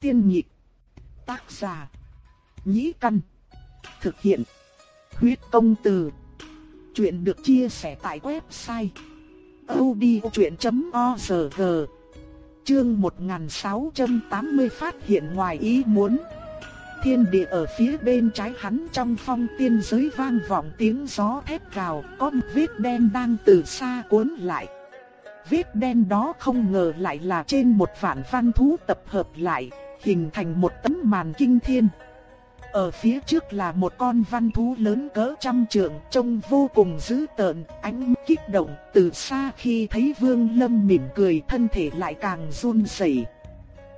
Tiên nhịp. Tác giả. Nhĩ căn. Thực hiện. Huyết công từ. Chuyện được chia sẻ tại website. odchuyện.org Chương 1680 phát hiện ngoài ý muốn. Thiên địa ở phía bên trái hắn trong phong tiên giới vang vọng tiếng gió thét gào, có một vết đen đang từ xa cuốn lại. Vết đen đó không ngờ lại là trên một vạn văn thú tập hợp lại, hình thành một tấm màn kinh thiên. Ở phía trước là một con văn thú lớn cỡ trăm trượng, trông vô cùng dữ tợn, ánh kích động, từ xa khi thấy Vương Lâm mỉm cười, thân thể lại càng run rẩy.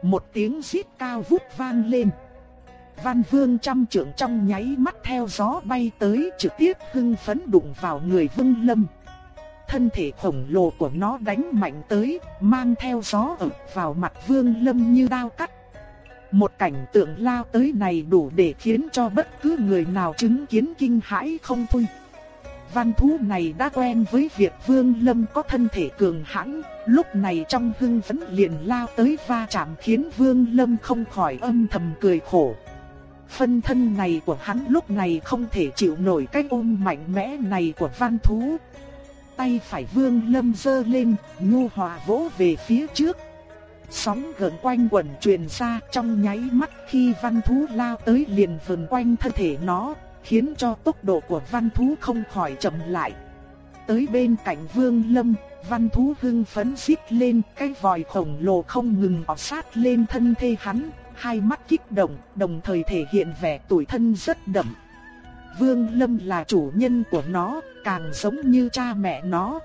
Một tiếng rít cao vút vang lên. Văn Vương trăm trượng trong nháy mắt theo gió bay tới, trực tiếp hưng phấn đụng vào người Vương Lâm. Thân thể khổng lồ của nó đánh mạnh tới, mang theo gió ập vào mặt Vương Lâm như đao cắt. Một cảnh tượng lao tới này đủ để khiến cho bất cứ người nào chứng kiến kinh hãi không thôi. Văn thú này đã quen với việc Vương Lâm có thân thể cường hãn, lúc này trong hưng phấn liền lao tới va chạm khiến Vương Lâm không khỏi âm thầm cười khổ. Phân thân này của hắn lúc này không thể chịu nổi cái ôm mạnh mẽ này của văn thú. Tay phải Vương Lâm giơ lên, nhu hòa vỗ về phía trước, Sóng gần quanh quẩn truyền ra trong nháy mắt khi văn thú lao tới liền vần quanh thân thể nó, khiến cho tốc độ của văn thú không khỏi chậm lại. Tới bên cạnh vương lâm, văn thú hưng phấn xít lên, cái vòi khổng lồ không ngừng ọc sát lên thân thể hắn, hai mắt kích động, đồng thời thể hiện vẻ tuổi thân rất đậm. Vương lâm là chủ nhân của nó, càng giống như cha mẹ nó,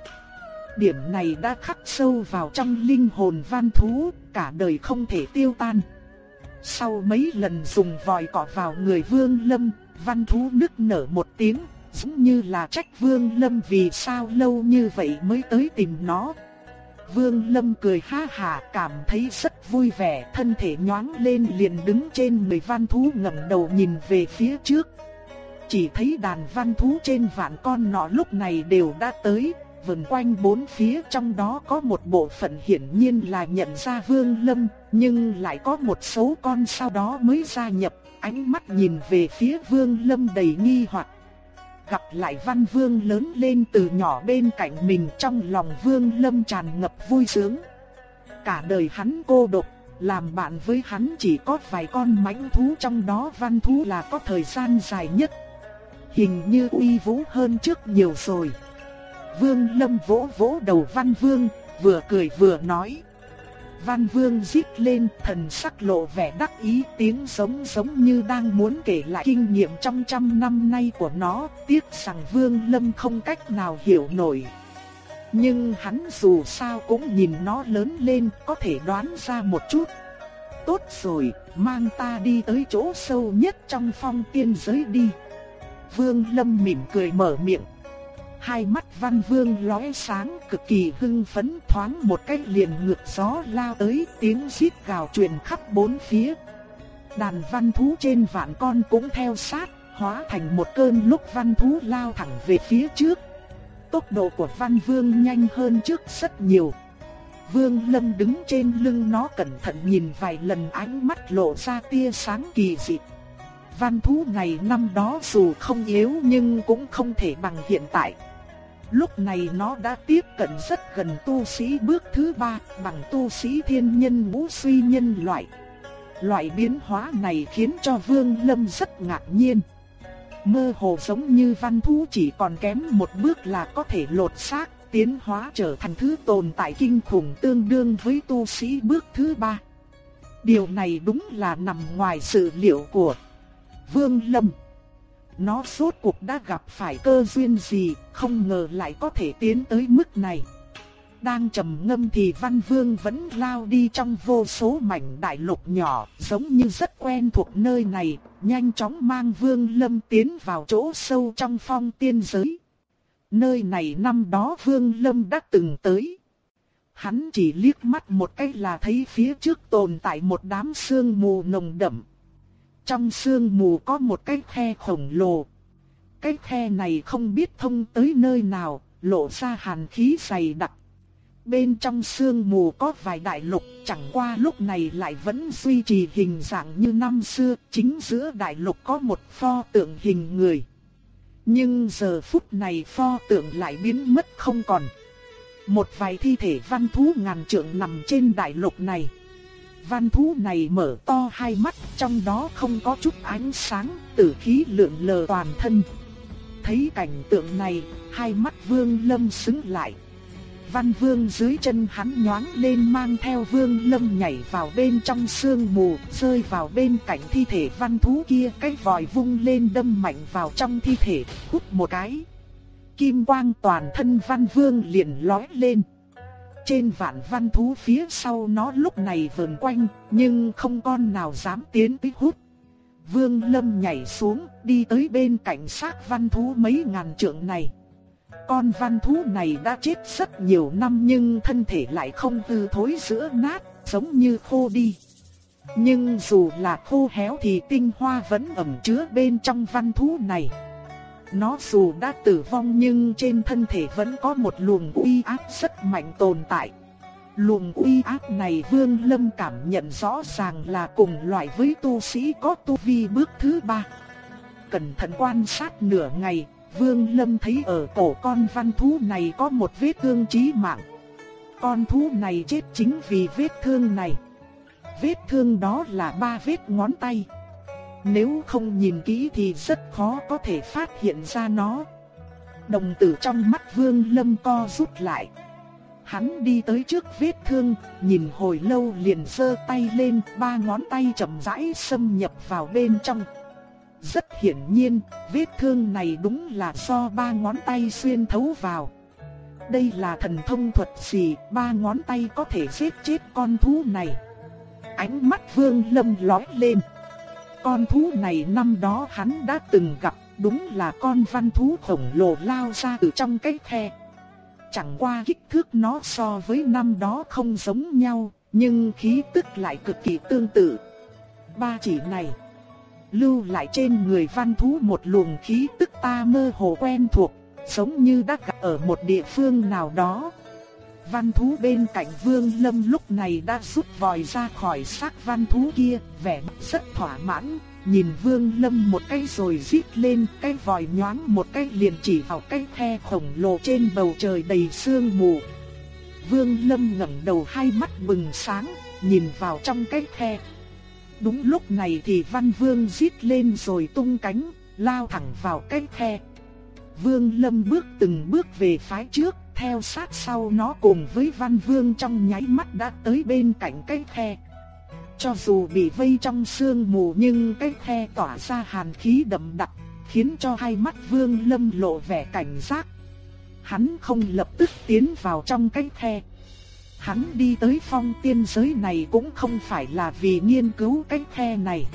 Điểm này đã khắc sâu vào trong linh hồn văn thú, cả đời không thể tiêu tan. Sau mấy lần dùng vòi cọ vào người Vương Lâm, văn thú nức nở một tiếng, giống như là trách Vương Lâm vì sao lâu như vậy mới tới tìm nó. Vương Lâm cười ha hà cảm thấy rất vui vẻ, thân thể nhoáng lên liền đứng trên người văn thú ngẩng đầu nhìn về phía trước. Chỉ thấy đàn văn thú trên vạn con nọ lúc này đều đã tới, vần quanh bốn phía trong đó có một bộ phận hiển nhiên là nhận ra Vương Lâm, nhưng lại có một số con sau đó mới gia nhập, ánh mắt nhìn về phía Vương Lâm đầy nghi hoặc. Gặp lại Văn Vương lớn lên từ nhỏ bên cạnh mình trong lòng Vương Lâm tràn ngập vui sướng. Cả đời hắn cô độc, làm bạn với hắn chỉ có vài con mãnh thú trong đó văn thú là có thời gian dài nhất. Hình như uy vũ hơn trước nhiều rồi. Vương Lâm vỗ vỗ đầu Văn Vương, vừa cười vừa nói. Văn Vương rít lên, thần sắc lộ vẻ đắc ý, tiếng giống giống như đang muốn kể lại kinh nghiệm trong trăm năm nay của nó, tiếc rằng Vương Lâm không cách nào hiểu nổi. Nhưng hắn dù sao cũng nhìn nó lớn lên, có thể đoán ra một chút. Tốt rồi, mang ta đi tới chỗ sâu nhất trong phong tiên giới đi. Vương Lâm mỉm cười mở miệng hai mắt văn vương lóe sáng cực kỳ hưng phấn thoáng một cách liền ngược gió lao tới tiếng xít gào truyền khắp bốn phía. Đàn văn thú trên vạn con cũng theo sát, hóa thành một cơn lúc văn thú lao thẳng về phía trước. Tốc độ của văn vương nhanh hơn trước rất nhiều. Vương Lâm đứng trên lưng nó cẩn thận nhìn vài lần ánh mắt lộ ra tia sáng kỳ dị. Văn thú này năm đó dù không yếu nhưng cũng không thể bằng hiện tại. Lúc này nó đã tiếp cận rất gần tu sĩ bước thứ ba bằng tu sĩ thiên nhân ngũ suy nhân loại. Loại biến hóa này khiến cho Vương Lâm rất ngạc nhiên. Mơ hồ giống như văn thú chỉ còn kém một bước là có thể lột xác, tiến hóa trở thành thứ tồn tại kinh khủng tương đương với tu sĩ bước thứ ba. Điều này đúng là nằm ngoài sự liệu của Vương Lâm. Nó suốt cuộc đã gặp phải cơ duyên gì, không ngờ lại có thể tiến tới mức này. Đang trầm ngâm thì Văn Vương vẫn lao đi trong vô số mảnh đại lục nhỏ, giống như rất quen thuộc nơi này, nhanh chóng mang Vương Lâm tiến vào chỗ sâu trong phong tiên giới. Nơi này năm đó Vương Lâm đã từng tới. Hắn chỉ liếc mắt một cái là thấy phía trước tồn tại một đám sương mù nồng đậm. Trong sương mù có một cái khe khổng lồ. Cái khe này không biết thông tới nơi nào, lộ ra hàn khí dày đặc. Bên trong sương mù có vài đại lục, chẳng qua lúc này lại vẫn duy trì hình dạng như năm xưa, chính giữa đại lục có một pho tượng hình người. Nhưng giờ phút này pho tượng lại biến mất không còn. Một vài thi thể văn thú ngàn trượng nằm trên đại lục này. Văn thú này mở to hai mắt, trong đó không có chút ánh sáng, tử khí lượn lờ toàn thân. Thấy cảnh tượng này, hai mắt Vương Lâm sững lại. Văn Vương dưới chân hắn nhoáng lên mang theo Vương Lâm nhảy vào bên trong sương mù, rơi vào bên cạnh thi thể văn thú kia, cái vòi vung lên đâm mạnh vào trong thi thể, hút một cái. Kim quang toàn thân Văn Vương liền lói lên. Trên vạn văn thú phía sau nó lúc này vờn quanh, nhưng không con nào dám tiến tới hút. Vương Lâm nhảy xuống, đi tới bên cạnh xác văn thú mấy ngàn trượng này. Con văn thú này đã chết rất nhiều năm nhưng thân thể lại không hư thối giữa nát, giống như khô đi. Nhưng dù là khô héo thì tinh hoa vẫn ẩn chứa bên trong văn thú này. Nó dù đã tử vong nhưng trên thân thể vẫn có một luồng uy áp rất mạnh tồn tại. Luồng uy áp này Vương Lâm cảm nhận rõ ràng là cùng loại với tu sĩ có tu vi bước thứ ba. Cẩn thận quan sát nửa ngày, Vương Lâm thấy ở cổ con văn thú này có một vết thương chí mạng. Con thú này chết chính vì vết thương này. Vết thương đó là ba vết ngón tay. Nếu không nhìn kỹ thì rất khó có thể phát hiện ra nó. Đồng tử trong mắt Vương Lâm co rút lại. Hắn đi tới trước vết thương, nhìn hồi lâu liền giơ tay lên, ba ngón tay chậm rãi xâm nhập vào bên trong. Rất hiển nhiên, vết thương này đúng là do ba ngón tay xuyên thấu vào. Đây là thần thông thuật gì, ba ngón tay có thể giết chết con thú này. Ánh mắt Vương Lâm lóe lên. Con thú này năm đó hắn đã từng gặp, đúng là con văn thú khổng lồ lao ra từ trong cái khe. Chẳng qua kích thước nó so với năm đó không giống nhau, nhưng khí tức lại cực kỳ tương tự. Ba chỉ này lưu lại trên người văn thú một luồng khí tức ta mơ hồ quen thuộc, giống như đã gặp ở một địa phương nào đó. Văn thú bên cạnh Vương Lâm lúc này đã rút vòi ra khỏi xác văn thú kia, vẻ mặt rất thỏa mãn, nhìn Vương Lâm một cái rồi rít lên, cái vòi nhoáng một cái liền chỉ vào cái khe khổng lồ trên bầu trời đầy sương mù. Vương Lâm ngẩng đầu hai mắt bừng sáng, nhìn vào trong cái khe. Đúng lúc này thì Văn Vương rít lên rồi tung cánh, lao thẳng vào cái khe. Vương Lâm bước từng bước về phái trước, theo sát sau nó cùng với Văn Vương trong nháy mắt đã tới bên cạnh cái khe. Cho dù bị vây trong sương mù nhưng cái khe tỏa ra hàn khí đậm đặc, khiến cho hai mắt Vương Lâm lộ vẻ cảnh giác. Hắn không lập tức tiến vào trong cái khe. Hắn đi tới phong tiên giới này cũng không phải là vì nghiên cứu cái khe này.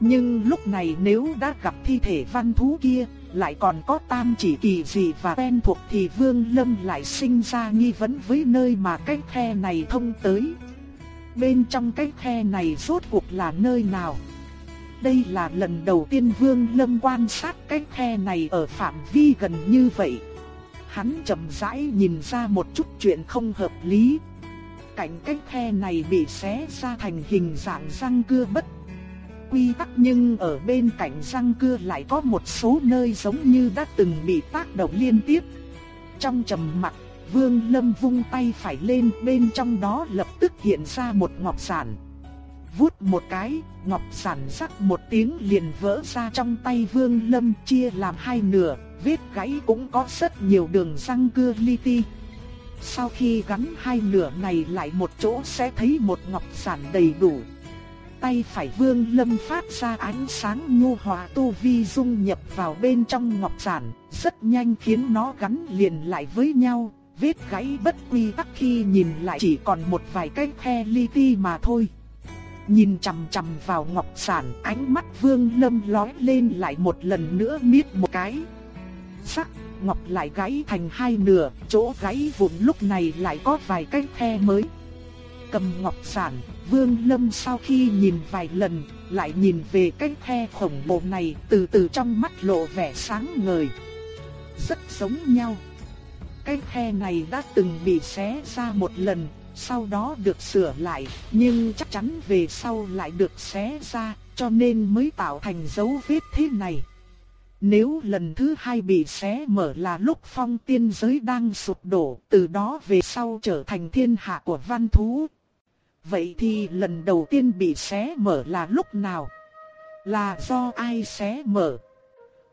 Nhưng lúc này nếu đã gặp thi thể văn thú kia, lại còn có tam chỉ kỳ gì và quen thuộc thì Vương Lâm lại sinh ra nghi vấn với nơi mà cái khe này thông tới. Bên trong cái khe này rốt cuộc là nơi nào? Đây là lần đầu tiên Vương Lâm quan sát cái khe này ở phạm vi gần như vậy. Hắn chậm rãi nhìn ra một chút chuyện không hợp lý. Cảnh cái khe này bị xé ra thành hình dạng răng cưa bất quy tắc nhưng ở bên cạnh răng cưa lại có một số nơi giống như đã từng bị tác động liên tiếp. Trong trầm mặc, Vương Lâm vung tay phải lên bên trong đó lập tức hiện ra một ngọc sản. Vút một cái, ngọc sản sắc một tiếng liền vỡ ra trong tay Vương Lâm chia làm hai nửa, vết gãy cũng có rất nhiều đường răng cưa li ti. Sau khi gắn hai nửa này lại một chỗ sẽ thấy một ngọc sản đầy đủ tay phải vương lâm phát ra ánh sáng nhu hòa tu vi dung nhập vào bên trong ngọc giản, rất nhanh khiến nó gắn liền lại với nhau, vết gãy bất quy tắc khi nhìn lại chỉ còn một vài cái khe li ti mà thôi. Nhìn chằm chằm vào ngọc giản, ánh mắt vương lâm lói lên lại một lần nữa miết một cái. Sắc, ngọc lại gãy thành hai nửa, chỗ gãy vụn lúc này lại có vài cái khe mới. Cầm ngọc giản, Vương Lâm sau khi nhìn vài lần, lại nhìn về cái khe khổng lồ này, từ từ trong mắt lộ vẻ sáng ngời. Rất giống nhau. cái khe này đã từng bị xé ra một lần, sau đó được sửa lại, nhưng chắc chắn về sau lại được xé ra, cho nên mới tạo thành dấu vết thế này. Nếu lần thứ hai bị xé mở là lúc phong tiên giới đang sụp đổ, từ đó về sau trở thành thiên hạ của văn thú. Vậy thì lần đầu tiên bị xé mở là lúc nào? Là do ai xé mở?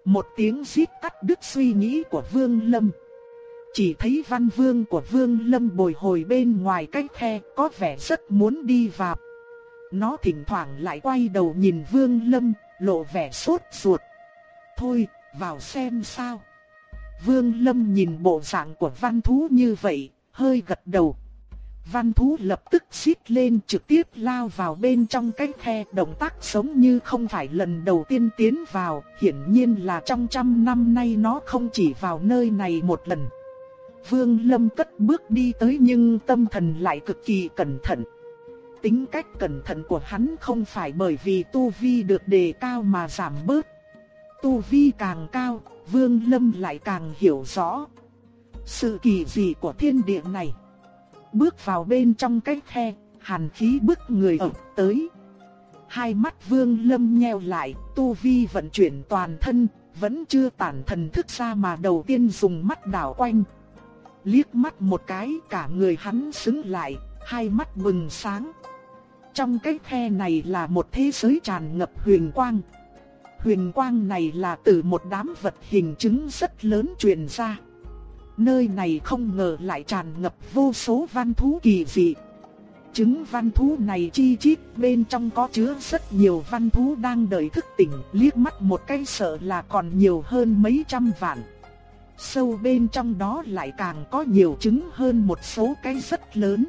Một tiếng rít cắt đứt suy nghĩ của Vương Lâm. Chỉ thấy văn vương của Vương Lâm bồi hồi bên ngoài cái khe có vẻ rất muốn đi vào. Nó thỉnh thoảng lại quay đầu nhìn Vương Lâm, lộ vẻ sốt ruột. Thôi, vào xem sao. Vương Lâm nhìn bộ dạng của văn thú như vậy, hơi gật đầu. Văn thú lập tức xít lên trực tiếp lao vào bên trong cái khe động tác giống như không phải lần đầu tiên tiến vào, hiển nhiên là trong trăm năm nay nó không chỉ vào nơi này một lần. Vương Lâm cất bước đi tới nhưng tâm thần lại cực kỳ cẩn thận. Tính cách cẩn thận của hắn không phải bởi vì tu vi được đề cao mà giảm bớt. Tu vi càng cao, Vương Lâm lại càng hiểu rõ sự kỳ dị của thiên địa này. Bước vào bên trong cái khe, hàn khí bức người ập tới. Hai mắt Vương Lâm nheo lại, tu vi vận chuyển toàn thân, vẫn chưa tản thần thức ra mà đầu tiên dùng mắt đảo quanh. Liếc mắt một cái cả người hắn sững lại, hai mắt bừng sáng. Trong cái khe này là một thế giới tràn ngập huyền quang. Huyền quang này là từ một đám vật hình chứng rất lớn truyền ra. Nơi này không ngờ lại tràn ngập vô số văn thú kỳ dị. Trứng văn thú này chi chít bên trong có chứa rất nhiều văn thú đang đợi thức tỉnh, liếc mắt một cái sợ là còn nhiều hơn mấy trăm vạn. Sâu bên trong đó lại càng có nhiều trứng hơn một số cái rất lớn.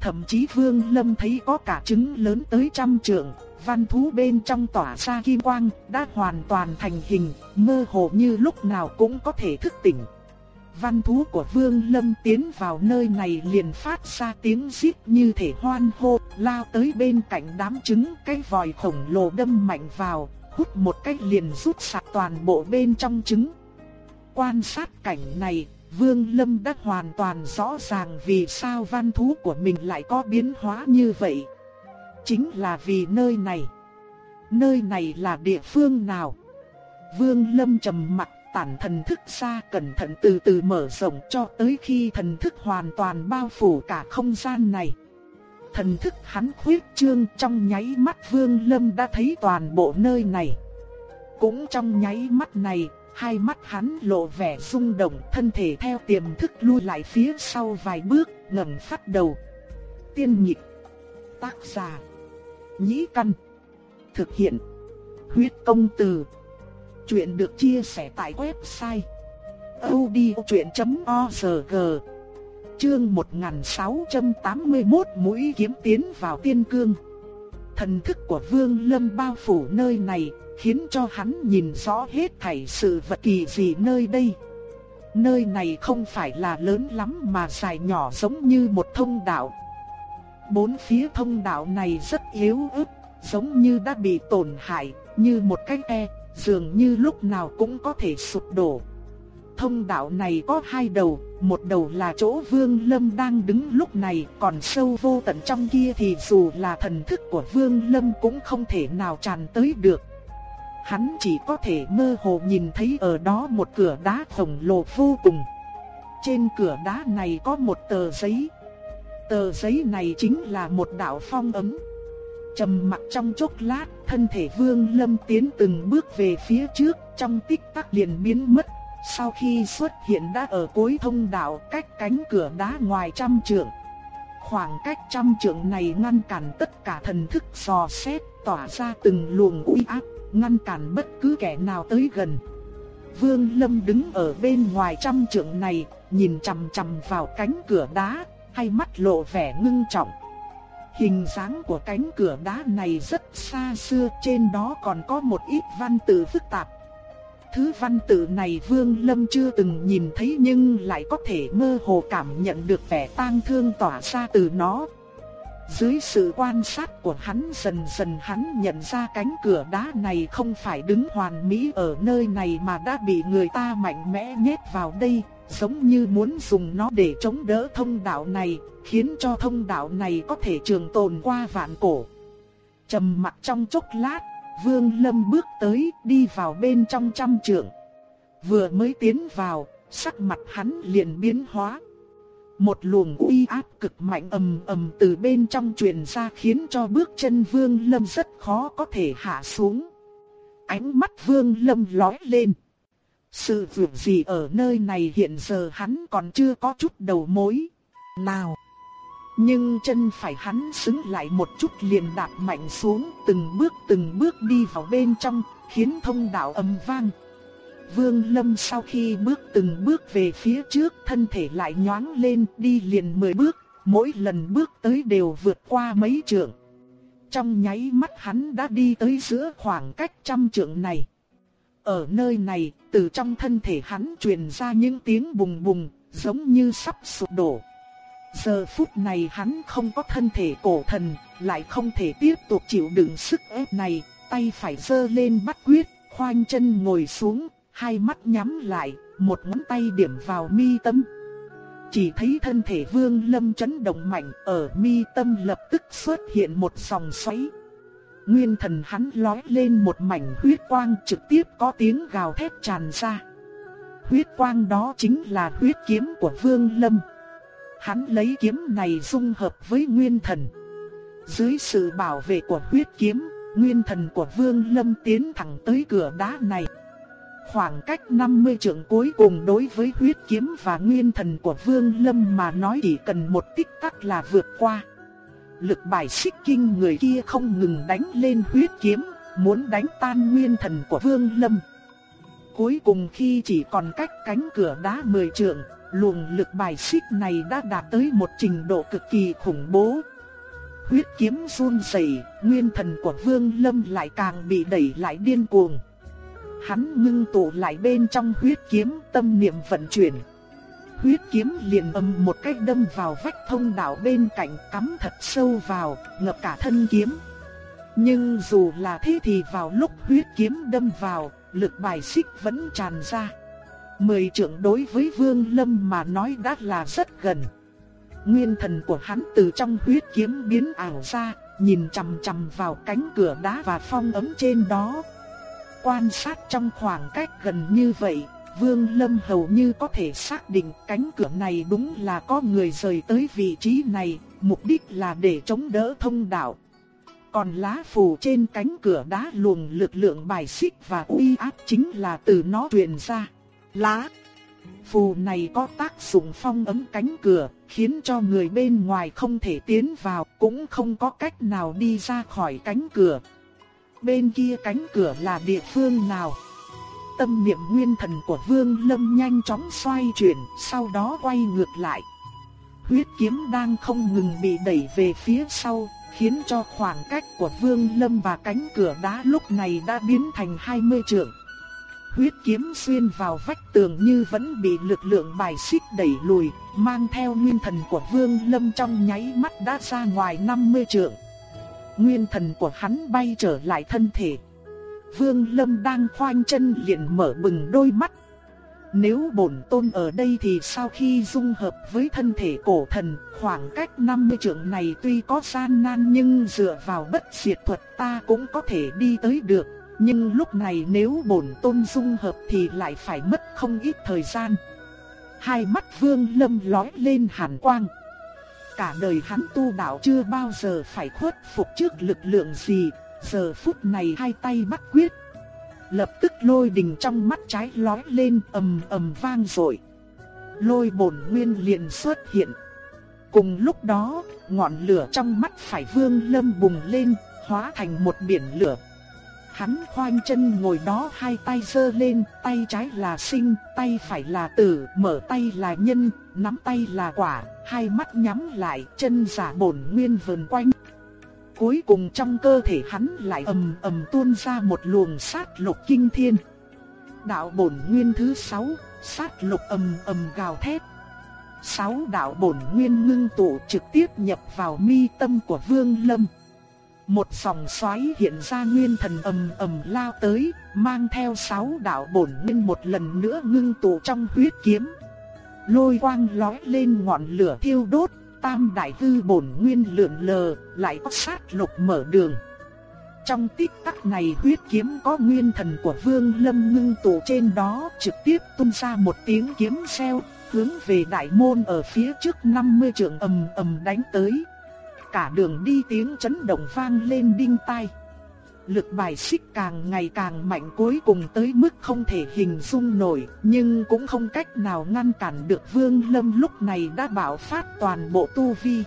Thậm chí Vương Lâm thấy có cả trứng lớn tới trăm trượng, văn thú bên trong tỏa ra kim quang, đã hoàn toàn thành hình, mơ hồ như lúc nào cũng có thể thức tỉnh. Văn thú của Vương Lâm tiến vào nơi này liền phát ra tiếng rít như thể hoan hô, lao tới bên cạnh đám trứng, cái vòi khổng lồ đâm mạnh vào, hút một cái liền rút sạch toàn bộ bên trong trứng. Quan sát cảnh này, Vương Lâm đã hoàn toàn rõ ràng vì sao văn thú của mình lại có biến hóa như vậy. Chính là vì nơi này. Nơi này là địa phương nào? Vương Lâm trầm mặt tản thần thức ra cẩn thận từ từ mở rộng cho tới khi thần thức hoàn toàn bao phủ cả không gian này. Thần thức hắn khuyết trương trong nháy mắt Vương Lâm đã thấy toàn bộ nơi này. Cũng trong nháy mắt này, hai mắt hắn lộ vẻ rung động, thân thể theo tiềm thức lui lại phía sau vài bước, ngẩng phát đầu. Tiên nhịp, tác giả, nhĩ căn, thực hiện, huyết công từ. Chuyện được chia sẻ tại website odchuyện.org Chương 1681 mũi kiếm tiến vào tiên cương Thần thức của Vương Lâm bao phủ nơi này khiến cho hắn nhìn rõ hết thảy sự vật kỳ dị nơi đây. Nơi này không phải là lớn lắm mà dài nhỏ giống như một thông đạo. Bốn phía thông đạo này rất yếu ớt, giống như đã bị tổn hại, như một cái e, dường như lúc nào cũng có thể sụp đổ. Thông đạo này có hai đầu, một đầu là chỗ Vương Lâm đang đứng lúc này, còn sâu vô tận trong kia thì dù là thần thức của Vương Lâm cũng không thể nào tràn tới được. Hắn chỉ có thể mơ hồ nhìn thấy ở đó một cửa đá khổng lồ vô cùng. Trên cửa đá này có một tờ giấy. Tờ giấy này chính là một đạo phong ấm. Trầm mặc trong chốc lát, thân thể Vương Lâm tiến từng bước về phía trước, trong tích tắc liền biến mất. Sau khi xuất hiện đã ở cuối thông đạo cách cánh cửa đá ngoài trăm trượng. Khoảng cách trăm trượng này ngăn cản tất cả thần thức dò xét, tỏa ra từng luồng uy áp ngăn cản bất cứ kẻ nào tới gần. Vương Lâm đứng ở bên ngoài trăm trượng này, nhìn chằm chằm vào cánh cửa đá, hai mắt lộ vẻ ngưng trọng. Hình dáng của cánh cửa đá này rất xa xưa, trên đó còn có một ít văn tự phức tạp. Thứ văn tự này Vương Lâm chưa từng nhìn thấy nhưng lại có thể mơ hồ cảm nhận được vẻ tang thương tỏa ra từ nó. Dưới sự quan sát của hắn dần dần hắn nhận ra cánh cửa đá này không phải đứng hoàn mỹ ở nơi này mà đã bị người ta mạnh mẽ nhét vào đây, giống như muốn dùng nó để chống đỡ thông đạo này, khiến cho thông đạo này có thể trường tồn qua vạn cổ. Trầm mặc trong chốc lát, Vương Lâm bước tới, đi vào bên trong trăm trượng. Vừa mới tiến vào, sắc mặt hắn liền biến hóa. Một luồng uy áp cực mạnh ầm ầm từ bên trong truyền ra khiến cho bước chân Vương Lâm rất khó có thể hạ xuống. Ánh mắt Vương Lâm lóe lên. Sự việc gì ở nơi này hiện giờ hắn còn chưa có chút đầu mối. Nào! Nhưng chân phải hắn xứng lại một chút liền đạp mạnh xuống từng bước từng bước đi vào bên trong, khiến thông đạo âm vang. Vương Lâm sau khi bước từng bước về phía trước thân thể lại nhoáng lên đi liền 10 bước, mỗi lần bước tới đều vượt qua mấy trượng. Trong nháy mắt hắn đã đi tới giữa khoảng cách trăm trượng này. Ở nơi này, từ trong thân thể hắn truyền ra những tiếng bùng bùng, giống như sắp sụp đổ. Giờ phút này hắn không có thân thể cổ thần, lại không thể tiếp tục chịu đựng sức ép này, tay phải giơ lên bắt quyết, khoanh chân ngồi xuống, hai mắt nhắm lại, một ngón tay điểm vào mi tâm. Chỉ thấy thân thể Vương Lâm chấn động mạnh, ở mi tâm lập tức xuất hiện một dòng xoáy. Nguyên thần hắn lói lên một mảnh huyết quang trực tiếp có tiếng gào thét tràn ra. Huyết quang đó chính là huyết kiếm của Vương Lâm. Hắn lấy kiếm này dung hợp với nguyên thần. Dưới sự bảo vệ của huyết kiếm, nguyên thần của Vương Lâm tiến thẳng tới cửa đá này. Khoảng cách 50 trượng cuối cùng đối với huyết kiếm và nguyên thần của Vương Lâm mà nói chỉ cần một tích tắc là vượt qua. Lực bài xích kinh người kia không ngừng đánh lên huyết kiếm, muốn đánh tan nguyên thần của Vương Lâm. Cuối cùng khi chỉ còn cách cánh cửa đá 10 trượng, luồng lực bài xích này đã đạt tới một trình độ cực kỳ khủng bố. Huyết kiếm run rẩy, nguyên thần của Vương Lâm lại càng bị đẩy lại điên cuồng. Hắn ngưng tụ lại bên trong huyết kiếm, tâm niệm vận chuyển. Huyết kiếm liền âm một cách đâm vào vách thông đạo bên cạnh cắm thật sâu vào, ngập cả thân kiếm. Nhưng dù là thế thì vào lúc huyết kiếm đâm vào, lực bài xích vẫn tràn ra. Mười trưởng đối với Vương Lâm mà nói đã là rất gần. Nguyên thần của hắn từ trong huyết kiếm biến ảo ra, nhìn chằm chằm vào cánh cửa đá và phong ấm trên đó. Quan sát trong khoảng cách gần như vậy, Vương Lâm hầu như có thể xác định cánh cửa này đúng là có người rời tới vị trí này, mục đích là để chống đỡ thông đạo. Còn lá phù trên cánh cửa đá luồng lực lượng bài xích và uy áp chính là từ nó truyền ra lá. Phù này có tác dụng phong ấm cánh cửa, khiến cho người bên ngoài không thể tiến vào, cũng không có cách nào đi ra khỏi cánh cửa. Bên kia cánh cửa là địa phương nào? Tâm niệm nguyên thần của Vương Lâm nhanh chóng xoay chuyển, sau đó quay ngược lại. Huyết kiếm đang không ngừng bị đẩy về phía sau, khiến cho khoảng cách của Vương Lâm và cánh cửa đá lúc này đã biến thành 20 trượng huyết kiếm xuyên vào vách tường như vẫn bị lực lượng bài xích đẩy lùi, mang theo nguyên thần của Vương Lâm trong nháy mắt đã ra ngoài 50 trượng. Nguyên thần của hắn bay trở lại thân thể. Vương Lâm đang khoanh chân liền mở bừng đôi mắt. Nếu bổn tôn ở đây thì sau khi dung hợp với thân thể cổ thần, khoảng cách 50 trượng này tuy có gian nan nhưng dựa vào bất diệt thuật ta cũng có thể đi tới được. Nhưng lúc này nếu bổn tôn dung hợp thì lại phải mất không ít thời gian. Hai mắt vương lâm lói lên hàn quang. Cả đời hắn tu đạo chưa bao giờ phải khuất phục trước lực lượng gì, giờ phút này hai tay bắt quyết. Lập tức lôi đình trong mắt trái lói lên ầm ầm vang rồi. Lôi bổn nguyên liền xuất hiện. Cùng lúc đó, ngọn lửa trong mắt phải vương lâm bùng lên, hóa thành một biển lửa Hắn khoanh chân ngồi đó hai tay giơ lên, tay trái là sinh, tay phải là tử, mở tay là nhân, nắm tay là quả, hai mắt nhắm lại, chân giả bổn nguyên vần quanh. Cuối cùng trong cơ thể hắn lại ầm ầm tuôn ra một luồng sát lục kinh thiên. Đạo bổn nguyên thứ sáu, sát lục ầm ầm gào thét. Sáu đạo bổn nguyên ngưng tụ trực tiếp nhập vào mi tâm của Vương Lâm. Một dòng xoáy hiện ra nguyên thần ầm ầm lao tới, mang theo sáu đạo bổn nguyên một lần nữa ngưng tụ trong huyết kiếm. lôi quang lói lên ngọn lửa thiêu đốt, tam đại tư bổn nguyên lượn lờ, lại có sát lục mở đường. Trong tích tắc này huyết kiếm có nguyên thần của Vương Lâm ngưng tụ trên đó trực tiếp tung ra một tiếng kiếm xeo, hướng về đại môn ở phía trước 50 trượng ầm ầm đánh tới. Cả đường đi tiếng chấn động vang lên đinh tai. Lực bài xích càng ngày càng mạnh cuối cùng tới mức không thể hình dung nổi, nhưng cũng không cách nào ngăn cản được Vương Lâm lúc này đã bạo phát toàn bộ tu vi.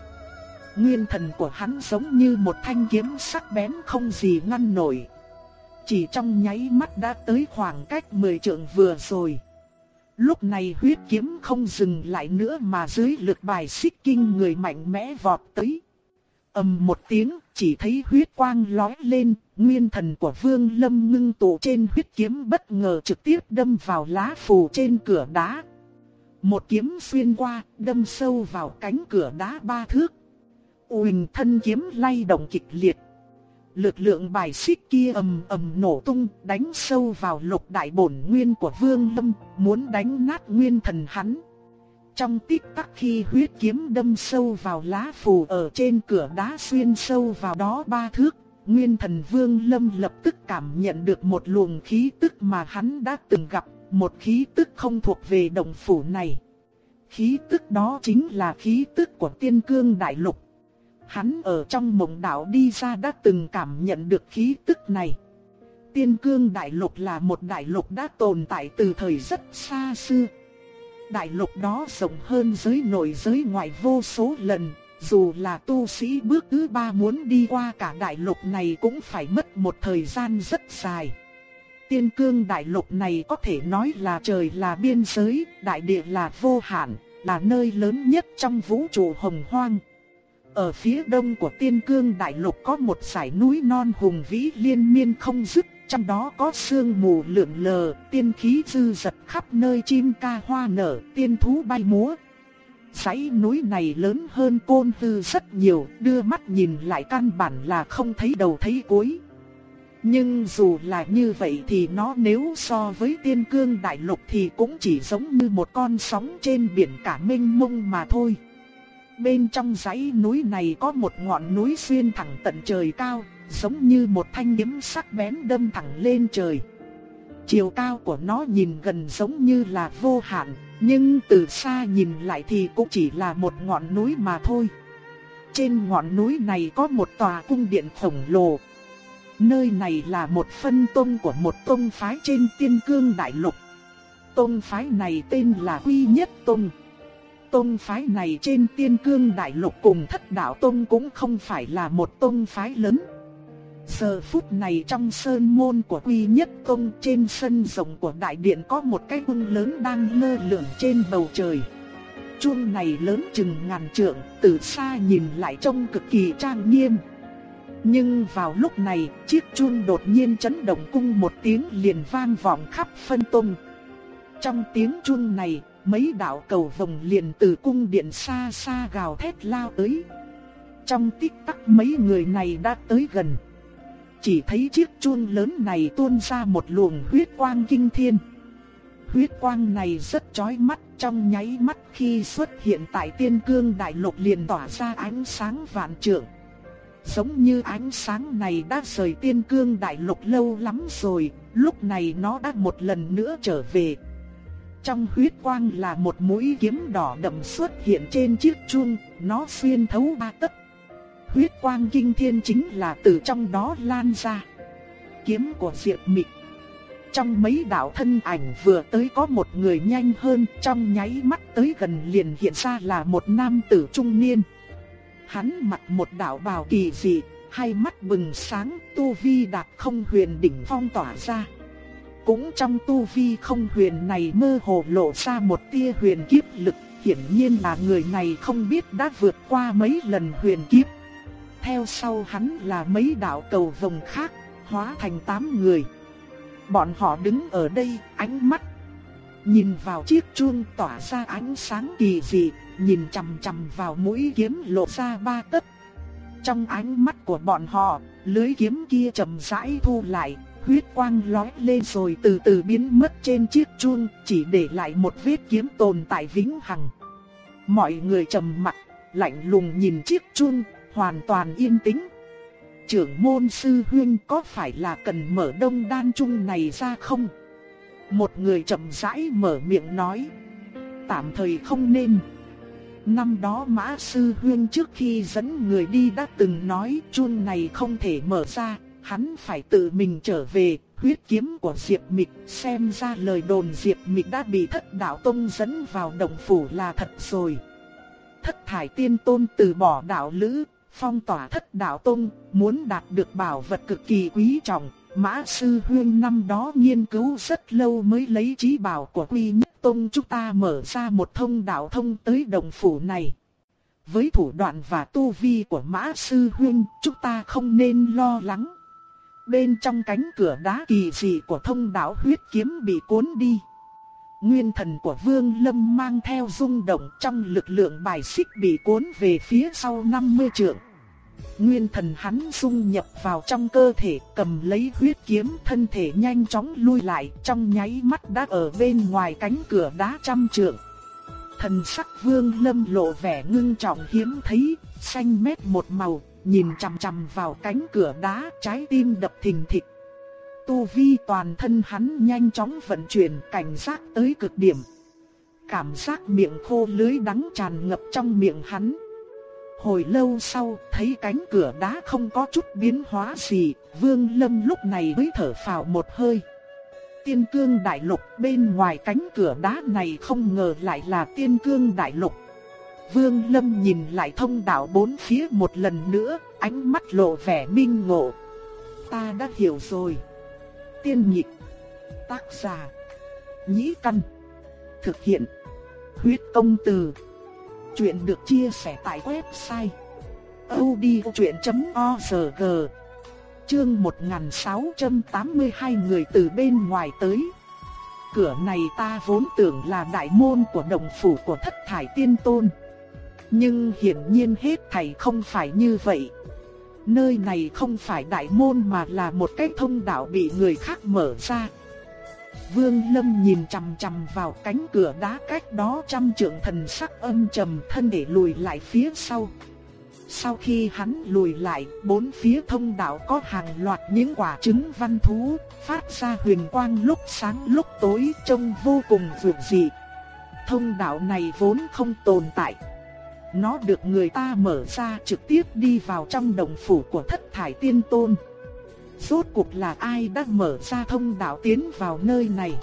Nguyên thần của hắn giống như một thanh kiếm sắc bén không gì ngăn nổi. Chỉ trong nháy mắt đã tới khoảng cách 10 trượng vừa rồi. Lúc này huyết kiếm không dừng lại nữa mà dưới lực bài xích kinh người mạnh mẽ vọt tới ầm một tiếng, chỉ thấy huyết quang lói lên, nguyên thần của Vương Lâm ngưng tụ trên huyết kiếm bất ngờ trực tiếp đâm vào lá phù trên cửa đá. Một kiếm xuyên qua, đâm sâu vào cánh cửa đá ba thước. Uỳnh thân kiếm lay động kịch liệt. Lực lượng bài xích kia ầm ầm nổ tung, đánh sâu vào lục đại bổn nguyên của Vương Lâm, muốn đánh nát nguyên thần hắn. Trong tích tắc khi huyết kiếm đâm sâu vào lá phù ở trên cửa đá xuyên sâu vào đó ba thước, Nguyên thần Vương Lâm lập tức cảm nhận được một luồng khí tức mà hắn đã từng gặp, một khí tức không thuộc về đồng phủ này. Khí tức đó chính là khí tức của tiên cương đại lục. Hắn ở trong mộng đạo đi ra đã từng cảm nhận được khí tức này. Tiên cương đại lục là một đại lục đã tồn tại từ thời rất xa xưa. Đại lục đó rộng hơn giới nội giới ngoại vô số lần, dù là tu sĩ bước thứ ba muốn đi qua cả đại lục này cũng phải mất một thời gian rất dài. Tiên cương đại lục này có thể nói là trời là biên giới, đại địa là vô hạn, là nơi lớn nhất trong vũ trụ hồng hoang. Ở phía đông của tiên cương đại lục có một dải núi non hùng vĩ liên miên không dứt, trong đó có sương mù lượn lờ, tiên khí dư dật khắp nơi chim ca hoa nở, tiên thú bay múa. Dãy núi này lớn hơn côn tư rất nhiều, đưa mắt nhìn lại căn bản là không thấy đầu thấy cuối. Nhưng dù là như vậy thì nó nếu so với tiên cương đại lục thì cũng chỉ giống như một con sóng trên biển cả mênh mông mà thôi. Bên trong dãy núi này có một ngọn núi xuyên thẳng tận trời cao, giống như một thanh kiếm sắc bén đâm thẳng lên trời. Chiều cao của nó nhìn gần giống như là vô hạn, nhưng từ xa nhìn lại thì cũng chỉ là một ngọn núi mà thôi. Trên ngọn núi này có một tòa cung điện khổng lồ. Nơi này là một phân tông của một tông phái trên tiên cương đại lục. Tông phái này tên là Quy Nhất Tông. Tông phái này trên tiên cương đại lục cùng thất đạo tông cũng không phải là một tông phái lớn. Giờ phút này trong sơn môn của Quy Nhất Tông trên sân rộng của đại điện có một cái cung lớn đang lơ lửng trên bầu trời. Chuông này lớn chừng ngàn trượng, từ xa nhìn lại trông cực kỳ trang nghiêm. Nhưng vào lúc này, chiếc chuông đột nhiên chấn động cung một tiếng liền vang vọng khắp phân tông. Trong tiếng chuông này, mấy đạo cầu vồng liền từ cung điện xa xa gào thét lao tới. Trong tích tắc mấy người này đã tới gần. Chỉ thấy chiếc chuông lớn này tuôn ra một luồng huyết quang kinh thiên. Huyết quang này rất chói mắt trong nháy mắt khi xuất hiện tại tiên cương đại lục liền tỏa ra ánh sáng vạn trượng. Giống như ánh sáng này đã rời tiên cương đại lục lâu lắm rồi, lúc này nó đã một lần nữa trở về. Trong huyết quang là một mũi kiếm đỏ đậm xuất hiện trên chiếc chuông, nó xuyên thấu ba tấc huyết quang kinh thiên chính là từ trong đó lan ra. Kiếm của Diệp Mị. Trong mấy đạo thân ảnh vừa tới có một người nhanh hơn, trong nháy mắt tới gần liền hiện ra là một nam tử trung niên. Hắn mặc một đạo bào kỳ dị, hai mắt bừng sáng, tu vi đạt không huyền đỉnh phong tỏa ra. Cũng trong tu vi không huyền này mơ hồ lộ ra một tia huyền kiếp lực, hiển nhiên là người này không biết đã vượt qua mấy lần huyền kiếp theo sau hắn là mấy đạo cầu vồng khác, hóa thành tám người. Bọn họ đứng ở đây, ánh mắt nhìn vào chiếc chuông tỏa ra ánh sáng kỳ dị, nhìn chằm chằm vào mũi kiếm lộ ra ba tấc. Trong ánh mắt của bọn họ, lưới kiếm kia chậm rãi thu lại, huyết quang lóe lên rồi từ từ biến mất trên chiếc chuông, chỉ để lại một vết kiếm tồn tại vĩnh hằng. Mọi người trầm mặt, lạnh lùng nhìn chiếc chuông, hoàn toàn yên tĩnh. Trưởng môn sư huynh có phải là cần mở đông đan chung này ra không? Một người chậm rãi mở miệng nói. Tạm thời không nên. Năm đó mã sư huyên trước khi dẫn người đi đã từng nói chuông này không thể mở ra, hắn phải tự mình trở về, huyết kiếm của Diệp Mịch xem ra lời đồn Diệp Mịch đã bị thất đạo tông dẫn vào động phủ là thật rồi. Thất thải tiên tôn từ bỏ đạo lữ, phong tỏa thất đạo tông, muốn đạt được bảo vật cực kỳ quý trọng. Mã sư huyên năm đó nghiên cứu rất lâu mới lấy trí bảo của quy nhất tông chúng ta mở ra một thông đạo thông tới đồng phủ này. Với thủ đoạn và tu vi của mã sư huyên, chúng ta không nên lo lắng. Bên trong cánh cửa đá kỳ dị của thông đạo huyết kiếm bị cuốn đi. Nguyên thần của Vương Lâm mang theo rung động trong lực lượng bài xích bị cuốn về phía sau 50 trượng. Nguyên thần hắn dung nhập vào trong cơ thể cầm lấy huyết kiếm thân thể nhanh chóng lui lại trong nháy mắt đã ở bên ngoài cánh cửa đá trăm trượng. Thần sắc vương lâm lộ vẻ ngưng trọng hiếm thấy, xanh mét một màu, nhìn chằm chằm vào cánh cửa đá trái tim đập thình thịch. Tu vi toàn thân hắn nhanh chóng vận chuyển cảnh giác tới cực điểm. Cảm giác miệng khô lưới đắng tràn ngập trong miệng hắn. Hồi lâu sau, thấy cánh cửa đá không có chút biến hóa gì, Vương Lâm lúc này mới thở phào một hơi. Tiên cương đại lục bên ngoài cánh cửa đá này không ngờ lại là tiên cương đại lục. Vương Lâm nhìn lại thông đạo bốn phía một lần nữa, ánh mắt lộ vẻ minh ngộ. Ta đã hiểu rồi. Tiên nhịp, tác giả, nhĩ căn, thực hiện, huyết công từ. Chuyện được chia sẻ tại website odchuyện.org Chương 1682 người từ bên ngoài tới. Cửa này ta vốn tưởng là đại môn của đồng phủ của thất thải tiên tôn. Nhưng hiển nhiên hết thảy không phải như vậy. Nơi này không phải đại môn mà là một cái thông đạo bị người khác mở ra Vương Lâm nhìn chằm chằm vào cánh cửa đá cách đó trăm trượng thần sắc âm trầm thân để lùi lại phía sau. Sau khi hắn lùi lại, bốn phía thông đạo có hàng loạt những quả trứng văn thú, phát ra huyền quang lúc sáng lúc tối trông vô cùng vượt dị. Thông đạo này vốn không tồn tại. Nó được người ta mở ra trực tiếp đi vào trong đồng phủ của thất thải tiên tôn. Rốt cuộc là ai đã mở ra thông đạo tiến vào nơi này?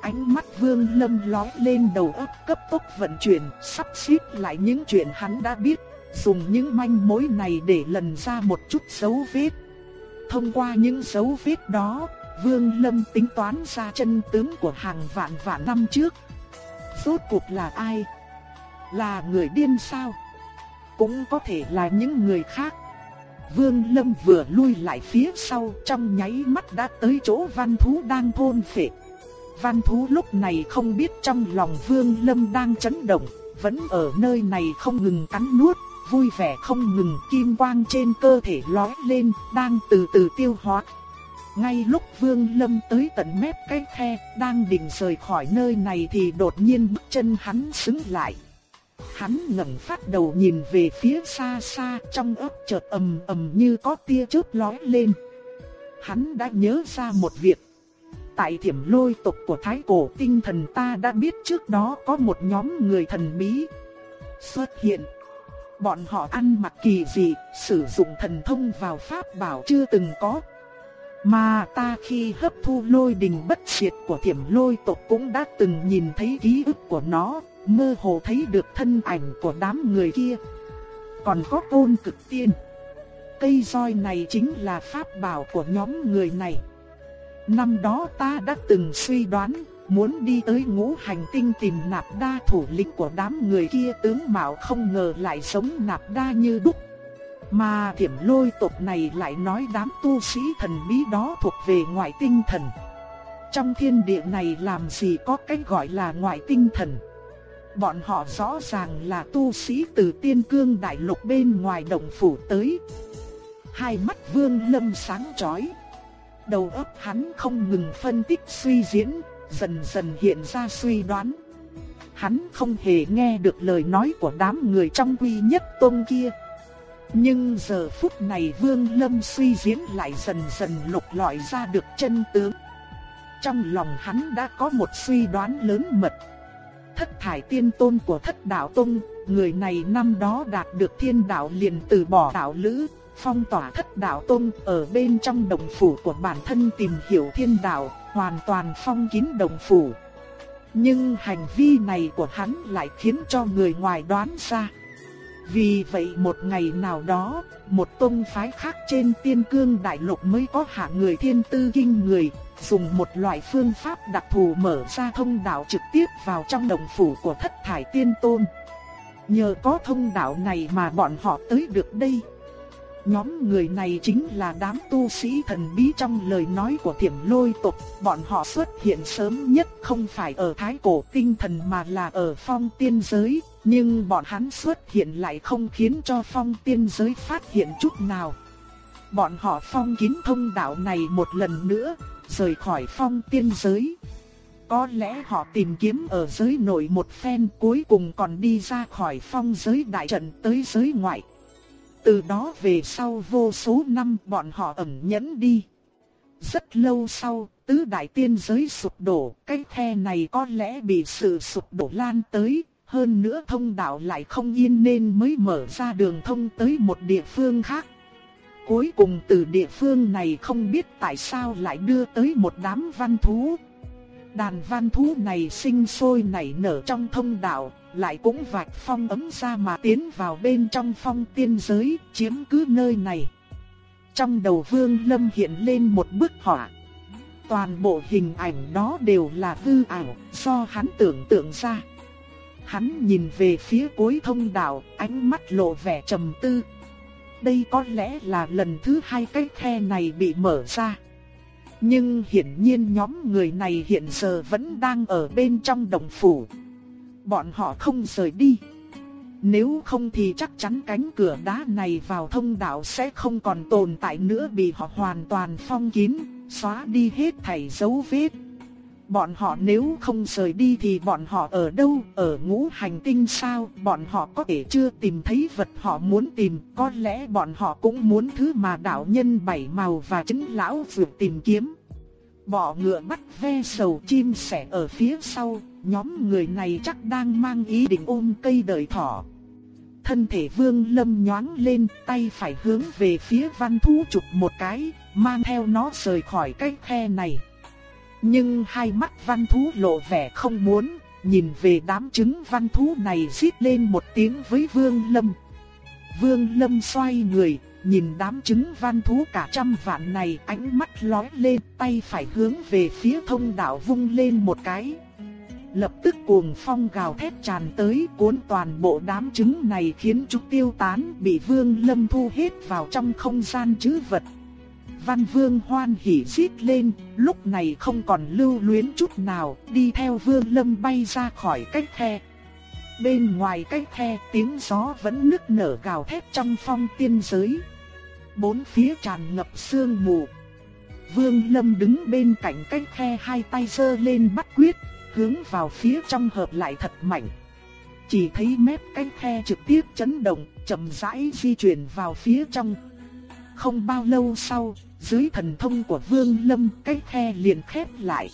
Ánh mắt Vương Lâm lóe lên đầu óc cấp tốc vận chuyển, sắp xếp lại những chuyện hắn đã biết, dùng những manh mối này để lần ra một chút dấu vết. Thông qua những dấu vết đó, Vương Lâm tính toán ra chân tướng của hàng vạn vạn năm trước. Rốt cuộc là ai? Là người điên sao? Cũng có thể là những người khác. Vương Lâm vừa lui lại phía sau trong nháy mắt đã tới chỗ văn thú đang thôn phệ. Văn thú lúc này không biết trong lòng Vương Lâm đang chấn động, vẫn ở nơi này không ngừng cắn nuốt, vui vẻ không ngừng kim quang trên cơ thể lóe lên, đang từ từ tiêu hóa. Ngay lúc Vương Lâm tới tận mép cái khe, đang định rời khỏi nơi này thì đột nhiên bước chân hắn sững lại. Hắn ngẩng phát đầu nhìn về phía xa xa trong ấp chợt ầm ầm như có tia chớp lóe lên. Hắn đã nhớ ra một việc. Tại thiểm lôi tộc của Thái Cổ tinh thần ta đã biết trước đó có một nhóm người thần bí xuất hiện. Bọn họ ăn mặc kỳ dị, sử dụng thần thông vào pháp bảo chưa từng có. Mà ta khi hấp thu lôi đình bất diệt của thiểm lôi tộc cũng đã từng nhìn thấy ký ức của nó, mơ hồ thấy được thân ảnh của đám người kia. Còn có côn cực tiên. Cây roi này chính là pháp bảo của nhóm người này. Năm đó ta đã từng suy đoán, muốn đi tới ngũ hành tinh tìm nạp đa thủ lĩnh của đám người kia tướng mạo không ngờ lại sống nạp đa như đúc. Mà thiểm lôi tộc này lại nói đám tu sĩ thần bí đó thuộc về ngoại tinh thần. Trong thiên địa này làm gì có cái gọi là ngoại tinh thần. Bọn họ rõ ràng là tu sĩ từ tiên cương đại lục bên ngoài động phủ tới. Hai mắt vương lâm sáng chói. Đầu óc hắn không ngừng phân tích suy diễn, dần dần hiện ra suy đoán. Hắn không hề nghe được lời nói của đám người trong quy nhất tôn kia. Nhưng giờ phút này Vương Lâm suy diễn lại dần dần lục lọi ra được chân tướng. Trong lòng hắn đã có một suy đoán lớn mật. Thất thải tiên tôn của thất đạo tông, người này năm đó đạt được thiên đạo liền từ bỏ đạo lữ, phong tỏa thất đạo tông ở bên trong đồng phủ của bản thân tìm hiểu thiên đạo, hoàn toàn phong kín đồng phủ. Nhưng hành vi này của hắn lại khiến cho người ngoài đoán ra. Vì vậy một ngày nào đó, một tông phái khác trên tiên cương đại lục mới có hạ người thiên tư kinh người, dùng một loại phương pháp đặc thù mở ra thông đạo trực tiếp vào trong đồng phủ của thất thải tiên tôn. Nhờ có thông đạo này mà bọn họ tới được đây. Nhóm người này chính là đám tu sĩ thần bí trong lời nói của thiểm lôi tộc. Bọn họ xuất hiện sớm nhất không phải ở thái cổ tinh thần mà là ở phong tiên giới. Nhưng bọn hắn xuất hiện lại không khiến cho phong tiên giới phát hiện chút nào. Bọn họ phong kín thông đạo này một lần nữa, rời khỏi phong tiên giới. Có lẽ họ tìm kiếm ở giới nội một phen cuối cùng còn đi ra khỏi phong giới đại trận tới giới ngoại. Từ đó về sau vô số năm bọn họ ẩn nhẫn đi. Rất lâu sau, tứ đại tiên giới sụp đổ, cái khe này có lẽ bị sự sụp đổ lan tới, hơn nữa thông đạo lại không yên nên mới mở ra đường thông tới một địa phương khác. Cuối cùng từ địa phương này không biết tại sao lại đưa tới một đám văn thú. Đàn văn thú này sinh sôi nảy nở trong thông đạo, lại cũng vạch phong ấm ra mà tiến vào bên trong phong tiên giới, chiếm cứ nơi này. Trong đầu vương lâm hiện lên một bức họa. Toàn bộ hình ảnh đó đều là hư ảo, do hắn tưởng tượng ra. Hắn nhìn về phía cuối thông đạo, ánh mắt lộ vẻ trầm tư. Đây có lẽ là lần thứ hai cái khe này bị mở ra. Nhưng hiển nhiên nhóm người này hiện giờ vẫn đang ở bên trong đồng phủ. Bọn họ không rời đi. Nếu không thì chắc chắn cánh cửa đá này vào thông đạo sẽ không còn tồn tại nữa bị họ hoàn toàn phong kín, xóa đi hết thảy dấu vết. Bọn họ nếu không rời đi thì bọn họ ở đâu, ở ngũ hành tinh sao, bọn họ có thể chưa tìm thấy vật họ muốn tìm, có lẽ bọn họ cũng muốn thứ mà đạo nhân bảy màu và chứng lão vượt tìm kiếm. Bỏ ngựa bắt ve sầu chim sẻ ở phía sau, nhóm người này chắc đang mang ý định ôm cây đợi thỏ. Thân thể vương lâm nhoáng lên, tay phải hướng về phía văn thú chụp một cái, mang theo nó rời khỏi cái khe này. Nhưng hai mắt văn thú lộ vẻ không muốn, nhìn về đám trứng văn thú này rít lên một tiếng với Vương Lâm. Vương Lâm xoay người, nhìn đám trứng văn thú cả trăm vạn này, ánh mắt lóe lên, tay phải hướng về phía thông đạo vung lên một cái. Lập tức cuồng phong gào thét tràn tới cuốn toàn bộ đám trứng này khiến chúng tiêu tán bị Vương Lâm thu hết vào trong không gian chứ vật. Văn Vương hoan hỉ xít lên, lúc này không còn lưu luyến chút nào, đi theo Vương Lâm bay ra khỏi cách khe. Bên ngoài cách khe tiếng gió vẫn nức nở gào thét trong phong tiên giới. Bốn phía tràn ngập sương mù. Vương Lâm đứng bên cạnh cách khe hai tay giơ lên bắt quyết, hướng vào phía trong hợp lại thật mạnh. Chỉ thấy mép cách khe trực tiếp chấn động, chậm rãi di chuyển vào phía trong. Không bao lâu sau, dưới thần thông của Vương Lâm, cái khe liền khép lại.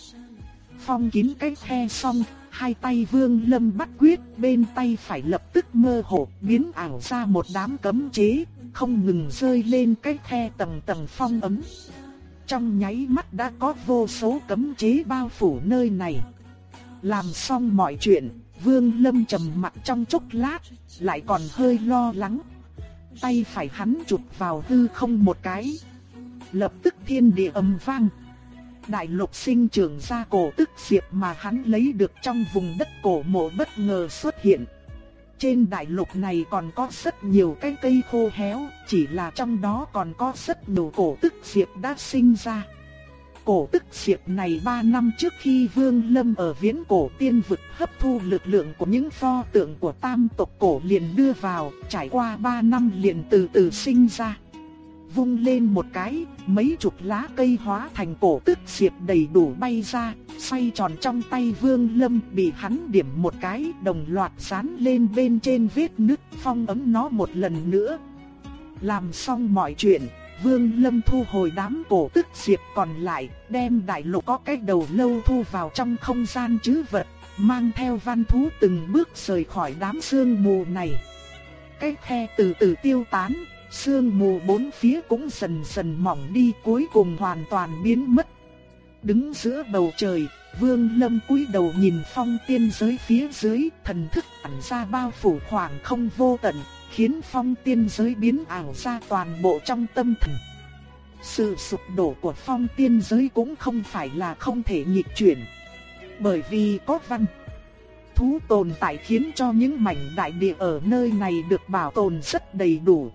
Phong kín cái khe xong, hai tay Vương Lâm bắt quyết, bên tay phải lập tức mơ hồ biến ảo ra một đám cấm chế, không ngừng rơi lên cái khe tầng tầng phong ấm. Trong nháy mắt đã có vô số cấm chế bao phủ nơi này. Làm xong mọi chuyện, Vương Lâm trầm mặt trong chốc lát, lại còn hơi lo lắng. Tay phải hắn chụp vào hư không một cái, lập tức thiên địa ầm vang. Đại lục sinh trưởng ra cổ tức diệp mà hắn lấy được trong vùng đất cổ mộ bất ngờ xuất hiện. Trên đại lục này còn có rất nhiều cái cây khô héo, chỉ là trong đó còn có rất nhiều cổ tức diệp đã sinh ra. Cổ tức diệp này 3 năm trước khi Vương Lâm ở viễn cổ tiên vực hấp thu lực lượng của những pho tượng của tam tộc cổ liền đưa vào, trải qua 3 năm liền từ từ sinh ra vung lên một cái, mấy chục lá cây hóa thành cổ tức diệp đầy đủ bay ra, xoay tròn trong tay Vương Lâm bị hắn điểm một cái đồng loạt dán lên bên trên vết nứt phong ấm nó một lần nữa. Làm xong mọi chuyện, Vương Lâm thu hồi đám cổ tức diệp còn lại, đem đại lục có cái đầu lâu thu vào trong không gian chứ vật, mang theo văn thú từng bước rời khỏi đám sương mù này. Cái khe từ từ tiêu tán, sương mù bốn phía cũng dần dần mỏng đi cuối cùng hoàn toàn biến mất. Đứng giữa bầu trời, Vương Lâm cúi đầu nhìn phong tiên giới phía dưới, thần thức ẩn ra bao phủ khoảng không vô tận, khiến phong tiên giới biến ảo ra toàn bộ trong tâm thần. Sự sụp đổ của phong tiên giới cũng không phải là không thể nhịp chuyển. Bởi vì có văn thú tồn tại khiến cho những mảnh đại địa ở nơi này được bảo tồn rất đầy đủ.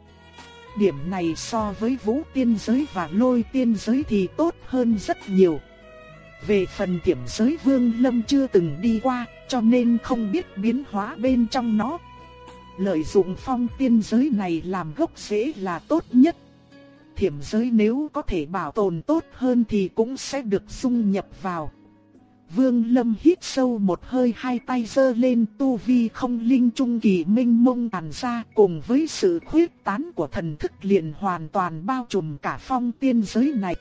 Điểm này so với vũ tiên giới và lôi tiên giới thì tốt hơn rất nhiều. Về phần tiểm giới vương lâm chưa từng đi qua, cho nên không biết biến hóa bên trong nó. Lợi dụng phong tiên giới này làm gốc rễ là tốt nhất. Thiểm giới nếu có thể bảo tồn tốt hơn thì cũng sẽ được dung nhập vào. Vương Lâm hít sâu một hơi hai tay giơ lên tu vi không linh trung kỳ minh mông tàn ra cùng với sự khuyết tán của thần thức liền hoàn toàn bao trùm cả phong tiên giới này.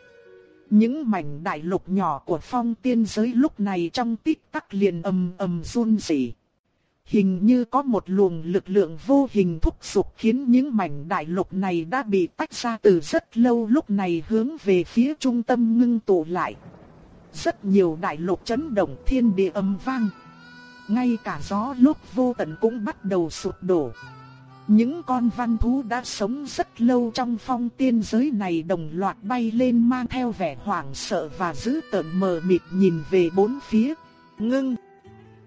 Những mảnh đại lục nhỏ của phong tiên giới lúc này trong tích tắc liền ầm ầm run rẩy. Hình như có một luồng lực lượng vô hình thúc giục khiến những mảnh đại lục này đã bị tách ra từ rất lâu lúc này hướng về phía trung tâm ngưng tụ lại. Rất nhiều đại lục chấn động thiên địa âm vang. Ngay cả gió lúc vô tận cũng bắt đầu sụp đổ. Những con văn thú đã sống rất lâu trong phong tiên giới này đồng loạt bay lên mang theo vẻ hoảng sợ và dữ tợn mờ mịt nhìn về bốn phía. Ngưng!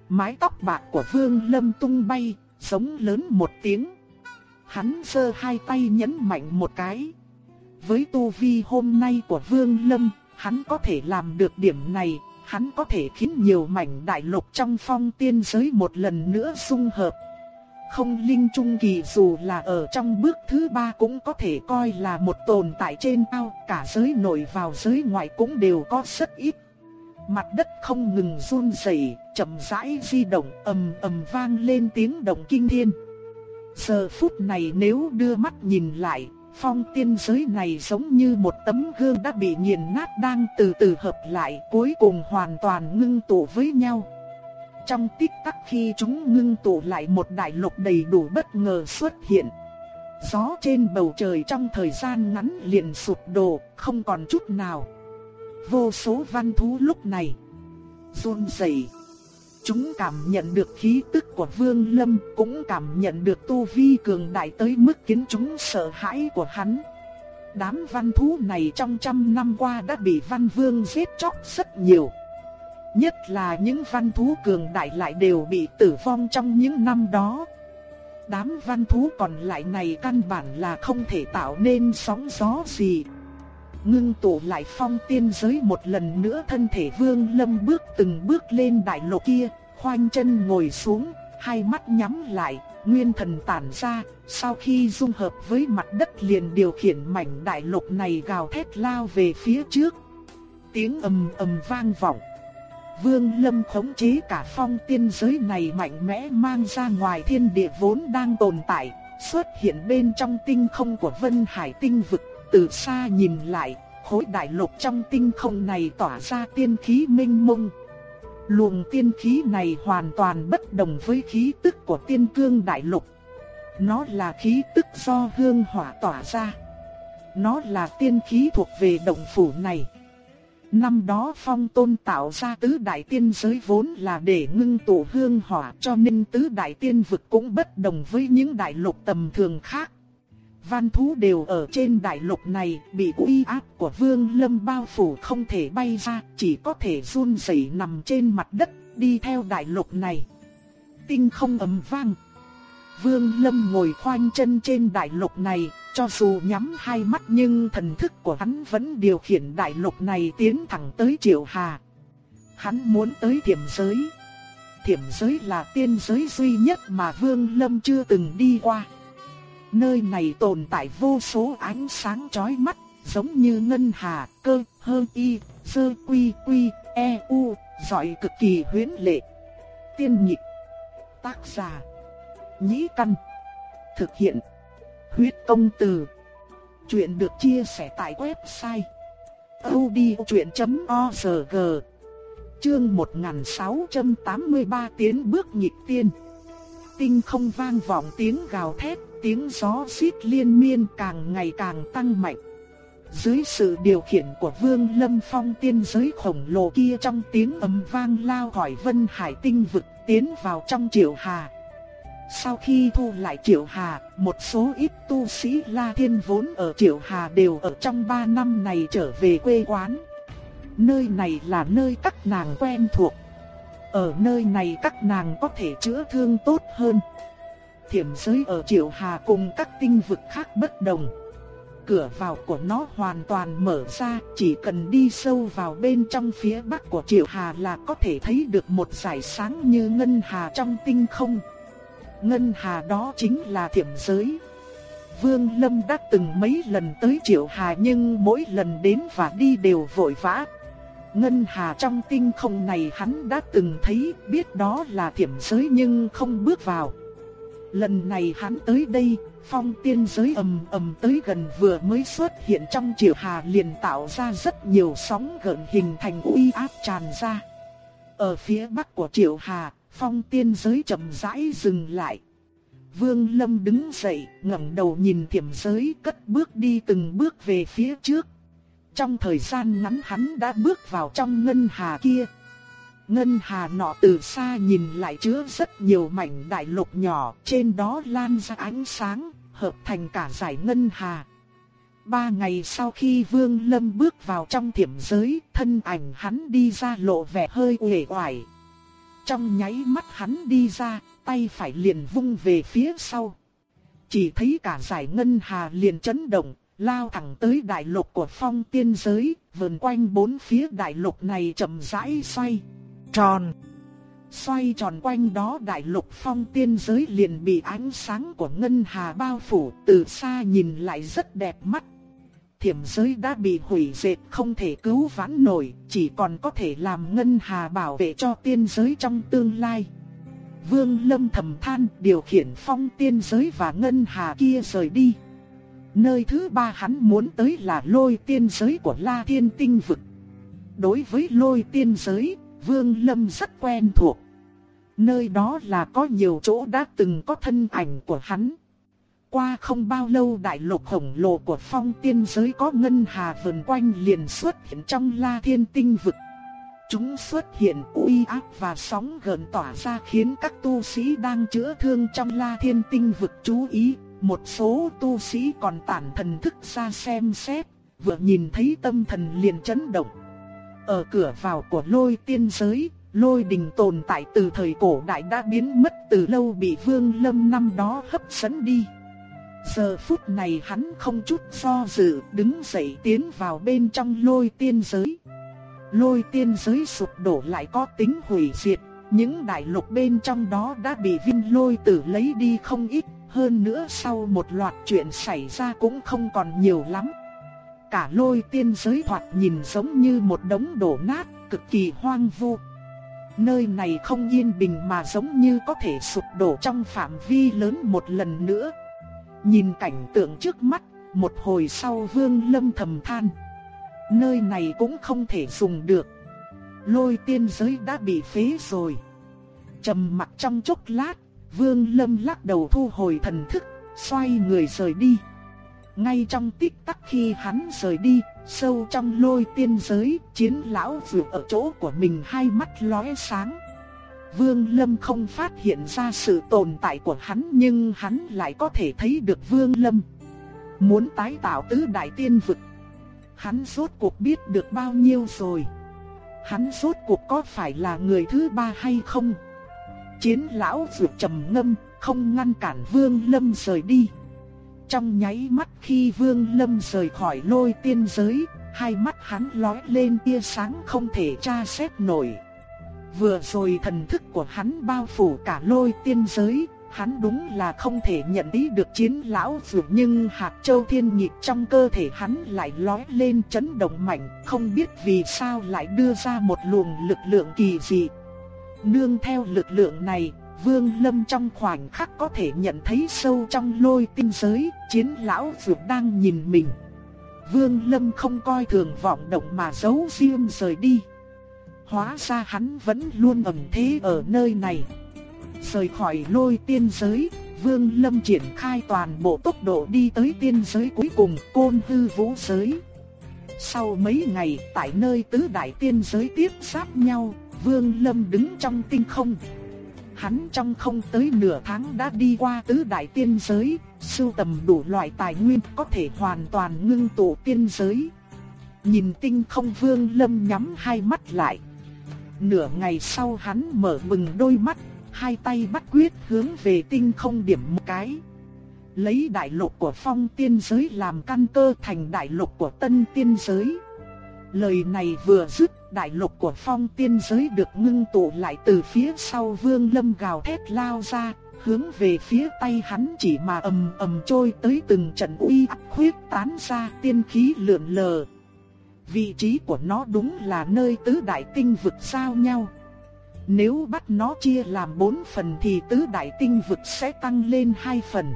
Mái tóc bạc của Vương Lâm tung bay, sống lớn một tiếng. Hắn giơ hai tay nhấn mạnh một cái. Với tu vi hôm nay của Vương Lâm, hắn có thể làm được điểm này, hắn có thể khiến nhiều mảnh đại lục trong phong tiên giới một lần nữa dung hợp. Không linh trung kỳ dù là ở trong bước thứ ba cũng có thể coi là một tồn tại trên cao, cả giới nội vào giới ngoại cũng đều có rất ít. Mặt đất không ngừng run rẩy, chậm rãi di động, ầm ầm vang lên tiếng động kinh thiên. Giờ phút này nếu đưa mắt nhìn lại, phong tiên giới này giống như một tấm gương đã bị nghiền nát đang từ từ hợp lại cuối cùng hoàn toàn ngưng tụ với nhau. Trong tích tắc khi chúng ngưng tụ lại một đại lục đầy đủ bất ngờ xuất hiện. Gió trên bầu trời trong thời gian ngắn liền sụp đổ, không còn chút nào. Vô số văn thú lúc này run rẩy Chúng cảm nhận được khí tức của Vương Lâm, cũng cảm nhận được tu vi cường đại tới mức khiến chúng sợ hãi của hắn. Đám văn thú này trong trăm năm qua đã bị văn vương giết chóc rất nhiều. Nhất là những văn thú cường đại lại đều bị tử vong trong những năm đó. Đám văn thú còn lại này căn bản là không thể tạo nên sóng gió gì. Ngưng tụ lại phong tiên giới một lần nữa thân thể vương lâm bước từng bước lên đại lộ kia, khoanh chân ngồi xuống, hai mắt nhắm lại, nguyên thần tản ra, sau khi dung hợp với mặt đất liền điều khiển mảnh đại lục này gào thét lao về phía trước. Tiếng ầm ầm vang vọng. Vương Lâm khống chế cả phong tiên giới này mạnh mẽ mang ra ngoài thiên địa vốn đang tồn tại, xuất hiện bên trong tinh không của Vân Hải tinh vực, từ xa nhìn lại, khối đại lục trong tinh không này tỏa ra tiên khí minh mông. Luồng tiên khí này hoàn toàn bất đồng với khí tức của tiên cương đại lục. Nó là khí tức do hương hỏa tỏa ra. Nó là tiên khí thuộc về động phủ này. Năm đó phong tôn tạo ra tứ đại tiên giới vốn là để ngưng tụ hương hỏa cho nên tứ đại tiên vực cũng bất đồng với những đại lục tầm thường khác. Văn thú đều ở trên đại lục này bị uy áp của vương lâm bao phủ không thể bay ra, chỉ có thể run rẩy nằm trên mặt đất đi theo đại lục này. Tinh không ầm vang. Vương lâm ngồi khoanh chân trên đại lục này, cho dù nhắm hai mắt nhưng thần thức của hắn vẫn điều khiển đại lục này tiến thẳng tới triệu hà. Hắn muốn tới thiểm giới. Thiểm giới là tiên giới duy nhất mà Vương Lâm chưa từng đi qua. Nơi này tồn tại vô số ánh sáng chói mắt, giống như ngân hà, cơ, hơ y, sơ quy quy, e u, giỏi cực kỳ huyến lệ. Tiên nhịp, tác giả, nhĩ căn, thực hiện, huyết công từ. Chuyện được chia sẻ tại website odchuyện.org Chương 1683 tiến bước nhịp tiên Tinh không vang vọng tiếng gào thét, tiếng gió xít liên miên càng ngày càng tăng mạnh. Dưới sự điều khiển của Vương Lâm Phong tiên giới khổng lồ kia trong tiếng ầm vang lao khỏi Vân Hải tinh vực tiến vào trong Triệu Hà. Sau khi thu lại Triệu Hà, một số ít tu sĩ La Thiên vốn ở Triệu Hà đều ở trong 3 năm này trở về quê quán. Nơi này là nơi các nàng quen thuộc. Ở nơi này các nàng có thể chữa thương tốt hơn. Thiểm giới ở Triệu Hà cùng các tinh vực khác bất đồng. Cửa vào của nó hoàn toàn mở ra, chỉ cần đi sâu vào bên trong phía bắc của Triệu Hà là có thể thấy được một dải sáng như ngân hà trong tinh không. Ngân hà đó chính là thiểm giới. Vương Lâm đã từng mấy lần tới Triệu Hà nhưng mỗi lần đến và đi đều vội vã. Ngân hà trong tinh không này hắn đã từng thấy biết đó là thiểm giới nhưng không bước vào. Lần này hắn tới đây, phong tiên giới ầm ầm tới gần vừa mới xuất hiện trong triều Hà liền tạo ra rất nhiều sóng gợn hình thành uy áp tràn ra. Ở phía bắc của triều Hà, phong tiên giới chậm rãi dừng lại. Vương Lâm đứng dậy, ngẩng đầu nhìn thiểm giới cất bước đi từng bước về phía trước. Trong thời gian ngắn hắn đã bước vào trong ngân hà kia. Ngân hà nọ từ xa nhìn lại chứa rất nhiều mảnh đại lục nhỏ, trên đó lan ra ánh sáng, hợp thành cả giải ngân hà. Ba ngày sau khi Vương Lâm bước vào trong thiểm giới, thân ảnh hắn đi ra lộ vẻ hơi uể oải. Trong nháy mắt hắn đi ra, tay phải liền vung về phía sau. Chỉ thấy cả giải ngân hà liền chấn động, lao thẳng tới đại lục của phong tiên giới, vần quanh bốn phía đại lục này chậm rãi xoay tròn. Xoay tròn quanh đó đại lục phong tiên giới liền bị ánh sáng của ngân hà bao phủ, từ xa nhìn lại rất đẹp mắt. Thiểm giới đã bị hủy diệt không thể cứu vãn nổi, chỉ còn có thể làm ngân hà bảo vệ cho tiên giới trong tương lai. Vương Lâm thầm than điều khiển phong tiên giới và ngân hà kia rời đi. Nơi thứ ba hắn muốn tới là lôi tiên giới của La Thiên Tinh Vực. Đối với lôi tiên giới, Vương Lâm rất quen thuộc. Nơi đó là có nhiều chỗ đã từng có thân ảnh của hắn. Qua không bao lâu đại lục khổng lồ của phong tiên giới có ngân hà vần quanh liền xuất hiện trong La Thiên Tinh Vực. Chúng xuất hiện uy áp và sóng gần tỏa ra khiến các tu sĩ đang chữa thương trong La Thiên Tinh Vực chú ý. Một số tu sĩ còn tản thần thức ra xem xét, vừa nhìn thấy tâm thần liền chấn động. Ở cửa vào của lôi tiên giới, lôi đình tồn tại từ thời cổ đại đã biến mất từ lâu bị vương lâm năm đó hấp dẫn đi. Giờ phút này hắn không chút do dự đứng dậy tiến vào bên trong lôi tiên giới. Lôi tiên giới sụp đổ lại có tính hủy diệt, những đại lục bên trong đó đã bị vinh lôi tử lấy đi không ít, hơn nữa sau một loạt chuyện xảy ra cũng không còn nhiều lắm. Cả lôi tiên giới thoạt nhìn giống như một đống đổ nát, cực kỳ hoang vu. Nơi này không yên bình mà giống như có thể sụp đổ trong phạm vi lớn một lần nữa. Nhìn cảnh tượng trước mắt, một hồi sau vương lâm thầm than. Nơi này cũng không thể dùng được. Lôi tiên giới đã bị phế rồi. trầm mặc trong chốc lát, vương lâm lắc đầu thu hồi thần thức, xoay người rời đi. Ngay trong tích tắc khi hắn rời đi, sâu trong lôi tiên giới, chiến lão vừa ở chỗ của mình hai mắt lóe sáng. Vương Lâm không phát hiện ra sự tồn tại của hắn nhưng hắn lại có thể thấy được Vương Lâm. Muốn tái tạo tứ đại tiên vực. Hắn rốt cuộc biết được bao nhiêu rồi. Hắn rốt cuộc có phải là người thứ ba hay không? Chiến lão vượt trầm ngâm, không ngăn cản Vương Lâm rời đi. Trong nháy mắt khi Vương Lâm rời khỏi lôi tiên giới, hai mắt hắn lóe lên tia sáng không thể tra xét nổi. Vừa rồi thần thức của hắn bao phủ cả lôi tiên giới, Hắn đúng là không thể nhận ý được chiến lão dược nhưng hạt châu thiên nhịp trong cơ thể hắn lại lóe lên chấn động mạnh, không biết vì sao lại đưa ra một luồng lực lượng kỳ dị. Nương theo lực lượng này, Vương Lâm trong khoảnh khắc có thể nhận thấy sâu trong lôi tinh giới, chiến lão dược đang nhìn mình. Vương Lâm không coi thường vọng động mà giấu riêng rời đi. Hóa ra hắn vẫn luôn ẩn thế ở nơi này. Rời khỏi lôi tiên giới, Vương Lâm triển khai toàn bộ tốc độ đi tới tiên giới cuối cùng, côn hư vũ giới. Sau mấy ngày, tại nơi tứ đại tiên giới tiếp giáp nhau, Vương Lâm đứng trong tinh không. Hắn trong không tới nửa tháng đã đi qua tứ đại tiên giới, sưu tầm đủ loại tài nguyên có thể hoàn toàn ngưng tụ tiên giới. Nhìn tinh không Vương Lâm nhắm hai mắt lại. Nửa ngày sau hắn mở bừng đôi mắt, hai tay bắt quyết hướng về tinh không điểm một cái. Lấy đại lục của phong tiên giới làm căn cơ thành đại lục của tân tiên giới. Lời này vừa dứt, đại lục của phong tiên giới được ngưng tụ lại từ phía sau vương lâm gào thét lao ra, hướng về phía tay hắn chỉ mà ầm ầm trôi tới từng trận uy áp huyết tán ra tiên khí lượn lờ. Vị trí của nó đúng là nơi tứ đại tinh vực giao nhau. Nếu bắt nó chia làm bốn phần thì tứ đại tinh vực sẽ tăng lên hai phần.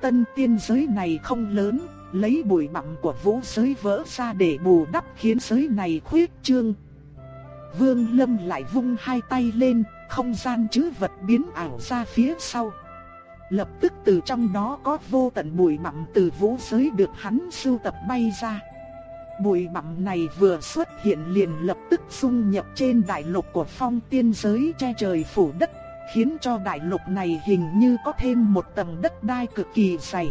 Tân tiên giới này không lớn, lấy bụi bặm của vũ giới vỡ ra để bù đắp khiến giới này khuyết trương. Vương Lâm lại vung hai tay lên, không gian chữ vật biến ảo ra phía sau. Lập tức từ trong đó có vô tận bụi bặm từ vũ giới được hắn sưu tập bay ra. Bụi bặm này vừa xuất hiện liền lập tức xung nhập trên đại lục của phong tiên giới che trời phủ đất, khiến cho đại lục này hình như có thêm một tầng đất đai cực kỳ dày.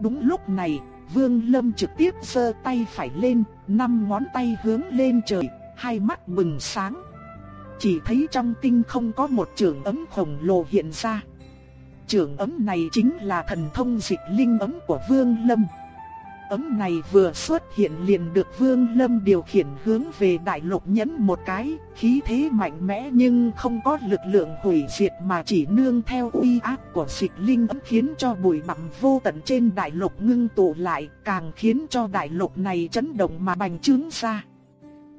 Đúng lúc này, Vương Lâm trực tiếp giơ tay phải lên, năm ngón tay hướng lên trời, hai mắt bừng sáng. Chỉ thấy trong tinh không có một trường ấm khổng lồ hiện ra. Trường ấm này chính là thần thông dịch linh ấm của Vương Lâm ấm này vừa xuất hiện liền được Vương Lâm điều khiển hướng về đại lục nhấn một cái, khí thế mạnh mẽ nhưng không có lực lượng hủy diệt mà chỉ nương theo uy áp của dịch linh ấm khiến cho bụi bặm vô tận trên đại lục ngưng tụ lại, càng khiến cho đại lục này chấn động mà bành trướng ra.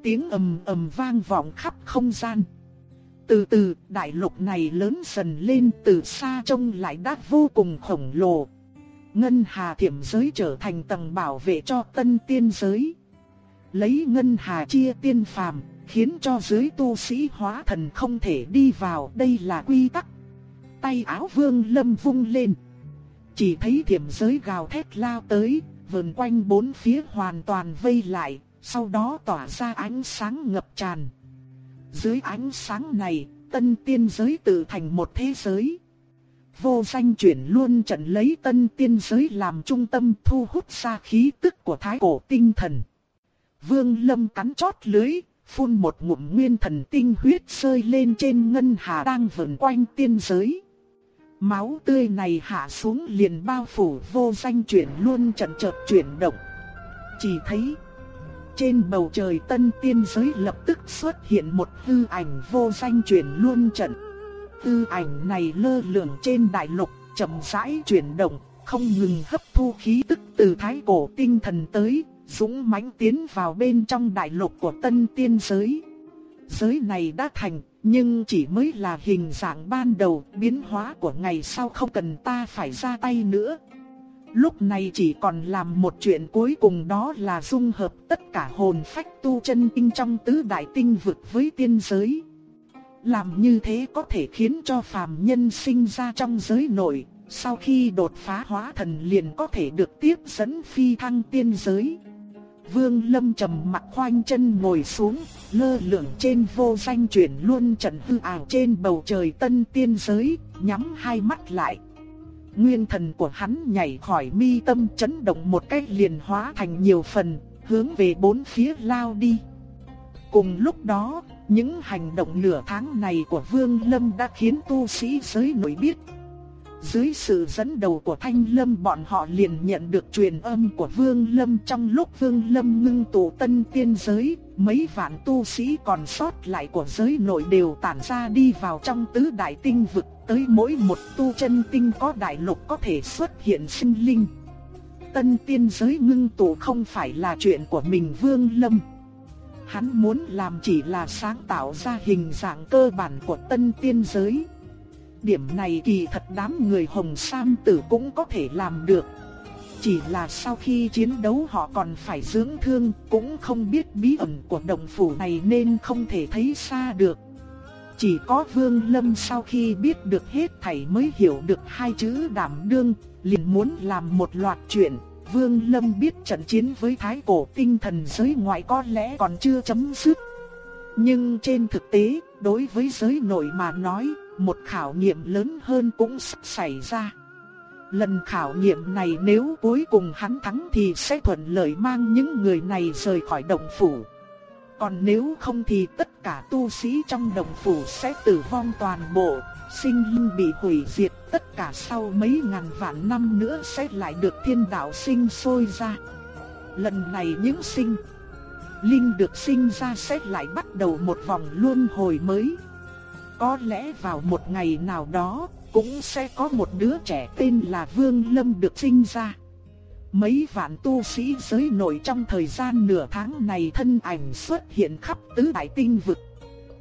Tiếng ầm ầm vang vọng khắp không gian. Từ từ, đại lục này lớn dần lên từ xa trông lại đã vô cùng khổng lồ, Ngân Hà thiểm giới trở thành tầng bảo vệ cho tân tiên giới. Lấy Ngân Hà chia tiên phàm, khiến cho giới tu sĩ hóa thần không thể đi vào, đây là quy tắc. Tay áo vương lâm vung lên. Chỉ thấy thiểm giới gào thét lao tới, vườn quanh bốn phía hoàn toàn vây lại, sau đó tỏa ra ánh sáng ngập tràn. Dưới ánh sáng này, tân tiên giới tự thành một thế giới vô danh chuyển luôn trận lấy tân tiên giới làm trung tâm thu hút ra khí tức của thái cổ tinh thần. Vương Lâm cắn chót lưới, phun một ngụm nguyên thần tinh huyết rơi lên trên ngân hà đang vần quanh tiên giới. Máu tươi này hạ xuống liền bao phủ vô danh chuyển luôn trận chợt chuyển động. Chỉ thấy trên bầu trời tân tiên giới lập tức xuất hiện một hư ảnh vô danh chuyển luôn trận tư ảnh này lơ lửng trên đại lục, chậm rãi chuyển động, không ngừng hấp thu khí tức từ thái cổ tinh thần tới, dũng mãnh tiến vào bên trong đại lục của tân tiên giới. Giới này đã thành, nhưng chỉ mới là hình dạng ban đầu, biến hóa của ngày sau không cần ta phải ra tay nữa. Lúc này chỉ còn làm một chuyện cuối cùng đó là dung hợp tất cả hồn phách tu chân tinh trong tứ đại tinh vực với tiên giới. Làm như thế có thể khiến cho phàm nhân sinh ra trong giới nội, sau khi đột phá hóa thần liền có thể được tiếp dẫn phi thăng tiên giới. Vương Lâm trầm mặt khoanh chân ngồi xuống, lơ lửng trên vô danh chuyển luôn trận hư ảo trên bầu trời tân tiên giới, nhắm hai mắt lại. Nguyên thần của hắn nhảy khỏi mi tâm chấn động một cách liền hóa thành nhiều phần, hướng về bốn phía lao đi. Cùng lúc đó, những hành động nửa tháng này của Vương Lâm đã khiến tu sĩ giới nổi biết. Dưới sự dẫn đầu của Thanh Lâm bọn họ liền nhận được truyền âm của Vương Lâm trong lúc Vương Lâm ngưng tụ tân tiên giới, mấy vạn tu sĩ còn sót lại của giới nội đều tản ra đi vào trong tứ đại tinh vực tới mỗi một tu chân tinh có đại lục có thể xuất hiện sinh linh. Tân tiên giới ngưng tụ không phải là chuyện của mình Vương Lâm. Hắn muốn làm chỉ là sáng tạo ra hình dạng cơ bản của tân tiên giới. Điểm này kỳ thật đám người Hồng Sam Tử cũng có thể làm được. Chỉ là sau khi chiến đấu họ còn phải dưỡng thương, cũng không biết bí ẩn của đồng phủ này nên không thể thấy xa được. Chỉ có Vương Lâm sau khi biết được hết thảy mới hiểu được hai chữ đảm đương, liền muốn làm một loạt chuyện. Vương Lâm biết trận chiến với Thái Cổ tinh thần giới ngoại có lẽ còn chưa chấm dứt. Nhưng trên thực tế, đối với giới nội mà nói, một khảo nghiệm lớn hơn cũng sắp xảy ra. Lần khảo nghiệm này nếu cuối cùng hắn thắng thì sẽ thuận lợi mang những người này rời khỏi động phủ. Còn nếu không thì tất cả tu sĩ trong đồng phủ sẽ tử vong toàn bộ, sinh linh bị hủy diệt, tất cả sau mấy ngàn vạn năm nữa sẽ lại được thiên đạo sinh sôi ra. Lần này những sinh linh được sinh ra sẽ lại bắt đầu một vòng luân hồi mới. Có lẽ vào một ngày nào đó, cũng sẽ có một đứa trẻ tên là Vương Lâm được sinh ra. Mấy vạn tu sĩ giới nội trong thời gian nửa tháng này thân ảnh xuất hiện khắp tứ đại tinh vực.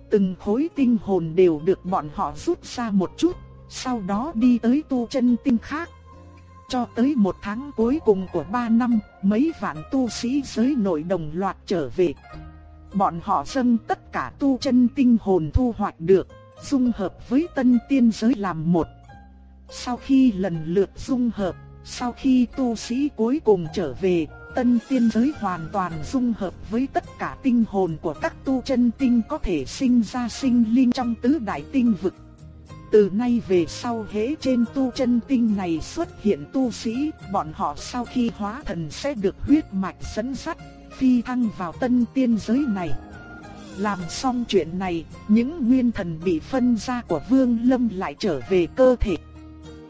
Từng khối tinh hồn đều được bọn họ rút ra một chút, sau đó đi tới tu chân tinh khác. Cho tới một tháng cuối cùng của ba năm, mấy vạn tu sĩ giới nội đồng loạt trở về. Bọn họ dâng tất cả tu chân tinh hồn thu hoạch được, dung hợp với tân tiên giới làm một. Sau khi lần lượt dung hợp, sau khi tu sĩ cuối cùng trở về, tân tiên giới hoàn toàn dung hợp với tất cả tinh hồn của các tu chân tinh có thể sinh ra sinh linh trong tứ đại tinh vực. Từ nay về sau hễ trên tu chân tinh này xuất hiện tu sĩ, bọn họ sau khi hóa thần sẽ được huyết mạch dẫn dắt, phi thăng vào tân tiên giới này. Làm xong chuyện này, những nguyên thần bị phân ra của Vương Lâm lại trở về cơ thể.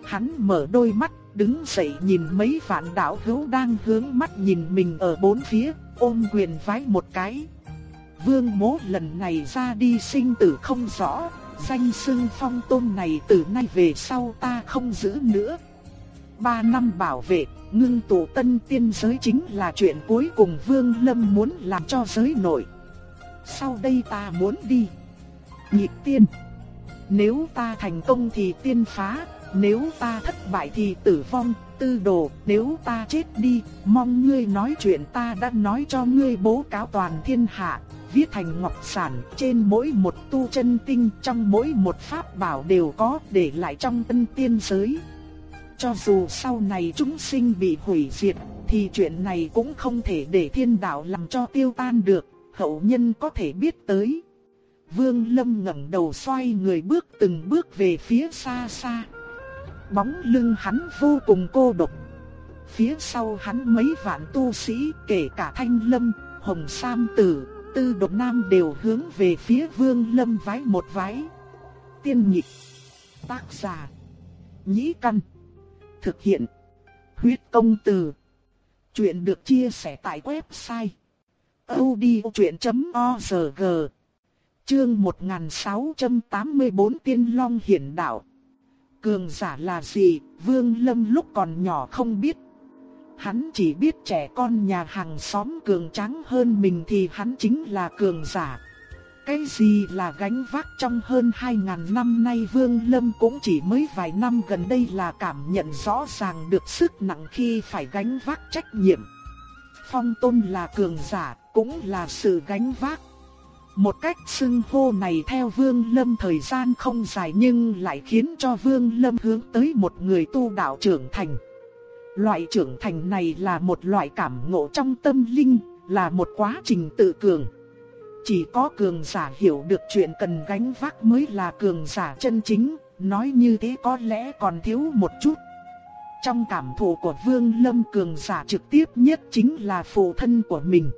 Hắn mở đôi mắt đứng dậy nhìn mấy vạn đạo hữu đang hướng mắt nhìn mình ở bốn phía, ôm quyền vái một cái. Vương Mỗ lần này ra đi sinh tử không rõ, danh xưng phong tôn này từ nay về sau ta không giữ nữa. Ba năm bảo vệ, ngưng tụ tân tiên giới chính là chuyện cuối cùng Vương Lâm muốn làm cho giới nội. Sau đây ta muốn đi. nhị tiên. Nếu ta thành công thì tiên phá, nếu ta thất bại thì tử vong, tư đồ, nếu ta chết đi, mong ngươi nói chuyện ta đã nói cho ngươi bố cáo toàn thiên hạ, viết thành ngọc sản, trên mỗi một tu chân tinh, trong mỗi một pháp bảo đều có, để lại trong tân tiên giới. Cho dù sau này chúng sinh bị hủy diệt, thì chuyện này cũng không thể để thiên đạo làm cho tiêu tan được, hậu nhân có thể biết tới. Vương Lâm ngẩng đầu xoay người bước từng bước về phía xa xa bóng lưng hắn vô cùng cô độc. Phía sau hắn mấy vạn tu sĩ kể cả Thanh Lâm, Hồng Sam Tử, Tư Độc Nam đều hướng về phía Vương Lâm vái một vái. Tiên nhịp, tác giả, nhĩ căn, thực hiện, huyết công từ. Chuyện được chia sẻ tại website odchuyện.org Chương 1684 Tiên Long Hiển Đạo Cường giả là gì, Vương Lâm lúc còn nhỏ không biết. Hắn chỉ biết trẻ con nhà hàng xóm cường tráng hơn mình thì hắn chính là cường giả. Cái gì là gánh vác trong hơn 2.000 năm nay Vương Lâm cũng chỉ mới vài năm gần đây là cảm nhận rõ ràng được sức nặng khi phải gánh vác trách nhiệm. Phong Tôn là cường giả, cũng là sự gánh vác. Một cách xưng hô này theo Vương Lâm thời gian không dài nhưng lại khiến cho Vương Lâm hướng tới một người tu đạo trưởng thành. Loại trưởng thành này là một loại cảm ngộ trong tâm linh, là một quá trình tự cường. Chỉ có cường giả hiểu được chuyện cần gánh vác mới là cường giả chân chính, nói như thế có lẽ còn thiếu một chút. Trong cảm thụ của Vương Lâm cường giả trực tiếp nhất chính là phụ thân của mình.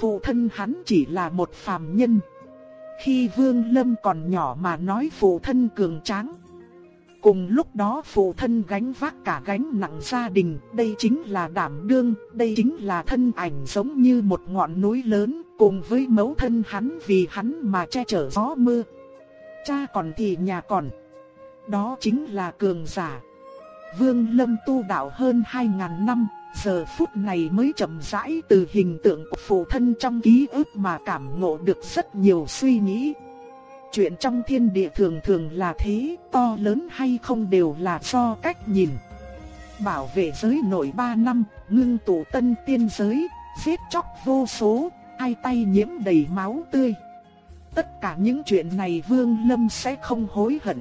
Phụ thân hắn chỉ là một phàm nhân. Khi Vương Lâm còn nhỏ mà nói phụ thân cường tráng. Cùng lúc đó phụ thân gánh vác cả gánh nặng gia đình, đây chính là đảm đương, đây chính là thân ảnh giống như một ngọn núi lớn, cùng với mẫu thân hắn vì hắn mà che chở gió mưa. Cha còn thì nhà còn. Đó chính là cường giả. Vương Lâm tu đạo hơn 2.000 năm, giờ phút này mới chậm rãi từ hình tượng của phụ thân trong ký ức mà cảm ngộ được rất nhiều suy nghĩ. Chuyện trong thiên địa thường thường là thế, to lớn hay không đều là do cách nhìn. Bảo vệ giới nội 3 năm, ngưng tụ tân tiên giới, giết chóc vô số, hai tay nhiễm đầy máu tươi. Tất cả những chuyện này Vương Lâm sẽ không hối hận.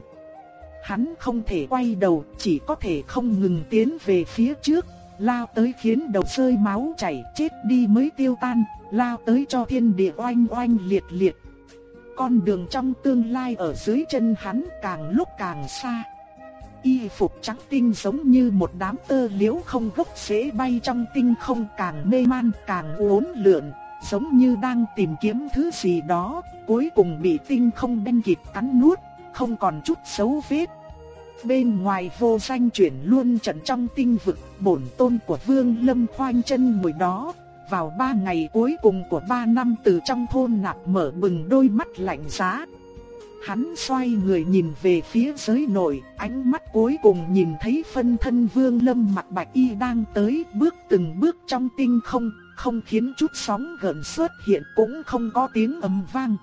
Hắn không thể quay đầu, chỉ có thể không ngừng tiến về phía trước, lao tới khiến đầu rơi máu chảy chết đi mới tiêu tan, lao tới cho thiên địa oanh oanh liệt liệt. Con đường trong tương lai ở dưới chân hắn càng lúc càng xa. Y phục trắng tinh giống như một đám tơ liễu không gốc rễ bay trong tinh không càng mê man càng uốn lượn, giống như đang tìm kiếm thứ gì đó, cuối cùng bị tinh không đen kịt cắn nuốt, không còn chút dấu vết. Bên ngoài vô danh chuyển luôn trận trong tinh vực, bổn tôn của Vương Lâm khoanh chân ngồi đó, vào ba ngày cuối cùng của ba năm từ trong thôn nạp mở bừng đôi mắt lạnh giá. Hắn xoay người nhìn về phía giới nội, ánh mắt cuối cùng nhìn thấy phân thân Vương Lâm mặc bạch y đang tới, bước từng bước trong tinh không, không khiến chút sóng gợn xuất hiện cũng không có tiếng ầm vang.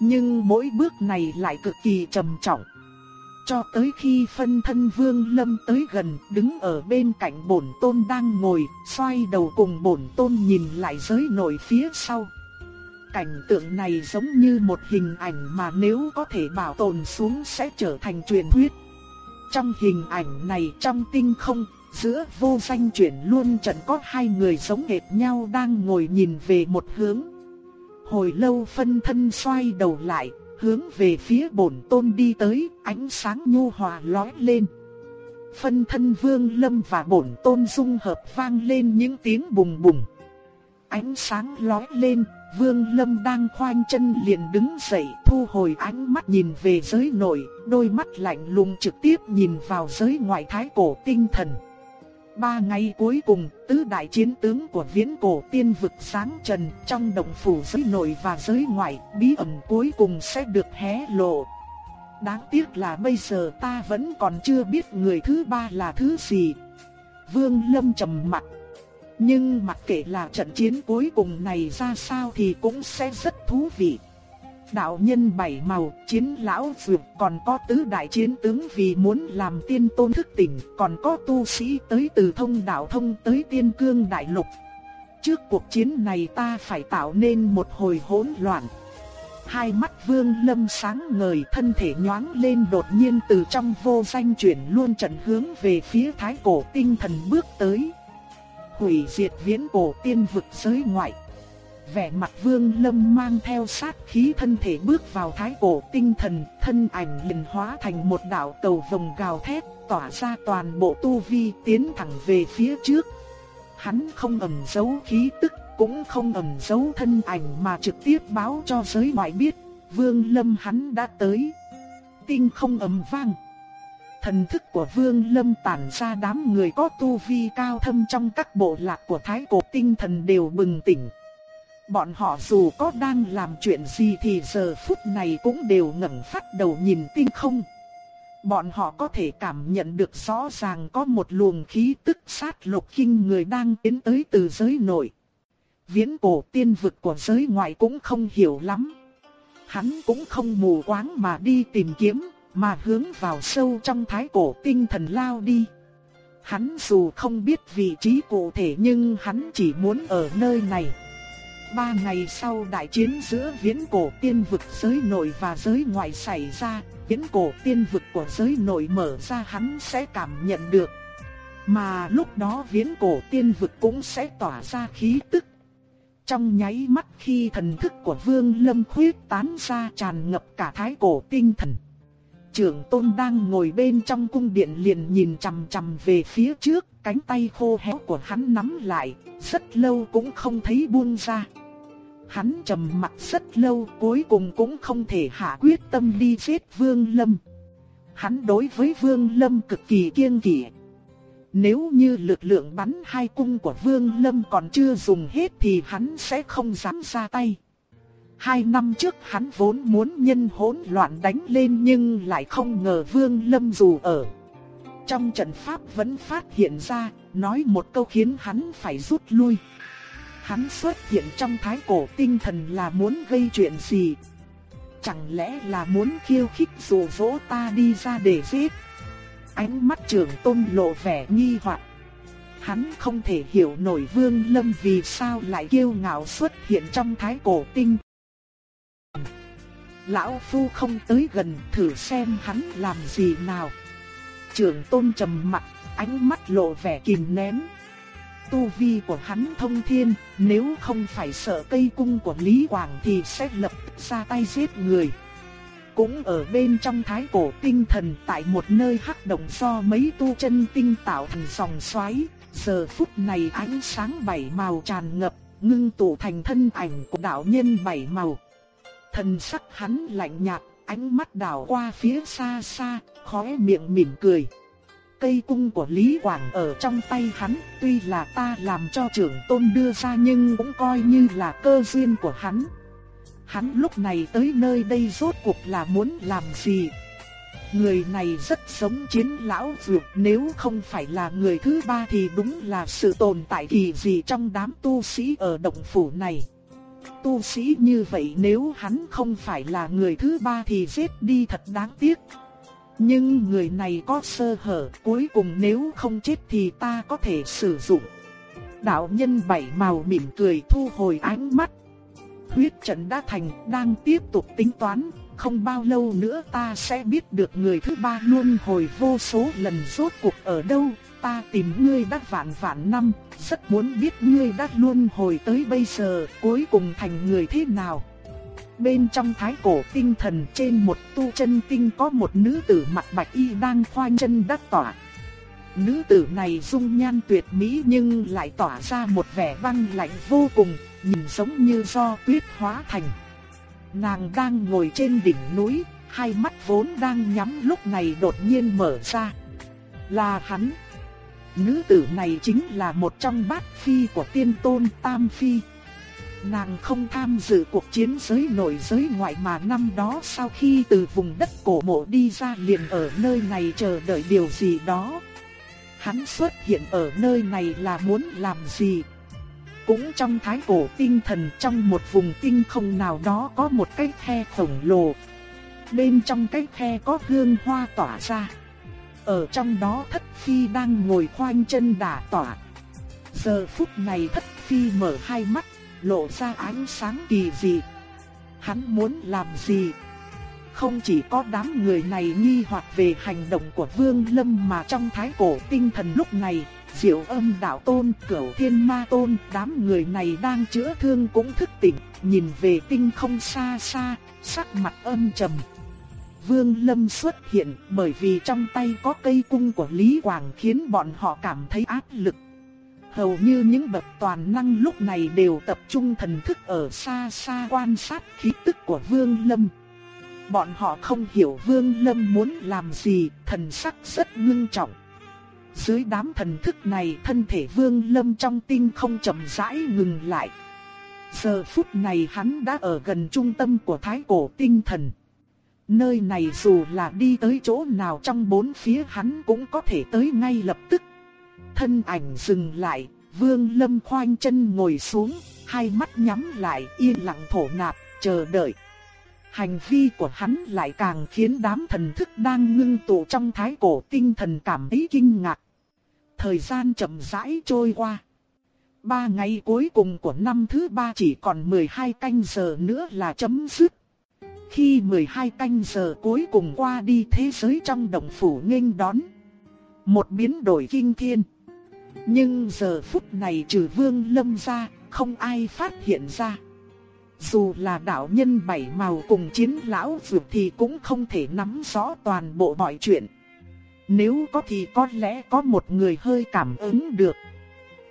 Nhưng mỗi bước này lại cực kỳ trầm trọng. Cho tới khi phân thân vương lâm tới gần, đứng ở bên cạnh bổn tôn đang ngồi, xoay đầu cùng bổn tôn nhìn lại giới nội phía sau. Cảnh tượng này giống như một hình ảnh mà nếu có thể bảo tồn xuống sẽ trở thành truyền thuyết. Trong hình ảnh này trong tinh không, giữa vô danh chuyển luôn trận có hai người giống hệt nhau đang ngồi nhìn về một hướng. Hồi lâu phân thân xoay đầu lại, hướng về phía bổn tôn đi tới, ánh sáng nhu hòa lóe lên. Phân thân vương lâm và bổn tôn dung hợp vang lên những tiếng bùng bùng. Ánh sáng lóe lên, vương lâm đang khoanh chân liền đứng dậy thu hồi ánh mắt nhìn về giới nội, đôi mắt lạnh lùng trực tiếp nhìn vào giới ngoại thái cổ tinh thần. Ba ngày cuối cùng, tứ đại chiến tướng của viễn cổ tiên vực sáng trần trong động phủ giới nội và giới ngoại, bí ẩn cuối cùng sẽ được hé lộ. Đáng tiếc là bây giờ ta vẫn còn chưa biết người thứ ba là thứ gì. Vương Lâm trầm mặt. Nhưng mặc kệ là trận chiến cuối cùng này ra sao thì cũng sẽ rất thú vị đạo nhân bảy màu, chiến lão dược còn có tứ đại chiến tướng vì muốn làm tiên tôn thức tỉnh, còn có tu sĩ tới từ thông đạo thông tới tiên cương đại lục. Trước cuộc chiến này ta phải tạo nên một hồi hỗn loạn. Hai mắt vương lâm sáng ngời thân thể nhoáng lên đột nhiên từ trong vô danh chuyển luôn trận hướng về phía thái cổ tinh thần bước tới. Hủy diệt viễn cổ tiên vực giới ngoại vẻ mặt vương lâm mang theo sát khí thân thể bước vào thái cổ tinh thần, thân ảnh liền hóa thành một đạo cầu vồng gào thét, tỏa ra toàn bộ tu vi tiến thẳng về phía trước. Hắn không ẩn giấu khí tức, cũng không ẩn giấu thân ảnh mà trực tiếp báo cho giới ngoại biết, vương lâm hắn đã tới. Tinh không ầm vang. Thần thức của Vương Lâm tản ra đám người có tu vi cao thâm trong các bộ lạc của Thái Cổ tinh thần đều bừng tỉnh. Bọn họ dù có đang làm chuyện gì thì giờ phút này cũng đều ngẩng phát đầu nhìn tinh không. Bọn họ có thể cảm nhận được rõ ràng có một luồng khí tức sát lục kinh người đang tiến tới từ giới nội. Viễn cổ tiên vực của giới ngoại cũng không hiểu lắm. Hắn cũng không mù quáng mà đi tìm kiếm, mà hướng vào sâu trong thái cổ tinh thần lao đi. Hắn dù không biết vị trí cụ thể nhưng hắn chỉ muốn ở nơi này. Ba ngày sau đại chiến giữa viễn cổ tiên vực giới nội và giới ngoại xảy ra, viễn cổ tiên vực của giới nội mở ra hắn sẽ cảm nhận được. Mà lúc đó viễn cổ tiên vực cũng sẽ tỏa ra khí tức. Trong nháy mắt khi thần thức của Vương Lâm khuyết tán ra tràn ngập cả thái cổ tinh thần. Trưởng tôn đang ngồi bên trong cung điện liền nhìn chằm chằm về phía trước, cánh tay khô héo của hắn nắm lại, rất lâu cũng không thấy buông ra. Hắn trầm mặt rất lâu cuối cùng cũng không thể hạ quyết tâm đi giết Vương Lâm. Hắn đối với Vương Lâm cực kỳ kiêng kỵ. Nếu như lực lượng bắn hai cung của Vương Lâm còn chưa dùng hết thì hắn sẽ không dám ra tay. Hai năm trước hắn vốn muốn nhân hỗn loạn đánh lên nhưng lại không ngờ Vương Lâm dù ở. Trong trận pháp vẫn phát hiện ra, nói một câu khiến hắn phải rút lui. Hắn xuất hiện trong thái cổ tinh thần là muốn gây chuyện gì? Chẳng lẽ là muốn khiêu khích dụ dỗ ta đi ra để giết? Ánh mắt trưởng tôn lộ vẻ nghi hoặc. Hắn không thể hiểu nổi vương lâm vì sao lại kiêu ngạo xuất hiện trong thái cổ tinh. Lão Phu không tới gần thử xem hắn làm gì nào. Trưởng tôn trầm mặt, ánh mắt lộ vẻ kìm nén. Tu vi của hắn thông thiên, nếu không phải sợ cây cung của Lý Quảng thì sẽ lập tức ra tay giết người. Cũng ở bên trong thái cổ tinh thần tại một nơi hắc động do mấy tu chân tinh tạo thành dòng xoáy, giờ phút này ánh sáng bảy màu tràn ngập, ngưng tụ thành thân ảnh của đạo nhân bảy màu. Thần sắc hắn lạnh nhạt, ánh mắt đảo qua phía xa xa, khóe miệng mỉm cười. Cây cung của Lý Quảng ở trong tay hắn, tuy là ta làm cho trưởng tôn đưa ra nhưng cũng coi như là cơ duyên của hắn. Hắn lúc này tới nơi đây rốt cuộc là muốn làm gì? Người này rất giống chiến lão dược nếu không phải là người thứ ba thì đúng là sự tồn tại kỳ gì trong đám tu sĩ ở động phủ này. Tu sĩ như vậy nếu hắn không phải là người thứ ba thì giết đi thật đáng tiếc. Nhưng người này có sơ hở, cuối cùng nếu không chết thì ta có thể sử dụng. Đạo nhân bảy màu mỉm cười thu hồi ánh mắt. Huyết trận đã thành, đang tiếp tục tính toán, không bao lâu nữa ta sẽ biết được người thứ ba luôn hồi vô số lần rốt cuộc ở đâu. Ta tìm ngươi đã vạn vạn năm, rất muốn biết ngươi đã luôn hồi tới bây giờ, cuối cùng thành người thế nào. Bên trong thái cổ tinh thần trên một tu chân tinh có một nữ tử mặt bạch y đang khoanh chân đắc tỏa. Nữ tử này dung nhan tuyệt mỹ nhưng lại tỏa ra một vẻ băng lạnh vô cùng, nhìn giống như do tuyết hóa thành. Nàng đang ngồi trên đỉnh núi, hai mắt vốn đang nhắm lúc này đột nhiên mở ra. Là hắn. Nữ tử này chính là một trong bát phi của tiên tôn Tam Phi. Nàng không tham dự cuộc chiến giới nội giới ngoại mà năm đó sau khi từ vùng đất cổ mộ đi ra liền ở nơi này chờ đợi điều gì đó. Hắn xuất hiện ở nơi này là muốn làm gì? Cũng trong thái cổ tinh thần trong một vùng tinh không nào đó có một cái khe khổng lồ. Bên trong cái khe có hương hoa tỏa ra. Ở trong đó thất phi đang ngồi khoanh chân đả tỏa. Giờ phút này thất phi mở hai mắt lộ ra ánh sáng kỳ dị. Hắn muốn làm gì? Không chỉ có đám người này nghi hoặc về hành động của Vương Lâm mà trong thái cổ tinh thần lúc này, Diệu Âm Đạo Tôn, Cửu Thiên Ma Tôn, đám người này đang chữa thương cũng thức tỉnh, nhìn về tinh không xa xa, sắc mặt âm trầm. Vương Lâm xuất hiện bởi vì trong tay có cây cung của Lý Quảng khiến bọn họ cảm thấy áp lực Hầu như những bậc toàn năng lúc này đều tập trung thần thức ở xa xa quan sát khí tức của Vương Lâm. Bọn họ không hiểu Vương Lâm muốn làm gì, thần sắc rất ngưng trọng. Dưới đám thần thức này thân thể Vương Lâm trong tinh không chậm rãi ngừng lại. Giờ phút này hắn đã ở gần trung tâm của thái cổ tinh thần. Nơi này dù là đi tới chỗ nào trong bốn phía hắn cũng có thể tới ngay lập tức thân ảnh dừng lại, Vương Lâm khoanh chân ngồi xuống, hai mắt nhắm lại yên lặng thổ nạp, chờ đợi. Hành vi của hắn lại càng khiến đám thần thức đang ngưng tụ trong thái cổ tinh thần cảm thấy kinh ngạc. Thời gian chậm rãi trôi qua. Ba ngày cuối cùng của năm thứ ba chỉ còn 12 canh giờ nữa là chấm dứt. Khi 12 canh giờ cuối cùng qua đi thế giới trong động phủ nghênh đón. Một biến đổi kinh thiên. Nhưng giờ phút này trừ vương lâm ra, không ai phát hiện ra. Dù là đạo nhân bảy màu cùng chiến lão vượt thì cũng không thể nắm rõ toàn bộ mọi chuyện. Nếu có thì có lẽ có một người hơi cảm ứng được.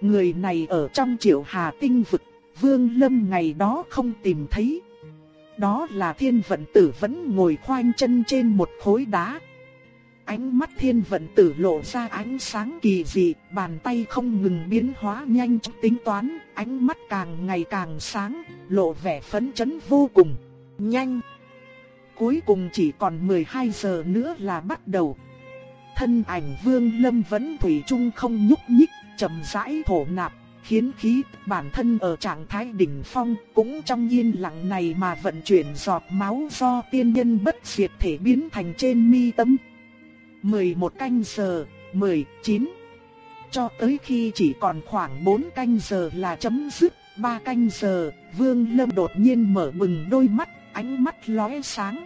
Người này ở trong triệu hà tinh vực, vương lâm ngày đó không tìm thấy. Đó là thiên vận tử vẫn ngồi khoanh chân trên một khối đá. ánh mắt thiên vận tử lộ ra ánh sáng kỳ dị, bàn tay không ngừng biến hóa nhanh chóng tính toán, ánh mắt càng ngày càng sáng, lộ vẻ phấn chấn vô cùng. Nhanh! Cuối cùng chỉ còn 12 giờ nữa là bắt đầu. Thân ảnh vương lâm vẫn thủy chung không nhúc nhích, chậm rãi thổ nạp, khiến khí bản thân ở trạng thái đỉnh phong cũng trong yên lặng này mà vận chuyển giọt máu do tiên nhân bất diệt thể biến thành trên mi tâm. 11 canh giờ, 19. Cho tới khi chỉ còn khoảng 4 canh giờ là chấm dứt, 3 canh giờ, Vương Lâm đột nhiên mở bừng đôi mắt, ánh mắt lóe sáng.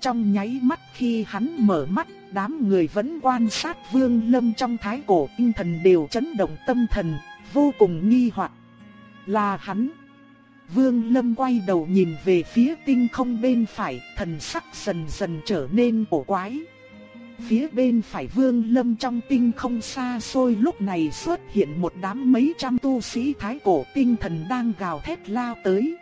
Trong nháy mắt khi hắn mở mắt, đám người vẫn quan sát Vương Lâm trong thái cổ tinh thần đều chấn động tâm thần, vô cùng nghi hoặc. Là hắn. Vương Lâm quay đầu nhìn về phía tinh không bên phải, thần sắc dần dần trở nên cổ quái. Phía bên phải Vương Lâm trong tinh không xa xôi lúc này xuất hiện một đám mấy trăm tu sĩ thái cổ tinh thần đang gào thét lao tới.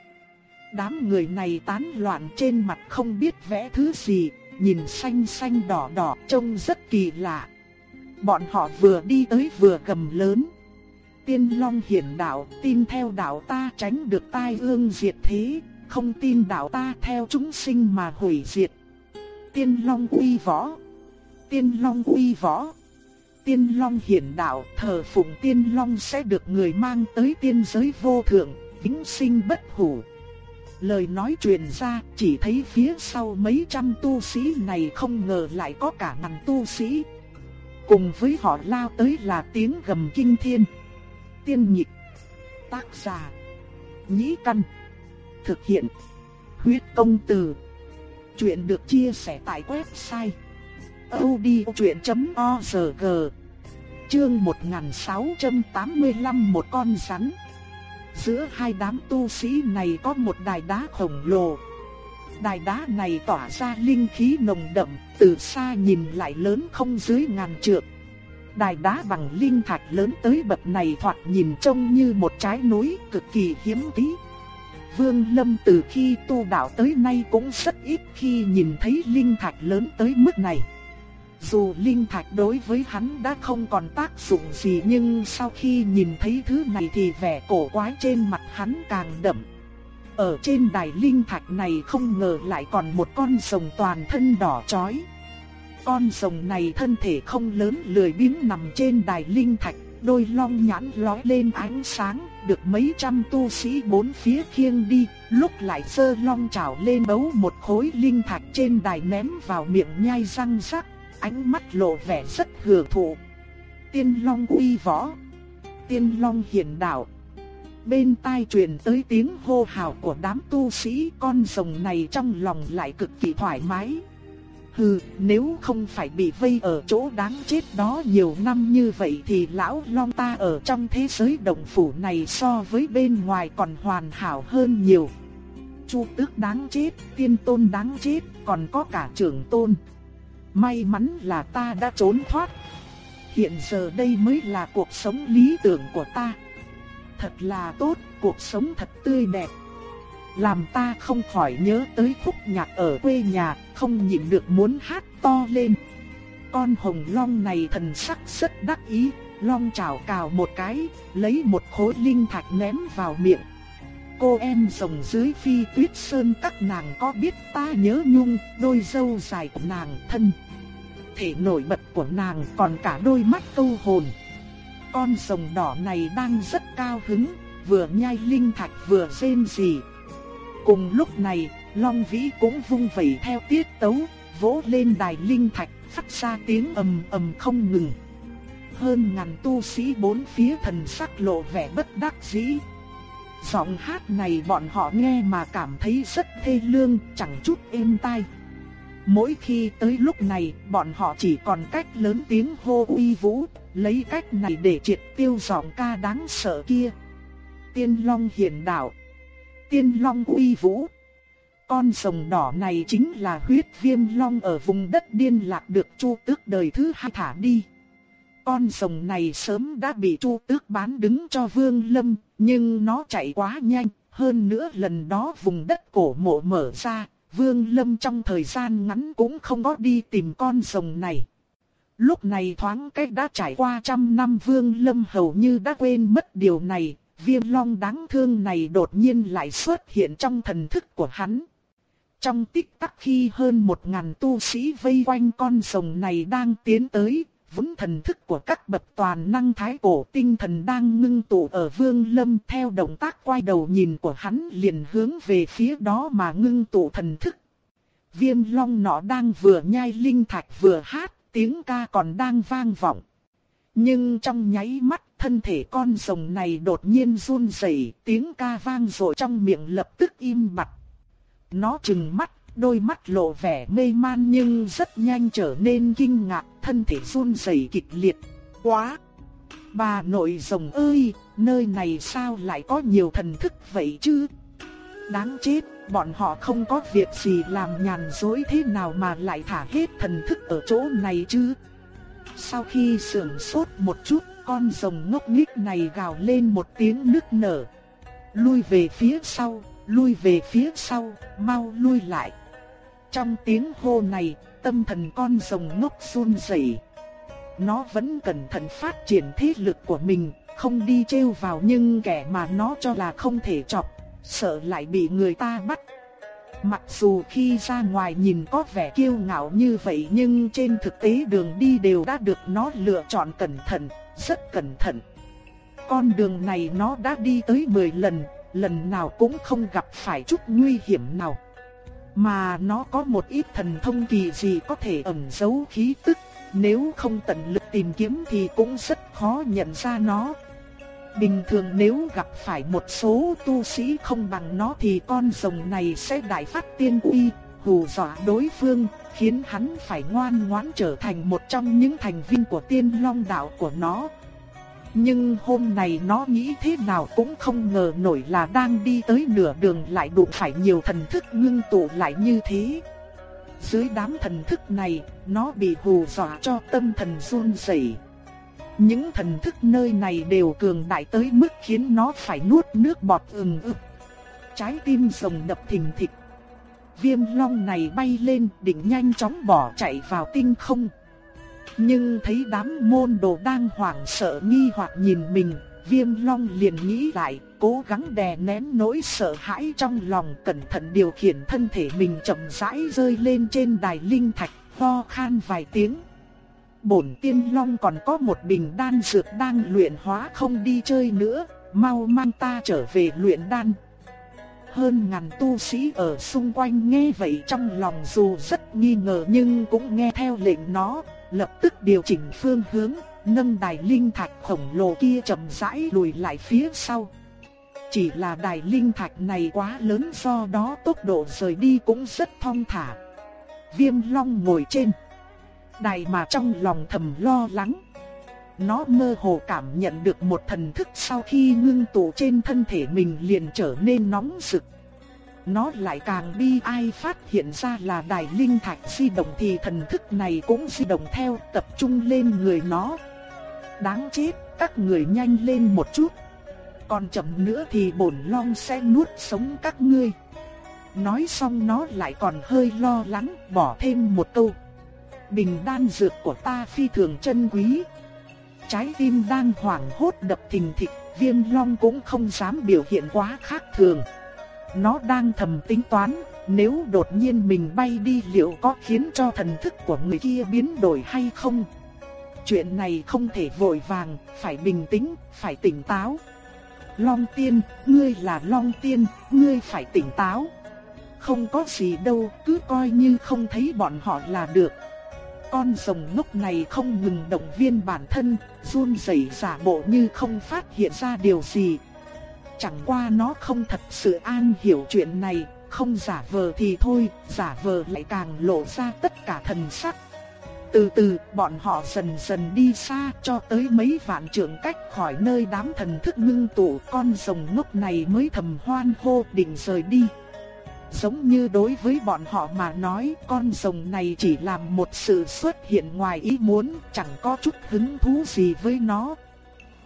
Đám người này tán loạn trên mặt không biết vẽ thứ gì, nhìn xanh xanh đỏ đỏ trông rất kỳ lạ. Bọn họ vừa đi tới vừa gầm lớn. Tiên Long hiển đạo, tin theo đạo ta tránh được tai ương diệt thế, không tin đạo ta theo chúng sinh mà hủy diệt. Tiên Long uy võ, Tiên Long uy võ. Tiên Long hiển đạo, thờ phụng Tiên Long sẽ được người mang tới tiên giới vô thượng, vĩnh sinh bất hủ. Lời nói truyền ra, chỉ thấy phía sau mấy trăm tu sĩ này không ngờ lại có cả ngàn tu sĩ. Cùng với họ lao tới là tiếng gầm kinh thiên. Tiên nhịp. Tác giả. Nhĩ căn. Thực hiện. Huyết công từ. Chuyện được chia sẻ tại website odchuyện.org Chương 1685 một con rắn Giữa hai đám tu sĩ này có một đài đá khổng lồ Đài đá này tỏa ra linh khí nồng đậm, Từ xa nhìn lại lớn không dưới ngàn trượng Đài đá bằng linh thạch lớn tới bậc này thoạt nhìn trông như một trái núi cực kỳ hiếm tí Vương Lâm từ khi tu đạo tới nay cũng rất ít khi nhìn thấy linh thạch lớn tới mức này dù linh thạch đối với hắn đã không còn tác dụng gì nhưng sau khi nhìn thấy thứ này thì vẻ cổ quái trên mặt hắn càng đậm. Ở trên đài linh thạch này không ngờ lại còn một con rồng toàn thân đỏ chói. Con rồng này thân thể không lớn lười biếng nằm trên đài linh thạch, đôi long nhãn lóe lên ánh sáng, được mấy trăm tu sĩ bốn phía khiêng đi, lúc lại sơ long chảo lên bấu một khối linh thạch trên đài ném vào miệng nhai răng rắc ánh mắt lộ vẻ rất hưởng thụ. Tiên Long uy võ, Tiên Long hiển đạo. Bên tai truyền tới tiếng hô hào của đám tu sĩ, con rồng này trong lòng lại cực kỳ thoải mái. Hừ, nếu không phải bị vây ở chỗ đáng chết đó nhiều năm như vậy thì lão long ta ở trong thế giới động phủ này so với bên ngoài còn hoàn hảo hơn nhiều. Chu tước đáng chết, tiên tôn đáng chết, còn có cả trưởng tôn. May mắn là ta đã trốn thoát. Hiện giờ đây mới là cuộc sống lý tưởng của ta. Thật là tốt, cuộc sống thật tươi đẹp. Làm ta không khỏi nhớ tới khúc nhạc ở quê nhà, không nhịn được muốn hát to lên. Con hồng long này thần sắc rất đắc ý, long chảo cào một cái, lấy một khối linh thạch ném vào miệng cô em rồng dưới phi tuyết sơn các nàng có biết ta nhớ nhung, đôi dâu dài của nàng thân. Thể nổi bật của nàng còn cả đôi mắt câu hồn. Con rồng đỏ này đang rất cao hứng, vừa nhai linh thạch vừa rên rỉ. Cùng lúc này, Long Vĩ cũng vung vẩy theo tiết tấu, vỗ lên đài linh thạch, phát ra tiếng ầm ầm không ngừng. Hơn ngàn tu sĩ bốn phía thần sắc lộ vẻ bất đắc dĩ, Giọng hát này bọn họ nghe mà cảm thấy rất thê lương, chẳng chút êm tai. Mỗi khi tới lúc này, bọn họ chỉ còn cách lớn tiếng hô uy vũ, lấy cách này để triệt tiêu giọng ca đáng sợ kia. Tiên Long hiển đạo. Tiên Long uy vũ. Con rồng đỏ này chính là huyết viêm long ở vùng đất điên lạc được chu tước đời thứ hai thả đi. Con rồng này sớm đã bị Chu Tước bán đứng cho Vương Lâm, nhưng nó chạy quá nhanh, hơn nữa lần đó vùng đất cổ mộ mở ra, Vương Lâm trong thời gian ngắn cũng không có đi tìm con rồng này. Lúc này thoáng cách đã trải qua trăm năm Vương Lâm hầu như đã quên mất điều này, viêm long đáng thương này đột nhiên lại xuất hiện trong thần thức của hắn. Trong tích tắc khi hơn một ngàn tu sĩ vây quanh con rồng này đang tiến tới, vững thần thức của các bậc toàn năng thái cổ tinh thần đang ngưng tụ ở vương lâm theo động tác quay đầu nhìn của hắn liền hướng về phía đó mà ngưng tụ thần thức. Viêm long nọ đang vừa nhai linh thạch vừa hát, tiếng ca còn đang vang vọng. Nhưng trong nháy mắt thân thể con rồng này đột nhiên run rẩy, tiếng ca vang rồi trong miệng lập tức im bặt. Nó trừng mắt, đôi mắt lộ vẻ mê man nhưng rất nhanh trở nên kinh ngạc, thân thể run rẩy kịch liệt. Quá! Bà nội rồng ơi, nơi này sao lại có nhiều thần thức vậy chứ? Đáng chết, bọn họ không có việc gì làm nhàn dối thế nào mà lại thả hết thần thức ở chỗ này chứ? Sau khi sưởng sốt một chút, con rồng ngốc nghếch này gào lên một tiếng nức nở. Lui về phía sau, lui về phía sau, mau lui lại. Trong tiếng hô này, tâm thần con rồng ngốc run rẩy. Nó vẫn cẩn thận phát triển thế lực của mình, không đi trêu vào nhưng kẻ mà nó cho là không thể chọc, sợ lại bị người ta bắt. Mặc dù khi ra ngoài nhìn có vẻ kiêu ngạo như vậy nhưng trên thực tế đường đi đều đã được nó lựa chọn cẩn thận, rất cẩn thận. Con đường này nó đã đi tới 10 lần, lần nào cũng không gặp phải chút nguy hiểm nào. Mà nó có một ít thần thông kỳ gì có thể ẩn giấu khí tức, nếu không tận lực tìm kiếm thì cũng rất khó nhận ra nó. Bình thường nếu gặp phải một số tu sĩ không bằng nó thì con rồng này sẽ đại phát tiên uy, hù dọa đối phương, khiến hắn phải ngoan ngoãn trở thành một trong những thành viên của tiên long đạo của nó. Nhưng hôm nay nó nghĩ thế nào cũng không ngờ nổi là đang đi tới nửa đường lại đụng phải nhiều thần thức ngưng tụ lại như thế. Dưới đám thần thức này, nó bị hù dọa cho tâm thần run rẩy. Những thần thức nơi này đều cường đại tới mức khiến nó phải nuốt nước bọt ừng ực. Trái tim rồng đập thình thịch. Viêm long này bay lên định nhanh chóng bỏ chạy vào tinh không. Nhưng thấy đám môn đồ đang hoảng sợ nghi hoặc nhìn mình, viêm long liền nghĩ lại, cố gắng đè nén nỗi sợ hãi trong lòng cẩn thận điều khiển thân thể mình chậm rãi rơi lên trên đài linh thạch, ho khan vài tiếng. Bổn tiên long còn có một bình đan dược đang luyện hóa không đi chơi nữa, mau mang ta trở về luyện đan. Hơn ngàn tu sĩ ở xung quanh nghe vậy trong lòng dù rất nghi ngờ nhưng cũng nghe theo lệnh nó, lập tức điều chỉnh phương hướng, nâng đài linh thạch khổng lồ kia chậm rãi lùi lại phía sau. Chỉ là đài linh thạch này quá lớn do đó tốc độ rời đi cũng rất thong thả. Viêm long ngồi trên đài mà trong lòng thầm lo lắng. Nó mơ hồ cảm nhận được một thần thức sau khi ngưng tụ trên thân thể mình liền trở nên nóng rực. Nó lại càng bi ai phát hiện ra là đài linh thạch di động thì thần thức này cũng di động theo tập trung lên người nó. Đáng chết, các người nhanh lên một chút. Còn chậm nữa thì bổn long sẽ nuốt sống các ngươi. Nói xong nó lại còn hơi lo lắng bỏ thêm một câu. Bình đan dược của ta phi thường chân quý. Trái tim đang hoảng hốt đập thình thịch, viêm long cũng không dám biểu hiện quá khác thường. Nó đang thầm tính toán, nếu đột nhiên mình bay đi liệu có khiến cho thần thức của người kia biến đổi hay không? Chuyện này không thể vội vàng, phải bình tĩnh, phải tỉnh táo. Long tiên, ngươi là long tiên, ngươi phải tỉnh táo. Không có gì đâu, cứ coi như không thấy bọn họ là được. Con rồng ngốc này không ngừng động viên bản thân, run rẩy giả bộ như không phát hiện ra điều gì, Chẳng qua nó không thật sự an hiểu chuyện này, không giả vờ thì thôi, giả vờ lại càng lộ ra tất cả thần sắc. Từ từ, bọn họ dần dần đi xa cho tới mấy vạn trượng cách khỏi nơi đám thần thức ngưng tụ con rồng ngốc này mới thầm hoan hô định rời đi. Giống như đối với bọn họ mà nói con rồng này chỉ làm một sự xuất hiện ngoài ý muốn, chẳng có chút hứng thú gì với nó,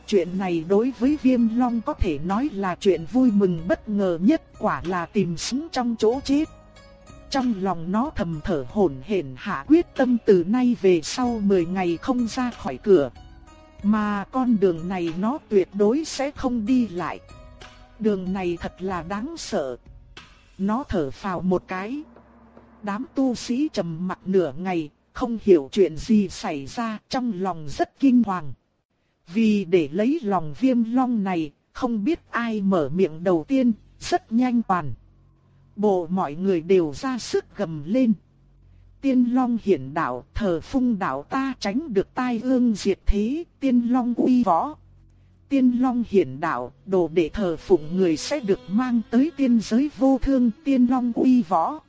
Chuyện này đối với viêm long có thể nói là chuyện vui mừng bất ngờ nhất quả là tìm súng trong chỗ chết. Trong lòng nó thầm thở hổn hển hạ quyết tâm từ nay về sau 10 ngày không ra khỏi cửa. Mà con đường này nó tuyệt đối sẽ không đi lại. Đường này thật là đáng sợ. Nó thở phào một cái. Đám tu sĩ trầm mặt nửa ngày, không hiểu chuyện gì xảy ra trong lòng rất kinh hoàng. Vì để lấy lòng viêm long này, không biết ai mở miệng đầu tiên, rất nhanh toàn. Bộ mọi người đều ra sức gầm lên. Tiên long hiển đạo, thờ phung đạo ta tránh được tai ương diệt thế, tiên long uy võ. Tiên long hiển đạo, đồ để thờ phụng người sẽ được mang tới tiên giới vô thương, tiên long uy võ.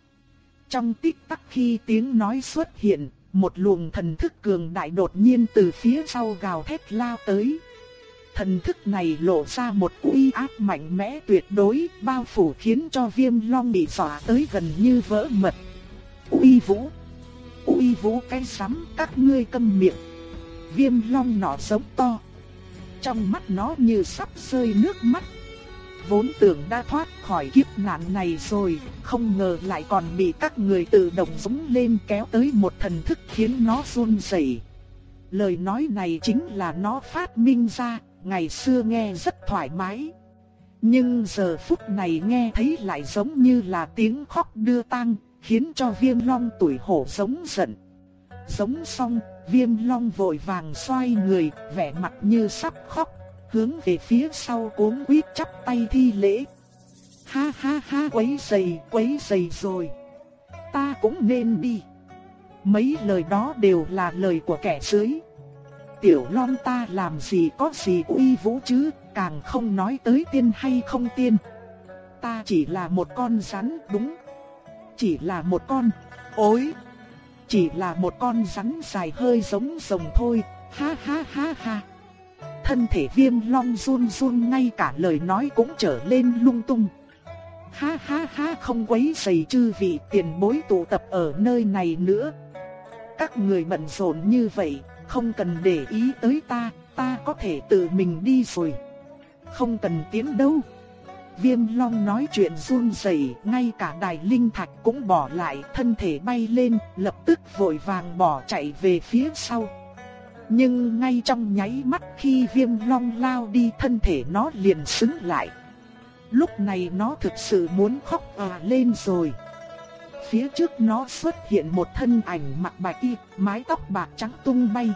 Trong tích tắc khi tiếng nói xuất hiện, một luồng thần thức cường đại đột nhiên từ phía sau gào thét lao tới. Thần thức này lộ ra một uy áp mạnh mẽ tuyệt đối, bao phủ khiến cho viêm long bị dọa tới gần như vỡ mật. Uy vũ! Uy vũ cái sắm các ngươi câm miệng. Viêm long nọ sống to. Trong mắt nó như sắp rơi nước mắt. Vốn tưởng đã thoát khỏi kiếp nạn này rồi, không ngờ lại còn bị các người tự động dũng lên kéo tới một thần thức khiến nó run rẩy. Lời nói này chính là nó phát minh ra, ngày xưa nghe rất thoải mái. Nhưng giờ phút này nghe thấy lại giống như là tiếng khóc đưa tang, khiến cho viêm long tuổi hổ giống giận. Giống xong, viêm long vội vàng xoay người, vẻ mặt như sắp khóc, hướng về phía sau cuống quýt chắp tay thi lễ. Ha ha ha quấy giày, quấy giày rồi. Ta cũng nên đi. Mấy lời đó đều là lời của kẻ dưới. Tiểu Long ta làm gì có gì uy vũ chứ, càng không nói tới tiên hay không tiên. Ta chỉ là một con rắn đúng. Chỉ là một con, ối. Chỉ là một con rắn dài hơi giống rồng thôi, ha ha ha ha. Thân thể viêm long run run ngay cả lời nói cũng trở lên lung tung. Ha ha ha không quấy rầy chư vị tiền bối tụ tập ở nơi này nữa. Các người bận rộn như vậy, không cần để ý tới ta, ta có thể tự mình đi rồi. Không cần tiến đâu. Viêm long nói chuyện run rẩy, ngay cả đài linh thạch cũng bỏ lại, thân thể bay lên, lập tức vội vàng bỏ chạy về phía sau. Nhưng ngay trong nháy mắt khi viêm long lao đi thân thể nó liền xứng lại. Lúc này nó thực sự muốn khóc à lên rồi. Phía trước nó xuất hiện một thân ảnh mặc bạch y, mái tóc bạc trắng tung bay.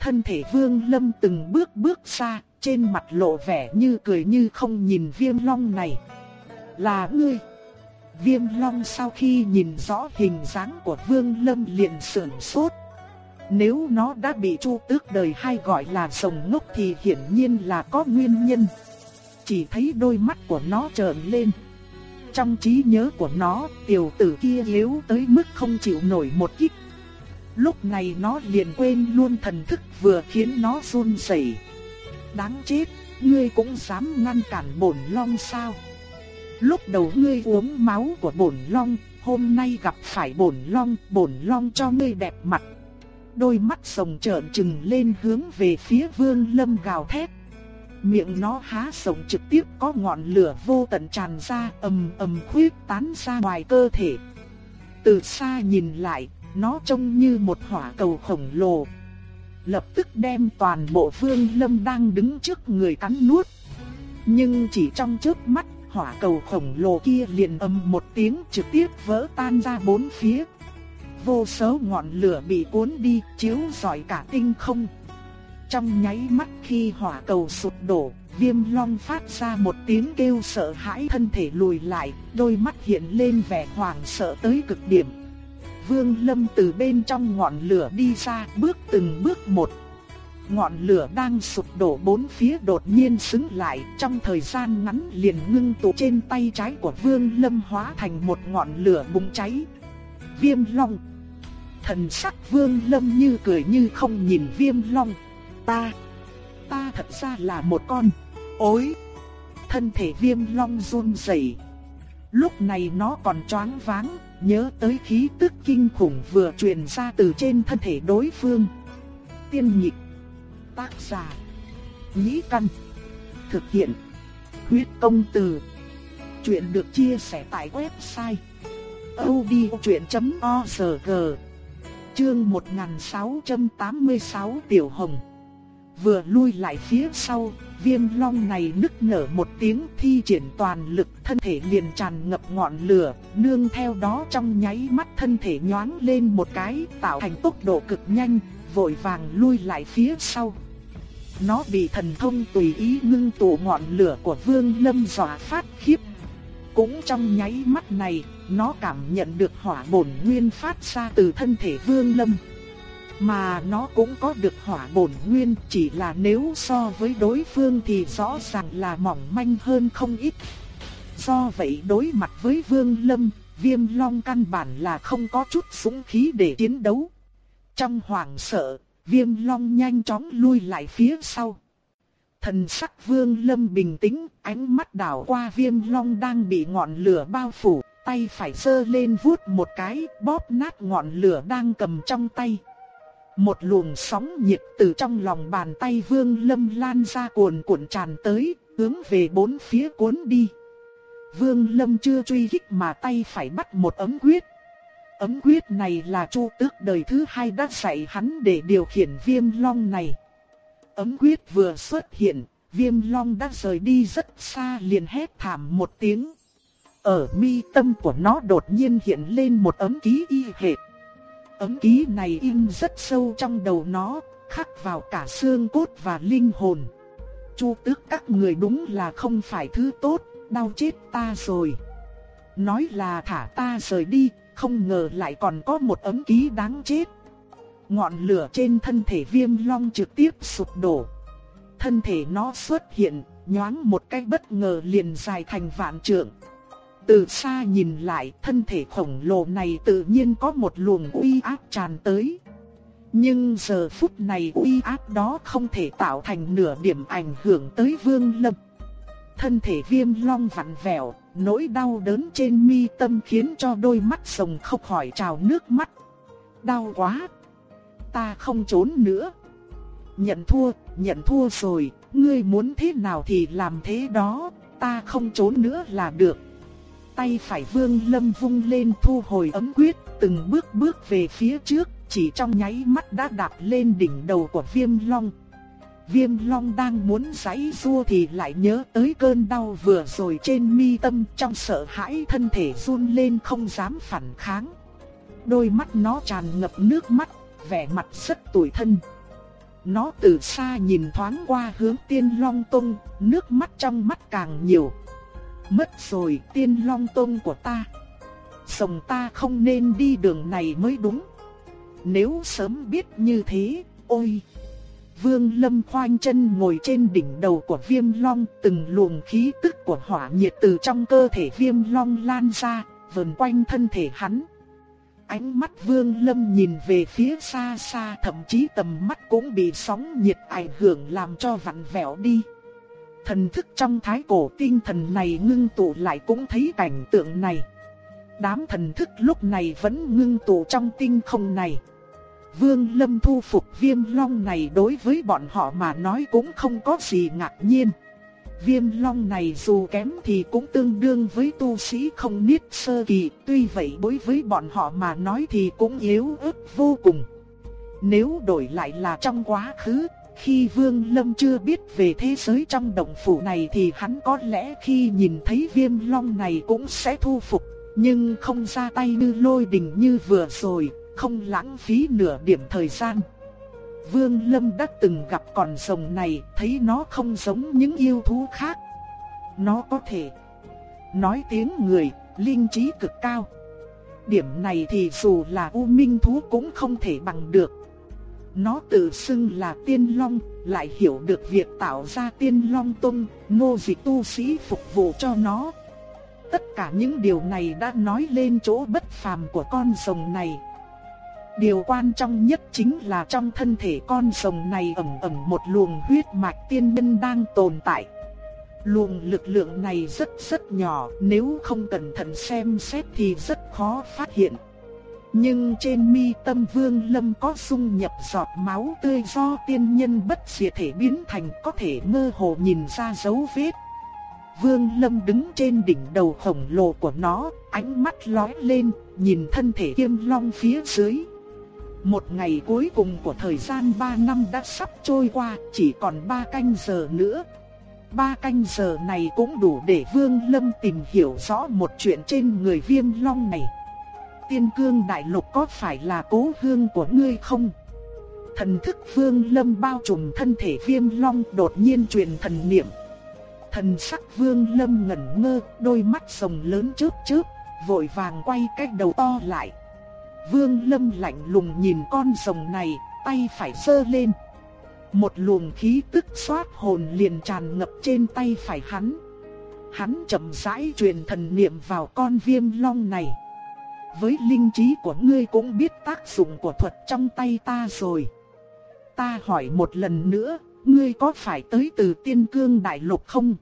Thân thể vương lâm từng bước bước xa, trên mặt lộ vẻ như cười như không nhìn viêm long này. Là ngươi. Viêm long sau khi nhìn rõ hình dáng của vương lâm liền sườn sốt. Nếu nó đã bị chu tước đời hay gọi là sồng ngốc thì hiển nhiên là có nguyên nhân. Chỉ thấy đôi mắt của nó trợn lên. Trong trí nhớ của nó, tiểu tử kia yếu tới mức không chịu nổi một kích. Lúc này nó liền quên luôn thần thức vừa khiến nó run rẩy. Đáng chết, ngươi cũng dám ngăn cản bổn long sao? Lúc đầu ngươi uống máu của bổn long, hôm nay gặp phải bổn long, bổn long cho ngươi đẹp mặt. Đôi mắt sồng trợn trừng lên hướng về phía Vương Lâm gào thét. Miệng nó há rộng trực tiếp có ngọn lửa vô tận tràn ra ầm ầm khuyết tán ra ngoài cơ thể. Từ xa nhìn lại, nó trông như một hỏa cầu khổng lồ. Lập tức đem toàn bộ Vương Lâm đang đứng trước người cắn nuốt. Nhưng chỉ trong trước mắt, hỏa cầu khổng lồ kia liền ầm một tiếng trực tiếp vỡ tan ra bốn phía. Vô số ngọn lửa bị cuốn đi, chiếu rọi cả tinh không. Trong nháy mắt khi hỏa cầu sụp đổ, Viêm Long phát ra một tiếng kêu sợ hãi thân thể lùi lại, đôi mắt hiện lên vẻ hoảng sợ tới cực điểm. Vương Lâm từ bên trong ngọn lửa đi ra, bước từng bước một. Ngọn lửa đang sụp đổ bốn phía đột nhiên xứng lại, trong thời gian ngắn liền ngưng tụ trên tay trái của Vương Lâm hóa thành một ngọn lửa bùng cháy. Viêm Long Thần sắc Vương Lâm như cười như không nhìn Viêm Long. Ta, ta thật ra là một con ối. Thân thể Viêm Long run rẩy. Lúc này nó còn choáng váng, nhớ tới khí tức kinh khủng vừa truyền ra từ trên thân thể đối phương. Tiên nhịp, tác giả, nhĩ căn, thực hiện, huyết công từ. Chuyện được chia sẻ tại website odchuyện.org, Chương 1686 Tiểu Hồng Vừa lui lại phía sau, viêm long này nức nở một tiếng thi triển toàn lực thân thể liền tràn ngập ngọn lửa, nương theo đó trong nháy mắt thân thể nhoáng lên một cái tạo thành tốc độ cực nhanh, vội vàng lui lại phía sau. Nó bị thần thông tùy ý ngưng tụ ngọn lửa của vương lâm dọa phát khiếp. Cũng trong nháy mắt này, nó cảm nhận được hỏa bổn nguyên phát ra từ thân thể vương lâm. Mà nó cũng có được hỏa bổn nguyên chỉ là nếu so với đối phương thì rõ ràng là mỏng manh hơn không ít. Do vậy đối mặt với vương lâm, viêm long căn bản là không có chút súng khí để chiến đấu. Trong hoảng sợ, viêm long nhanh chóng lui lại phía sau. Thần sắc vương lâm bình tĩnh, ánh mắt đảo qua viêm long đang bị ngọn lửa bao phủ, tay phải sơ lên vuốt một cái, bóp nát ngọn lửa đang cầm trong tay. Một luồng sóng nhiệt từ trong lòng bàn tay vương lâm lan ra cuồn cuộn tràn tới, hướng về bốn phía cuốn đi. Vương lâm chưa truy kích mà tay phải bắt một ấm quyết. Ấm quyết này là chu tước đời thứ hai đã dạy hắn để điều khiển viêm long này. Ấm quyết vừa xuất hiện, viêm long đã rời đi rất xa liền hét thảm một tiếng. Ở mi tâm của nó đột nhiên hiện lên một ấm ký y hệt. Ấm ký này in rất sâu trong đầu nó, khắc vào cả xương cốt và linh hồn. Chu tước các người đúng là không phải thứ tốt, đau chết ta rồi. Nói là thả ta rời đi, không ngờ lại còn có một ấm ký đáng chết. Ngọn lửa trên thân thể viêm long trực tiếp sụp đổ. Thân thể nó xuất hiện, nhoáng một cái bất ngờ liền dài thành vạn trượng. Từ xa nhìn lại, thân thể khổng lồ này tự nhiên có một luồng uy áp tràn tới. Nhưng giờ phút này uy áp đó không thể tạo thành nửa điểm ảnh hưởng tới Vương Lâm. Thân thể viêm long vặn vẹo, nỗi đau đớn trên mi tâm khiến cho đôi mắt rồng không khỏi trào nước mắt. Đau quá! Ta không trốn nữa. Nhận thua, nhận thua rồi, ngươi muốn thế nào thì làm thế đó, ta không trốn nữa là được. Tay phải vương lâm vung lên thu hồi ấm quyết, từng bước bước về phía trước, chỉ trong nháy mắt đã đạp lên đỉnh đầu của viêm long. Viêm long đang muốn giãy rua thì lại nhớ tới cơn đau vừa rồi trên mi tâm trong sợ hãi thân thể run lên không dám phản kháng. Đôi mắt nó tràn ngập nước mắt, vẻ mặt rất tủi thân. Nó từ xa nhìn thoáng qua hướng tiên long tung, nước mắt trong mắt càng nhiều. Mất rồi tiên long tôn của ta. Sồng ta không nên đi đường này mới đúng. Nếu sớm biết như thế, ôi! Vương Lâm khoanh chân ngồi trên đỉnh đầu của viêm long, từng luồng khí tức của hỏa nhiệt từ trong cơ thể viêm long lan ra, vần quanh thân thể hắn. Ánh mắt Vương Lâm nhìn về phía xa xa thậm chí tầm mắt cũng bị sóng nhiệt ảnh hưởng làm cho vặn vẹo đi. Thần thức trong thái cổ tinh thần này ngưng tụ lại cũng thấy cảnh tượng này. Đám thần thức lúc này vẫn ngưng tụ trong tinh không này. Vương Lâm thu phục viêm long này đối với bọn họ mà nói cũng không có gì ngạc nhiên. Viêm long này dù kém thì cũng tương đương với tu sĩ không niết sơ kỳ, tuy vậy đối với bọn họ mà nói thì cũng yếu ớt vô cùng. Nếu đổi lại là trong quá khứ, khi Vương Lâm chưa biết về thế giới trong động phủ này thì hắn có lẽ khi nhìn thấy viêm long này cũng sẽ thu phục, nhưng không ra tay như lôi đình như vừa rồi, không lãng phí nửa điểm thời gian. Vương Lâm đã từng gặp con rồng này, thấy nó không giống những yêu thú khác. Nó có thể nói tiếng người, linh trí cực cao. Điểm này thì dù là U Minh thú cũng không thể bằng được. Nó tự xưng là tiên long, lại hiểu được việc tạo ra tiên long tung, ngô dịch tu sĩ phục vụ cho nó. Tất cả những điều này đã nói lên chỗ bất phàm của con rồng này. Điều quan trọng nhất chính là trong thân thể con rồng này ẩn ẩn một luồng huyết mạch tiên nhân đang tồn tại. Luồng lực lượng này rất rất nhỏ, nếu không cẩn thận xem xét thì rất khó phát hiện. Nhưng trên mi tâm vương lâm có dung nhập giọt máu tươi do tiên nhân bất diệt thể biến thành có thể mơ hồ nhìn ra dấu vết. Vương lâm đứng trên đỉnh đầu khổng lồ của nó, Ánh mắt lóe lên, nhìn thân thể kiêm long phía dưới. Một ngày cuối cùng của thời gian 3 năm đã sắp trôi qua, chỉ còn 3 canh giờ nữa. Ba canh giờ này cũng đủ để Vương Lâm tìm hiểu rõ một chuyện trên người viêm long này. Tiên cương đại lục có phải là cố hương của ngươi không? Thần thức Vương Lâm bao trùm thân thể viêm long đột nhiên truyền thần niệm. Thần sắc Vương Lâm ngẩn ngơ, đôi mắt rồng lớn chớp chớp, vội vàng quay cái đầu to lại. Vương Lâm lạnh lùng nhìn con rồng này, tay phải sơ lên. Một luồng khí tức xoát hồn liền tràn ngập trên tay phải hắn. Hắn chậm rãi truyền thần niệm vào con viêm long này. Với linh trí của ngươi cũng biết tác dụng của thuật trong tay ta rồi. Ta hỏi một lần nữa, ngươi có phải tới từ tiên cương đại lục không?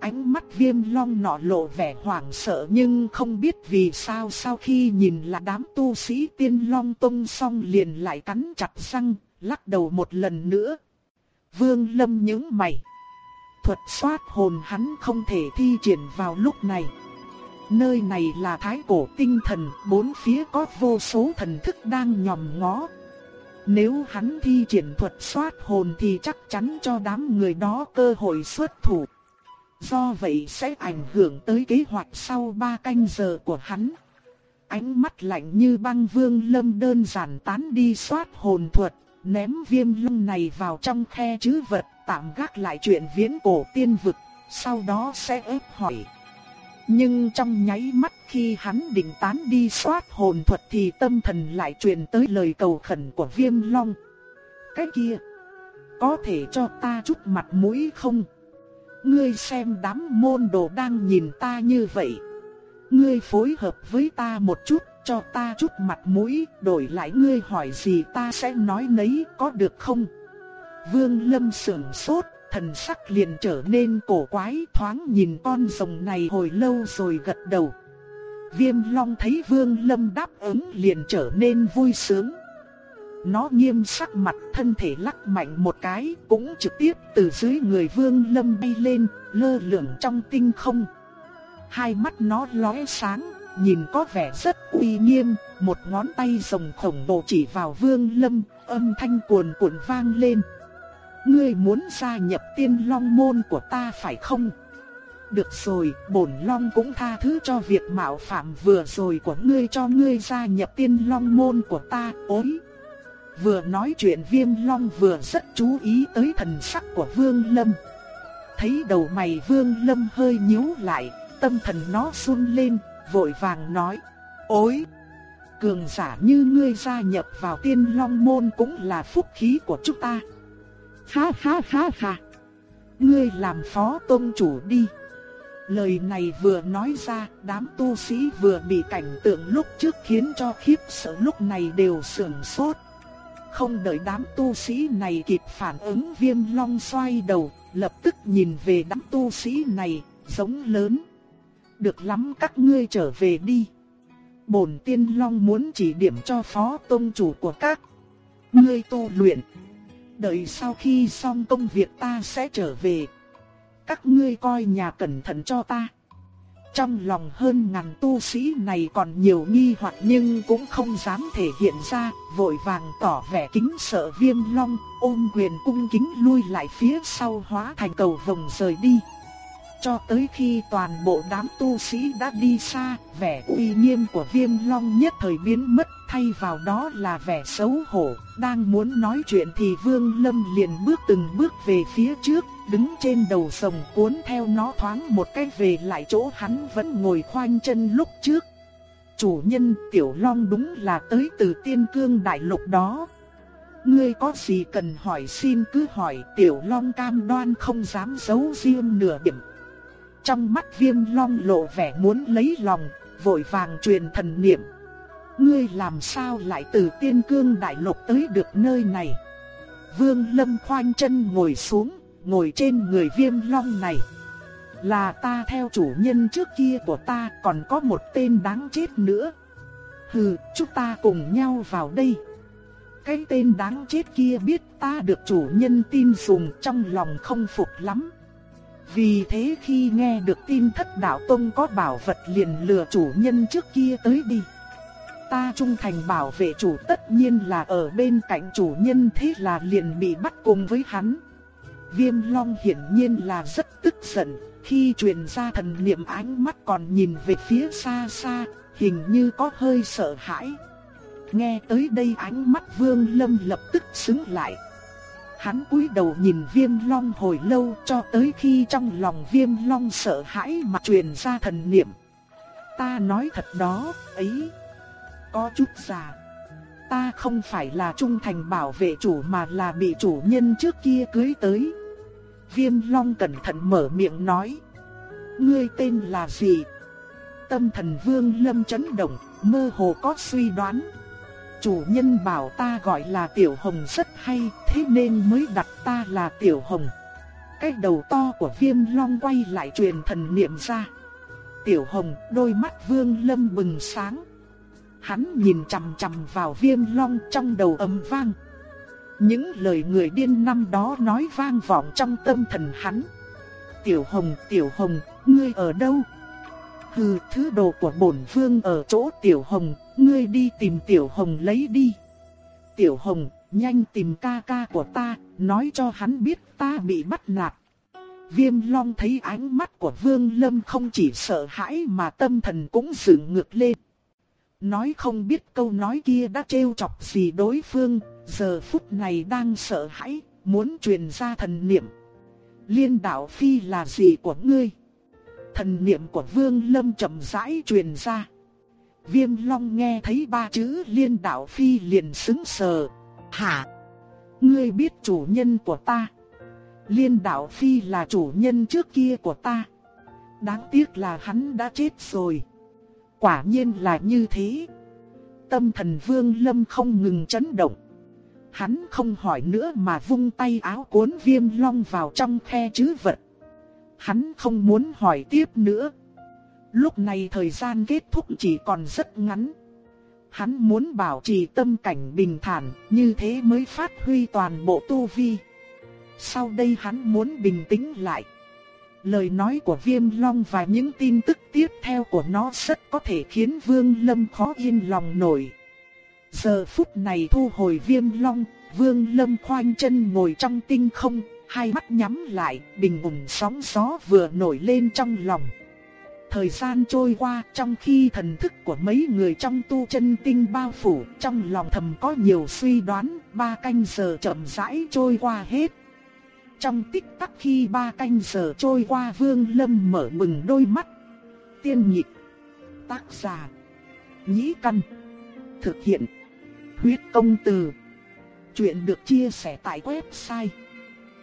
Ánh mắt viêm long nọ lộ vẻ hoảng sợ nhưng không biết vì sao sau khi nhìn là đám tu sĩ tiên long tông xong liền lại cắn chặt răng, lắc đầu một lần nữa. Vương lâm những mày. Thuật xoát hồn hắn không thể thi triển vào lúc này. Nơi này là thái cổ tinh thần, bốn phía có vô số thần thức đang nhòm ngó. Nếu hắn thi triển thuật xoát hồn thì chắc chắn cho đám người đó cơ hội xuất thủ. Do vậy sẽ ảnh hưởng tới kế hoạch sau 3 canh giờ của hắn. Ánh mắt lạnh như băng vương lâm đơn giản tán đi xoát hồn thuật, ném viêm lung này vào trong khe chứ vật, tạm gác lại chuyện viễn cổ tiên vực, sau đó sẽ ép hỏi. Nhưng trong nháy mắt khi hắn định tán đi xoát hồn thuật thì tâm thần lại truyền tới lời cầu khẩn của viêm long. Cái kia, có thể cho ta chút mặt mũi không? Ngươi xem đám môn đồ đang nhìn ta như vậy. Ngươi phối hợp với ta một chút, cho ta chút mặt mũi, đổi lại ngươi hỏi gì ta sẽ nói nấy, có được không? Vương Lâm sửng sốt, thần sắc liền trở nên cổ quái, thoáng nhìn con rồng này hồi lâu rồi gật đầu. Viêm Long thấy Vương Lâm đáp ứng liền trở nên vui sướng. Nó nghiêm sắc mặt thân thể lắc mạnh một cái cũng trực tiếp từ dưới người vương lâm bay lên, lơ lửng trong tinh không. Hai mắt nó lóe sáng, nhìn có vẻ rất uy nghiêm, một ngón tay rồng khổng lồ chỉ vào vương lâm, âm thanh cuồn cuộn vang lên. Ngươi muốn gia nhập tiên long môn của ta phải không? Được rồi, bổn long cũng tha thứ cho việc mạo phạm vừa rồi của ngươi cho ngươi gia nhập tiên long môn của ta, ối. Vừa nói chuyện viêm long vừa rất chú ý tới thần sắc của Vương Lâm. Thấy đầu mày Vương Lâm hơi nhíu lại, tâm thần nó run lên, vội vàng nói, ôi! Cường giả như ngươi gia nhập vào tiên long môn cũng là phúc khí của chúng ta. Ha ha ha ha! Ngươi làm phó tôn chủ đi. Lời này vừa nói ra, đám tu sĩ vừa bị cảnh tượng lúc trước khiến cho khiếp sợ lúc này đều sườn sốt. Không đợi đám tu sĩ này kịp phản ứng viêm long xoay đầu, lập tức nhìn về đám tu sĩ này, giống lớn. Được lắm các ngươi trở về đi. Bổn tiên long muốn chỉ điểm cho phó tôn chủ của các ngươi tu luyện. Đợi sau khi xong công việc ta sẽ trở về. Các ngươi coi nhà cẩn thận cho ta. Trong lòng hơn ngàn tu sĩ này còn nhiều nghi hoặc nhưng cũng không dám thể hiện ra, vội vàng tỏ vẻ kính sợ viêm long, ôm quyền cung kính lui lại phía sau hóa thành cầu vòng rời đi. Cho tới khi toàn bộ đám tu sĩ đã đi xa, vẻ uy nghiêm của viêm long nhất thời biến mất, thay vào đó là vẻ xấu hổ. Đang muốn nói chuyện thì vương lâm liền bước từng bước về phía trước, đứng trên đầu sồng cuốn theo nó thoáng một cái về lại chỗ hắn vẫn ngồi khoanh chân lúc trước. Chủ nhân Tiểu Long đúng là tới từ tiên cương đại lục đó. Ngươi có gì cần hỏi xin cứ hỏi Tiểu Long cam đoan không dám giấu riêng nửa điểm. Trong mắt viêm long lộ vẻ muốn lấy lòng, vội vàng truyền thần niệm. Ngươi làm sao lại từ tiên cương đại lục tới được nơi này? Vương Lâm khoanh chân ngồi xuống, ngồi trên người viêm long này. Là ta theo chủ nhân trước kia của ta còn có một tên đáng chết nữa. Hừ, chúng ta cùng nhau vào đây. Cái tên đáng chết kia biết ta được chủ nhân tin dùng trong lòng không phục lắm. Vì thế khi nghe được tin thất đạo tông có bảo vật liền lừa chủ nhân trước kia tới đi. Ta trung thành bảo vệ chủ tất nhiên là ở bên cạnh chủ nhân thế là liền bị bắt cùng với hắn. Viêm long hiển nhiên là rất tức giận, khi truyền ra thần niệm ánh mắt còn nhìn về phía xa xa, hình như có hơi sợ hãi. Nghe tới đây ánh mắt vương lâm lập tức sững lại. Hắn cúi đầu nhìn viêm long hồi lâu cho tới khi trong lòng viêm long sợ hãi mà truyền ra thần niệm. Ta nói thật đó, ấy, có chút già. Ta không phải là trung thành bảo vệ chủ mà là bị chủ nhân trước kia cưới tới. Viêm long cẩn thận mở miệng nói. Ngươi tên là gì? Tâm thần vương lâm chấn động, mơ hồ có suy đoán. Chủ nhân bảo ta gọi là Tiểu Hồng rất hay, thế nên mới đặt ta là Tiểu Hồng. Cái đầu to của viêm long quay lại truyền thần niệm ra. Tiểu Hồng, đôi mắt vương lâm bừng sáng. Hắn nhìn chằm chằm vào viêm long trong đầu ầm vang. Những lời người điên năm đó nói vang vọng trong tâm thần hắn. Tiểu Hồng, Tiểu Hồng, ngươi ở đâu? Hừ, thứ đồ của bổn vương ở chỗ Tiểu Hồng, ngươi đi tìm Tiểu Hồng lấy đi. Tiểu Hồng, nhanh tìm ca ca của ta, nói cho hắn biết ta bị bắt nạt. Viêm Long thấy ánh mắt của Vương Lâm không chỉ sợ hãi mà tâm thần cũng dựng ngược lên. Nói không biết câu nói kia đã trêu chọc gì đối phương, giờ phút này đang sợ hãi, muốn truyền ra thần niệm. Liên đạo phi là gì của ngươi? Thần niệm của Vương Lâm chậm rãi truyền ra. Viêm Long nghe thấy ba chữ liên đạo phi liền sững sờ. Hả? Ngươi biết chủ nhân của ta? Liên đạo phi là chủ nhân trước kia của ta. Đáng tiếc là hắn đã chết rồi. Quả nhiên là như thế. Tâm thần Vương Lâm không ngừng chấn động. Hắn không hỏi nữa mà vung tay áo cuốn viêm long vào trong khe chứ vật. Hắn không muốn hỏi tiếp nữa. Lúc này thời gian kết thúc chỉ còn rất ngắn. Hắn muốn bảo trì tâm cảnh bình thản, như thế mới phát huy toàn bộ tu vi. Sau đây hắn muốn bình tĩnh lại. Lời nói của Viêm Long và những tin tức tiếp theo của nó rất có thể khiến Vương Lâm khó yên lòng nổi. Giờ phút này thu hồi Viêm Long, Vương Lâm khoanh chân ngồi trong tinh không, hai mắt nhắm lại, bình ổn sóng gió vừa nổi lên trong lòng. Thời gian trôi qua trong khi thần thức của mấy người trong tu chân tinh bao phủ trong lòng thầm có nhiều suy đoán, ba canh giờ chậm rãi trôi qua hết. Trong tích tắc khi ba canh giờ trôi qua vương lâm mở mừng đôi mắt. Tiên nhịp, tác giả, nhĩ căn, thực hiện, huyết công từ. Chuyện được chia sẻ tại website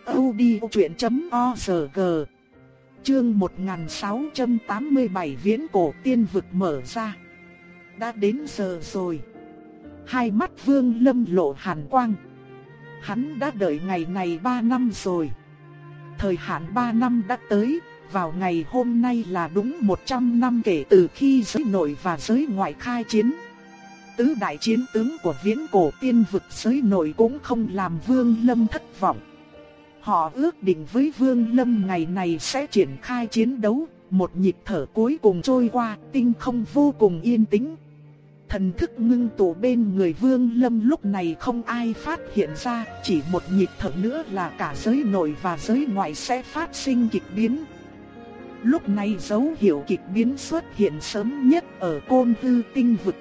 audiochuyện.org Chương 1687 Viễn cổ tiên vực mở ra. Đã đến giờ rồi. Hai mắt Vương Lâm lộ hàn quang. Hắn đã đợi ngày này 3 năm rồi. Thời hạn 3 năm đã tới, vào ngày hôm nay là đúng 100 năm kể từ khi giới nội và giới ngoại khai chiến. Tứ đại chiến tướng của viễn cổ tiên vực giới nội cũng không làm Vương Lâm thất vọng. Họ ước định với Vương Lâm ngày này sẽ triển khai chiến đấu, một nhịp thở cuối cùng trôi qua, tinh không vô cùng yên tĩnh. Thần thức ngưng tụ bên người Vương Lâm lúc này không ai phát hiện ra, chỉ một nhịp thở nữa là cả giới nội và giới ngoại sẽ phát sinh kịch biến. Lúc này dấu hiệu kịch biến xuất hiện sớm nhất ở côn hư tinh vực.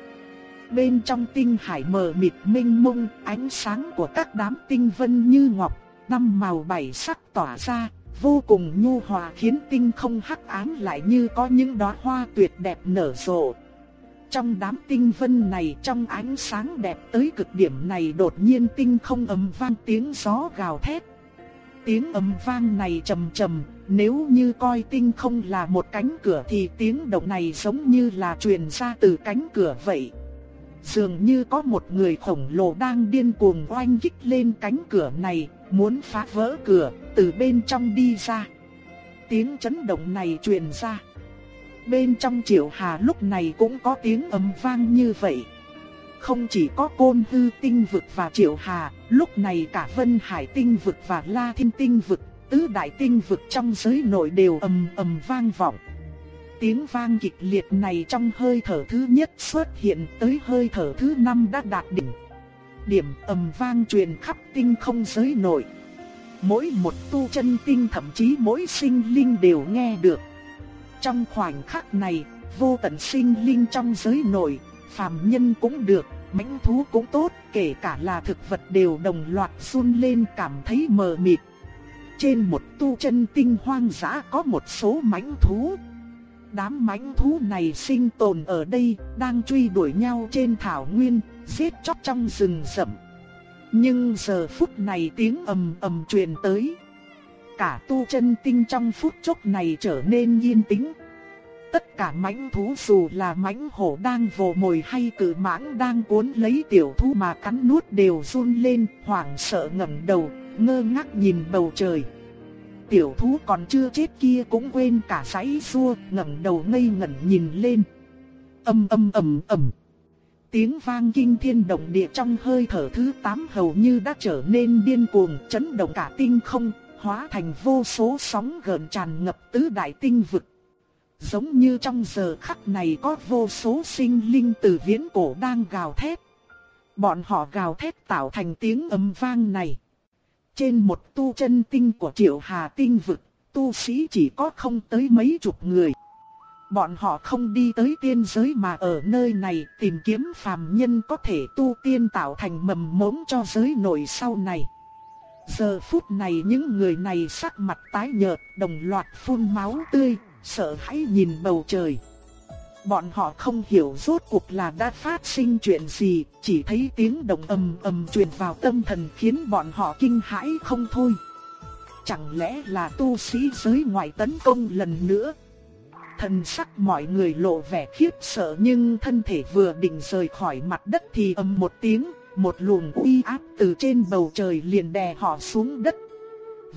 Bên trong tinh hải mờ mịt mênh mông, ánh sáng của các đám tinh vân như ngọc năm màu bảy sắc tỏa ra, vô cùng nhu hòa khiến tinh không hắc ám lại như có những đóa hoa tuyệt đẹp nở rộ. Trong đám tinh vân này trong ánh sáng đẹp tới cực điểm này đột nhiên tinh không ầm vang tiếng gió gào thét. Tiếng ầm vang này trầm trầm, nếu như coi tinh không là một cánh cửa thì tiếng động này giống như là truyền ra từ cánh cửa vậy. Dường như có một người khổng lồ đang điên cuồng oanh kích lên cánh cửa này, muốn phá vỡ cửa, từ bên trong đi ra. Tiếng chấn động này truyền ra. Bên trong triệu hà lúc này cũng có tiếng ầm vang như vậy. Không chỉ có côn hư tinh vực và triệu hà, lúc này cả vân hải tinh vực và la thiên tinh vực, tứ đại tinh vực trong giới nội đều ầm ầm vang vọng. Tiếng vang kịch liệt này trong hơi thở thứ nhất xuất hiện tới hơi thở thứ năm đã đạt đỉnh. Điểm ầm vang truyền khắp tinh không giới nội. Mỗi một tu chân tinh thậm chí mỗi sinh linh đều nghe được. Trong khoảnh khắc này, vô tận sinh linh trong giới nội, phàm nhân cũng được, mãnh thú cũng tốt, kể cả là thực vật đều đồng loạt run lên cảm thấy mờ mịt. Trên một tu chân tinh hoang dã có một số mãnh thú. Đám mãnh thú này sinh tồn ở đây, đang truy đuổi nhau trên thảo nguyên, giết chóc trong rừng rậm. Nhưng giờ phút này tiếng ầm ầm truyền tới. Cả tu chân tinh trong phút chốc này trở nên yên tĩnh. Tất cả mãnh thú dù là mãnh hổ đang vồ mồi hay cự mãng đang cuốn lấy tiểu thú mà cắn nuốt đều run lên, hoảng sợ ngẩng đầu, ngơ ngác nhìn bầu trời. Tiểu thú còn chưa chết kia cũng quên cả giãy xua, ngẩng đầu ngây ngẩn nhìn lên. Âm âm ầm ầm. Tiếng vang kinh thiên động địa trong hơi thở thứ 8 hầu như đã trở nên điên cuồng, chấn động cả tinh không, hóa thành vô số sóng gợn tràn ngập tứ đại tinh vực. Giống như trong giờ khắc này có vô số sinh linh từ viễn cổ đang gào thét. Bọn họ gào thét tạo thành tiếng âm vang này. Trên một tu chân tinh của triệu hà tinh vực, tu sĩ chỉ có không tới mấy chục người. Bọn họ không đi tới tiên giới mà ở nơi này tìm kiếm phàm nhân có thể tu tiên tạo thành mầm mống cho giới nội sau này. Giờ phút này những người này sắc mặt tái nhợt, đồng loạt phun máu tươi, sợ hãi nhìn bầu trời. Bọn họ không hiểu rốt cuộc là đã phát sinh chuyện gì, chỉ thấy tiếng động ầm ầm truyền vào tâm thần khiến bọn họ kinh hãi không thôi. Chẳng lẽ là tu sĩ giới ngoại tấn công lần nữa? Thần sắc mọi người lộ vẻ khiếp sợ nhưng thân thể vừa định rời khỏi mặt đất thì ầm một tiếng, một luồng uy áp từ trên bầu trời liền đè họ xuống đất.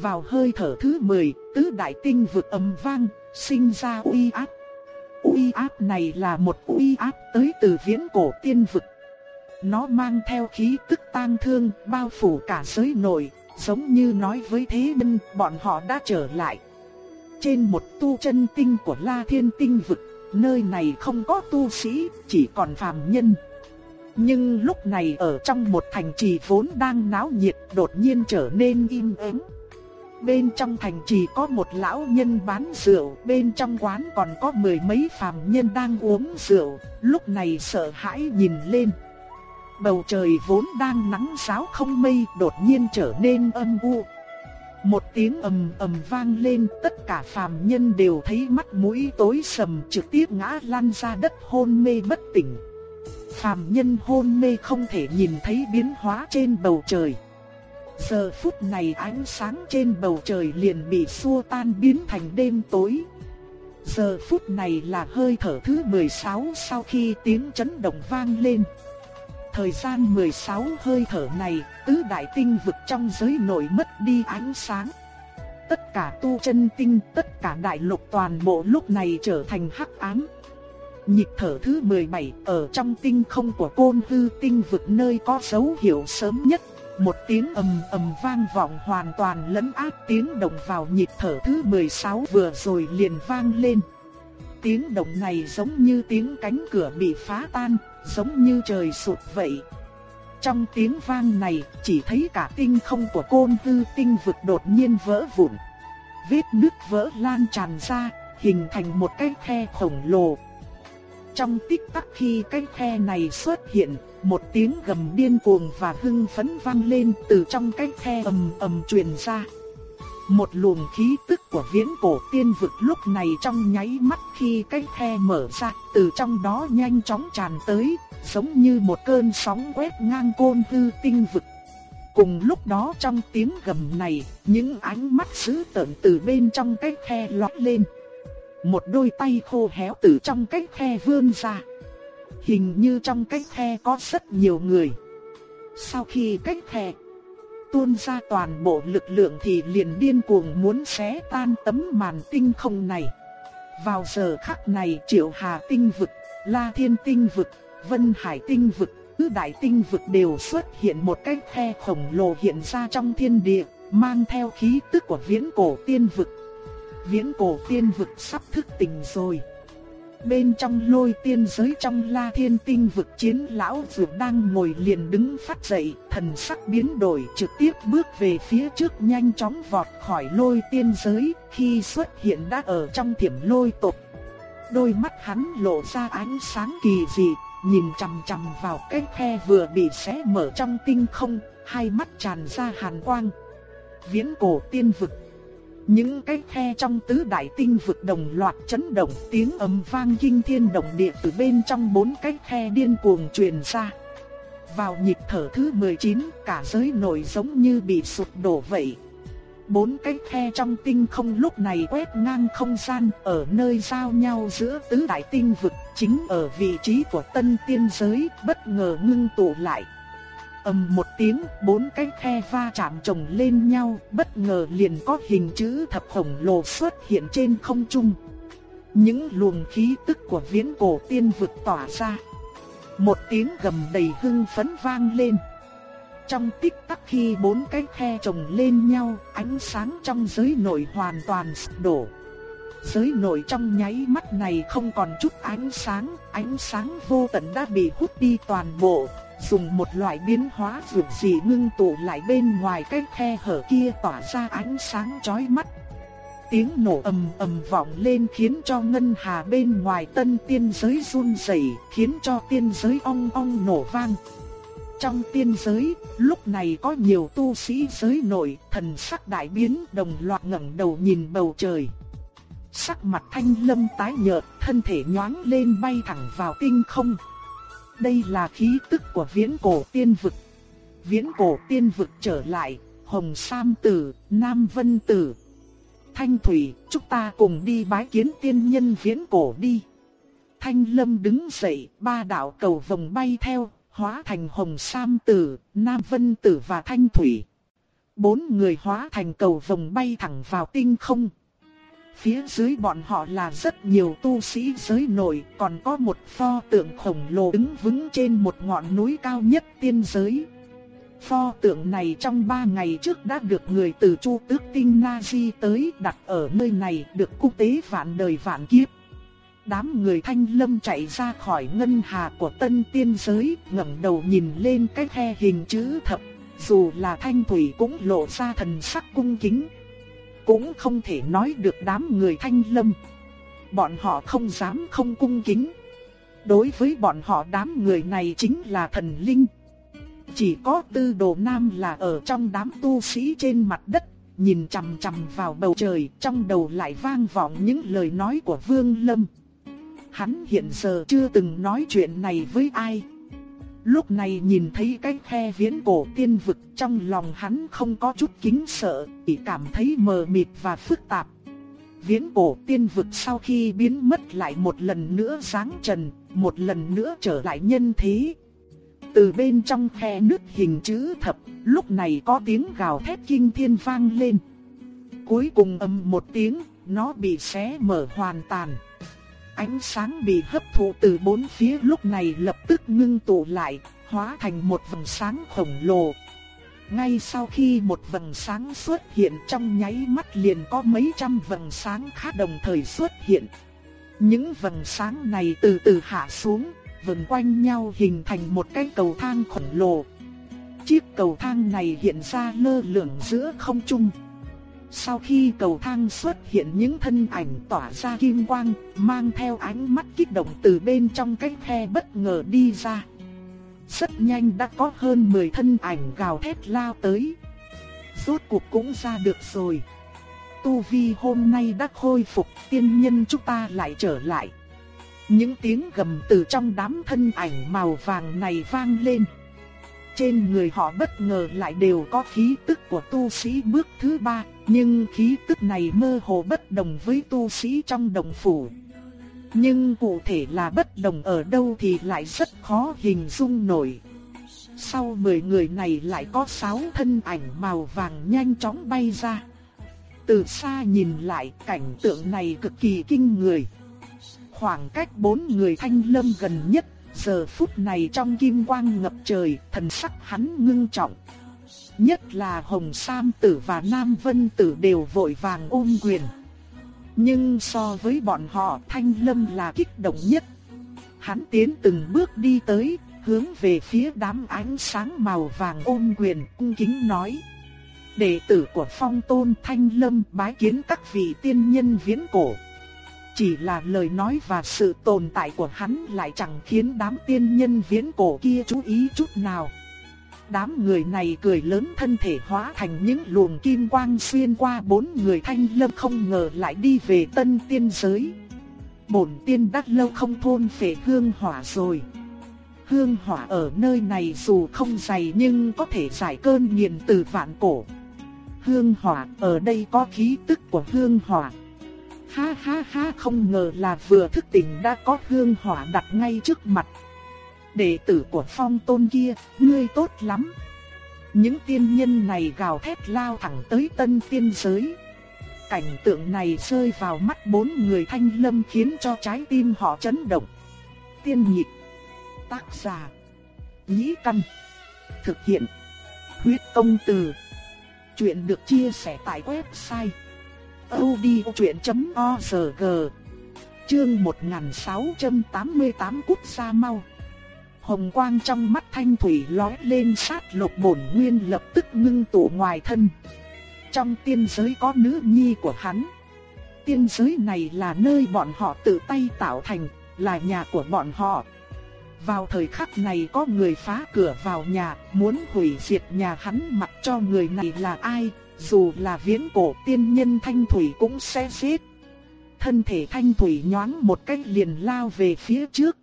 Vào hơi thở thứ 10, tứ đại tinh vực âm vang, sinh ra uy áp. Uy áp này là một uy áp tới từ viễn cổ tiên vực. Nó mang theo khí tức tang thương, bao phủ cả giới nội, giống như nói với thế nhân bọn họ đã trở lại. Trên một tu chân tinh của La Thiên Tinh vực, nơi này không có tu sĩ, chỉ còn phàm nhân. Nhưng lúc này ở trong một thành trì vốn đang náo nhiệt đột nhiên trở nên im ắng. Bên trong thành trì có một lão nhân bán rượu, bên trong quán còn có mười mấy phàm nhân đang uống rượu, lúc này sợ hãi nhìn lên. Bầu trời vốn đang nắng giáo không mây, đột nhiên trở nên âm u. Một tiếng ầm ầm vang lên, tất cả phàm nhân đều thấy mắt mũi tối sầm trực tiếp ngã lăn ra đất hôn mê bất tỉnh. Phàm nhân hôn mê không thể nhìn thấy biến hóa trên bầu trời. Giờ phút này ánh sáng trên bầu trời liền bị xua tan biến thành đêm tối. Giờ phút này là hơi thở thứ 16 sau khi tiếng chấn động vang lên. Thời gian 16 hơi thở này, tứ đại tinh vực trong giới nội mất đi ánh sáng. Tất cả tu chân tinh, tất cả đại lục toàn bộ lúc này trở thành hắc ám. Nhịp thở thứ 17 ở trong tinh không của côn hư tinh vực nơi có dấu hiệu sớm nhất một tiếng ầm ầm vang vọng hoàn toàn lấn át tiếng động vào nhịp thở thứ 16 vừa rồi liền vang lên. Tiếng động này giống như tiếng cánh cửa bị phá tan, giống như trời sụt vậy. Trong tiếng vang này, chỉ thấy cả tinh không của côn tư tinh vực đột nhiên vỡ vụn. Vết nước vỡ lan tràn ra, hình thành một cái khe khổng lồ. Trong tích tắc khi cái khe này xuất hiện, một tiếng gầm điên cuồng và hưng phấn vang lên từ trong cái khe ầm ầm truyền ra. Một luồng khí tức của viễn cổ tiên vực lúc này trong nháy mắt khi cái khe mở ra, từ trong đó nhanh chóng tràn tới, giống như một cơn sóng quét ngang côn hư tinh vực. Cùng lúc đó trong tiếng gầm này, những ánh mắt sứ tợn từ bên trong cái khe lóe lên. Một đôi tay khô héo từ trong cái khe vươn ra. Hình như trong cái khe có rất nhiều người. Sau khi cái khe tuôn ra toàn bộ lực lượng thì liền điên cuồng muốn xé tan tấm màn tinh không này. Vào giờ khắc này Triệu Hà tinh vực, La Thiên tinh vực, Vân Hải tinh vực, tứ đại tinh vực đều xuất hiện một cái khe khổng lồ hiện ra trong thiên địa, mang theo khí tức của viễn cổ tiên vực. Viễn cổ tiên vực sắp thức tỉnh rồi. Bên trong lôi tiên giới trong la thiên tinh vực chiến lão dược đang ngồi liền đứng phát dậy, thần sắc biến đổi trực tiếp bước về phía trước nhanh chóng vọt khỏi lôi tiên giới, khi xuất hiện đã ở trong thiểm lôi tộc. Đôi mắt hắn lộ ra ánh sáng kỳ dị, nhìn chằm chằm vào cái khe vừa bị xé mở trong tinh không, hai mắt tràn ra hàn quang. Viễn cổ tiên vực những cái khe trong tứ đại tinh vực đồng loạt chấn động tiếng ầm vang kinh thiên động địa từ bên trong bốn cái khe điên cuồng truyền ra. Vào nhịp thở thứ 19, cả giới nổi giống như bị sụp đổ vậy. Bốn cái khe trong tinh không lúc này quét ngang không gian ở nơi giao nhau giữa tứ đại tinh vực, chính ở vị trí của tân tiên giới, bất ngờ ngưng tụ lại ầm một tiếng, bốn cái khe va chạm chồng lên nhau, bất ngờ liền có hình chữ thập khổng lồ xuất hiện trên không trung. Những luồng khí tức của viễn cổ tiên vực tỏa ra. Một tiếng gầm đầy hưng phấn vang lên. Trong tích tắc khi bốn cái khe chồng lên nhau, ánh sáng trong giới nội hoàn toàn sụp đổ. Giới nội trong nháy mắt này không còn chút ánh sáng, ánh sáng vô tận đã bị hút đi toàn bộ, dùng một loại biến hóa dược dị ngưng tụ lại bên ngoài cái khe hở kia tỏa ra ánh sáng chói mắt. Tiếng nổ ầm ầm vọng lên khiến cho ngân hà bên ngoài tân tiên giới run rẩy, khiến cho tiên giới ong ong nổ vang. Trong tiên giới, lúc này có nhiều tu sĩ giới nội, thần sắc đại biến đồng loạt ngẩng đầu nhìn bầu trời. Sắc mặt thanh lâm tái nhợt, thân thể nhoáng lên bay thẳng vào tinh không. Đây là khí tức của viễn cổ tiên vực. Viễn cổ tiên vực trở lại, Hồng Sam Tử, Nam Vân Tử. Thanh Thủy, chúng ta cùng đi bái kiến tiên nhân viễn cổ đi. Thanh Lâm đứng dậy, ba đạo cầu vòng bay theo, hóa thành Hồng Sam Tử, Nam Vân Tử và Thanh Thủy. Bốn người hóa thành cầu vòng bay thẳng vào tinh không. Phía dưới bọn họ là rất nhiều tu sĩ giới nổi, còn có một pho tượng khổng lồ đứng vững trên một ngọn núi cao nhất tiên giới. Pho tượng này trong ba ngày trước đã được người từ Chu Tước Tinh Na Di tới đặt ở nơi này được cung tế vạn đời vạn kiếp. Đám người thanh lâm chạy ra khỏi ngân hà của tân tiên giới, ngẩng đầu nhìn lên cái khe hình chữ thập, dù là thanh thủy cũng lộ ra thần sắc cung kính cũng không thể nói được đám người thanh lâm. Bọn họ không dám không cung kính. Đối với bọn họ đám người này chính là thần linh. Chỉ có tư đồ nam là ở trong đám tu sĩ trên mặt đất, nhìn chằm chằm vào bầu trời, trong đầu lại vang vọng những lời nói của Vương Lâm. Hắn hiện giờ chưa từng nói chuyện này với ai. Lúc này nhìn thấy cái khe viễn cổ tiên vực trong lòng hắn không có chút kính sợ, chỉ cảm thấy mờ mịt và phức tạp. Viễn cổ tiên vực sau khi biến mất lại một lần nữa sáng trần, một lần nữa trở lại nhân thế. Từ bên trong khe nước hình chữ thập, lúc này có tiếng gào thét kinh thiên vang lên. Cuối cùng âm một tiếng, nó bị xé mở hoàn toàn ánh sáng bị hấp thụ từ bốn phía lúc này lập tức ngưng tụ lại, hóa thành một vầng sáng khổng lồ. Ngay sau khi một vầng sáng xuất hiện trong nháy mắt liền có mấy trăm vầng sáng khác đồng thời xuất hiện. Những vầng sáng này từ từ hạ xuống, vần quanh nhau hình thành một cái cầu thang khổng lồ. Chiếc cầu thang này hiện ra lơ lửng giữa không trung. Sau khi cầu thang xuất hiện những thân ảnh tỏa ra kim quang, mang theo ánh mắt kích động từ bên trong cái khe bất ngờ đi ra. Rất nhanh đã có hơn 10 thân ảnh gào thét lao tới. Rốt cuộc cũng ra được rồi. Tu Vi hôm nay đã khôi phục, tiên nhân chúng ta lại trở lại. Những tiếng gầm từ trong đám thân ảnh màu vàng này vang lên. Trên người họ bất ngờ lại đều có khí tức của tu sĩ bước thứ ba, nhưng khí tức này mơ hồ bất đồng với tu sĩ trong đồng phủ. Nhưng cụ thể là bất đồng ở đâu thì lại rất khó hình dung nổi. Sau 10 người này lại có 6 thân ảnh màu vàng nhanh chóng bay ra. Từ xa nhìn lại cảnh tượng này cực kỳ kinh người. Khoảng cách bốn người thanh lâm gần nhất Giờ phút này trong kim quang ngập trời, thần sắc hắn ngưng trọng nhất là Hồng Sam Tử và Nam Vân Tử đều vội vàng ôm quyền. Nhưng so với bọn họ Thanh Lâm là kích động nhất. Hắn tiến từng bước đi tới, hướng về phía đám ánh sáng màu vàng ôm quyền cung kính nói. Đệ tử của phong tôn Thanh Lâm bái kiến các vị tiên nhân viễn cổ. Chỉ là lời nói và sự tồn tại của hắn lại chẳng khiến đám tiên nhân viễn cổ kia chú ý chút nào. Đám người này cười lớn thân thể hóa thành những luồng kim quang xuyên qua bốn người thanh lâm không ngờ lại đi về tân tiên giới. Bổn tiên đắc lâu không thôn phệ hương hỏa rồi. Hương hỏa ở nơi này dù không dày nhưng có thể giải cơn nghiền từ vạn cổ. Hương hỏa, ở đây có khí tức của hương hỏa. Ha ha ha, không ngờ là vừa thức tỉnh đã có hương hỏa đặt ngay trước mặt. Đệ tử của phong tôn kia, ngươi tốt lắm. Những tiên nhân này gào thét lao thẳng tới tân tiên giới. Cảnh tượng này rơi vào mắt bốn người thanh lâm khiến cho trái tim họ chấn động. Tiên nhịp, tác giả, nhĩ căn, thực hiện, huyết công từ. Chuyện được chia sẻ tại website odchuyện.org Chương 1688 Cút ra mau Hồng quang trong mắt thanh thủy lóe lên sát lục bổn nguyên lập tức ngưng tụ ngoài thân. Trong tiên giới có nữ nhi của hắn. Tiên giới này là nơi bọn họ tự tay tạo thành, là nhà của bọn họ. Vào thời khắc này có người phá cửa vào nhà, muốn hủy diệt nhà hắn mặc cho người này là ai, dù là viễn cổ tiên nhân thanh thủy cũng sẽ giết. Thân thể thanh thủy nhoáng một cách liền lao về phía trước,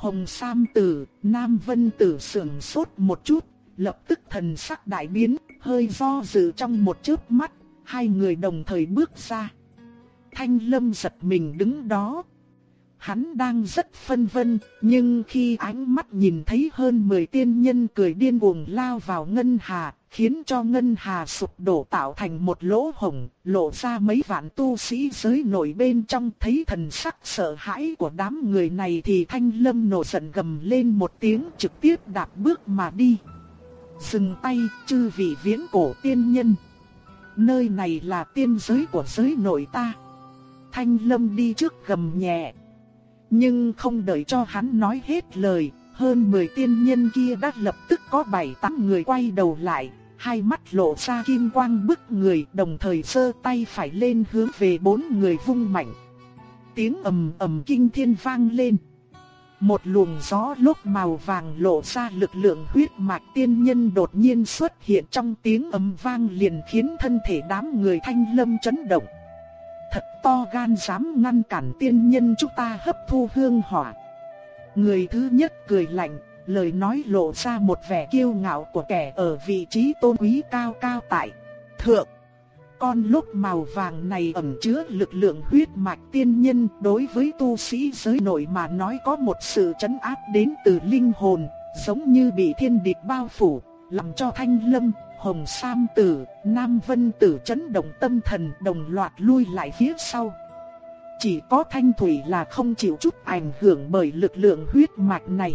Hồng Sam Tử, Nam Vân Tử sững sốt một chút, lập tức thần sắc đại biến, hơi do dự trong một chớp mắt, hai người đồng thời bước ra. Thanh Lâm giật mình đứng đó. Hắn đang rất phân vân, nhưng khi ánh mắt nhìn thấy hơn 10 tiên nhân cười điên cuồng lao vào ngân hà, khiến cho ngân hà sụp đổ tạo thành một lỗ hổng, lộ ra mấy vạn tu sĩ giới nổi bên trong thấy thần sắc sợ hãi của đám người này thì thanh lâm nổ giận gầm lên một tiếng trực tiếp đạp bước mà đi. Dừng tay, chư vị viễn cổ tiên nhân. Nơi này là tiên giới của giới nội ta. Thanh lâm đi trước gầm nhẹ. Nhưng không đợi cho hắn nói hết lời, hơn 10 tiên nhân kia đã lập tức có 7-8 người quay đầu lại, hai mắt lộ ra kim quang bức người đồng thời sơ tay phải lên hướng về bốn người vung mạnh. Tiếng ầm ầm kinh thiên vang lên. Một luồng gió lốc màu vàng lộ ra lực lượng huyết mạch tiên nhân đột nhiên xuất hiện trong tiếng ầm vang liền khiến thân thể đám người thanh lâm chấn động. Thật to gan dám ngăn cản tiên nhân chúng ta hấp thu hương hỏa. Người thứ nhất cười lạnh, lời nói lộ ra một vẻ kiêu ngạo của kẻ ở vị trí tôn quý cao cao tại thượng. Con lúc màu vàng này ẩn chứa lực lượng huyết mạch tiên nhân đối với tu sĩ giới nội mà nói có một sự chấn áp đến từ linh hồn, giống như bị thiên địch bao phủ, làm cho thanh lâm, hồng sam tử, nam vân tử chấn động tâm thần đồng loạt lui lại phía sau. Chỉ có thanh thủy là không chịu chút ảnh hưởng bởi lực lượng huyết mạch này.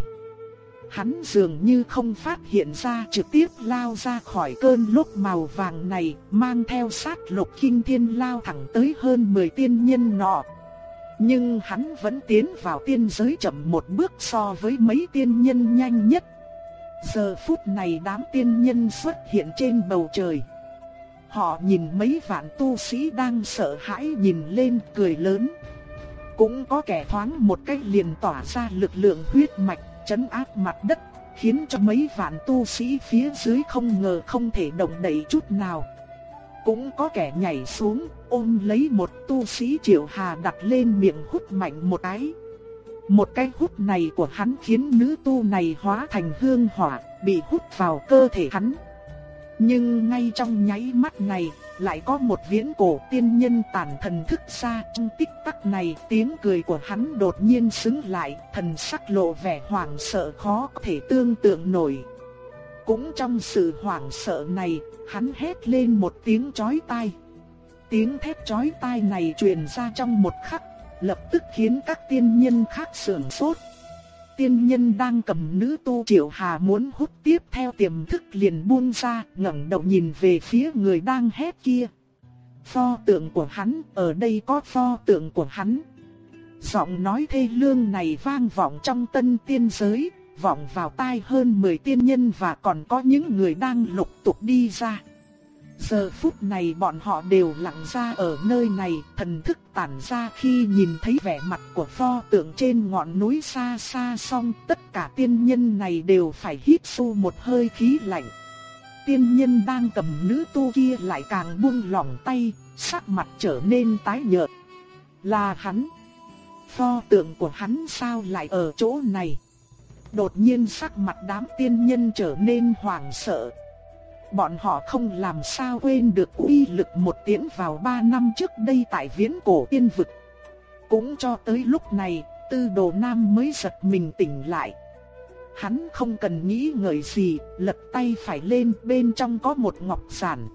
Hắn dường như không phát hiện ra trực tiếp lao ra khỏi cơn lốc màu vàng này, mang theo sát lục kinh thiên lao thẳng tới hơn 10 tiên nhân nọ. Nhưng hắn vẫn tiến vào tiên giới chậm một bước so với mấy tiên nhân nhanh nhất. Giờ phút này đám tiên nhân xuất hiện trên bầu trời. Họ nhìn mấy vạn tu sĩ đang sợ hãi nhìn lên cười lớn. Cũng có kẻ thoáng một cách liền tỏa ra lực lượng huyết mạch chấn áp mặt đất, khiến cho mấy vạn tu sĩ phía dưới không ngờ không thể động đậy chút nào. Cũng có kẻ nhảy xuống, ôm lấy một tu sĩ triệu hà đặt lên miệng hút mạnh một cái. Một cái hút này của hắn khiến nữ tu này hóa thành hương hỏa, bị hút vào cơ thể hắn. Nhưng ngay trong nháy mắt này, lại có một viễn cổ tiên nhân tản thần thức ra trong tích tắc này tiếng cười của hắn đột nhiên xứng lại, thần sắc lộ vẻ hoảng sợ khó có thể tương tượng nổi. Cũng trong sự hoảng sợ này, hắn hét lên một tiếng chói tai. Tiếng thét chói tai này truyền ra trong một khắc, lập tức khiến các tiên nhân khác sườn sốt tiên nhân đang cầm nữ tu triệu hà muốn hút tiếp theo tiềm thức liền buông ra, ngẩng đầu nhìn về phía người đang hét kia. Pho tượng của hắn, ở đây có pho tượng của hắn. Giọng nói thê lương này vang vọng trong tân tiên giới, vọng vào tai hơn 10 tiên nhân và còn có những người đang lục tục đi ra. Giờ phút này bọn họ đều lặng ra ở nơi này, thần thức tản ra khi nhìn thấy vẻ mặt của pho tượng trên ngọn núi xa xa xong tất cả tiên nhân này đều phải hít sâu một hơi khí lạnh. Tiên nhân đang cầm nữ tu kia lại càng buông lỏng tay, sắc mặt trở nên tái nhợt. Là hắn. Pho tượng của hắn sao lại ở chỗ này? Đột nhiên sắc mặt đám tiên nhân trở nên hoảng sợ. Bọn họ không làm sao quên được uy lực một tiễn vào ba năm trước đây tại viễn cổ tiên vực. Cũng cho tới lúc này, tư đồ nam mới giật mình tỉnh lại. Hắn không cần nghĩ ngợi gì, lật tay phải lên bên trong có một ngọc giản.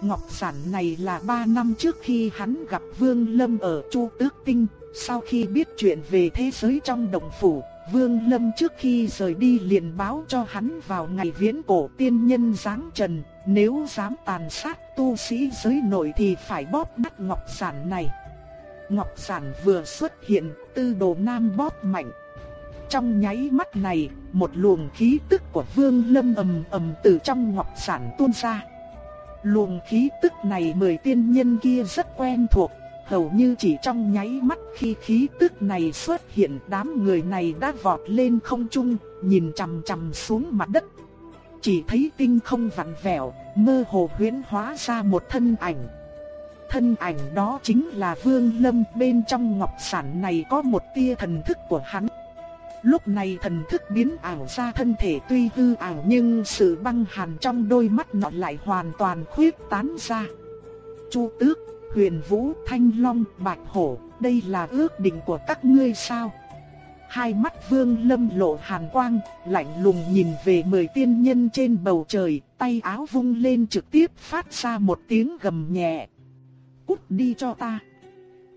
Ngọc giản này là ba năm trước khi hắn gặp Vương Lâm ở Chu Tước Tinh, sau khi biết chuyện về thế giới trong đồng phủ, Vương Lâm trước khi rời đi liền báo cho hắn vào ngày viễn cổ tiên nhân giáng trần, nếu dám tàn sát tu sĩ giới nội thì phải bóp nát ngọc giản này. Ngọc giản vừa xuất hiện, tư đồ nam bóp mạnh. Trong nháy mắt này, một luồng khí tức của Vương Lâm ầm ầm từ trong ngọc giản tuôn ra. Luồng khí tức này mười tiên nhân kia rất quen thuộc, hầu như chỉ trong nháy mắt khi khí tức này xuất hiện đám người này đã vọt lên không trung, nhìn chằm chằm xuống mặt đất. Chỉ thấy tinh không vặn vẹo, mơ hồ huyễn hóa ra một thân ảnh. Thân ảnh đó chính là Vương Lâm bên trong ngọc sản này có một tia thần thức của hắn. Lúc này thần thức biến ảo ra thân thể tuy hư ảo nhưng sự băng hàn trong đôi mắt nó lại hoàn toàn khuyết tán ra. Chu Tước Huyền Vũ, Thanh Long, Bạch Hổ, đây là ước định của các ngươi sao? Hai mắt Vương Lâm lộ hàn quang, lạnh lùng nhìn về mười tiên nhân trên bầu trời, tay áo vung lên trực tiếp phát ra một tiếng gầm nhẹ. Cút đi cho ta.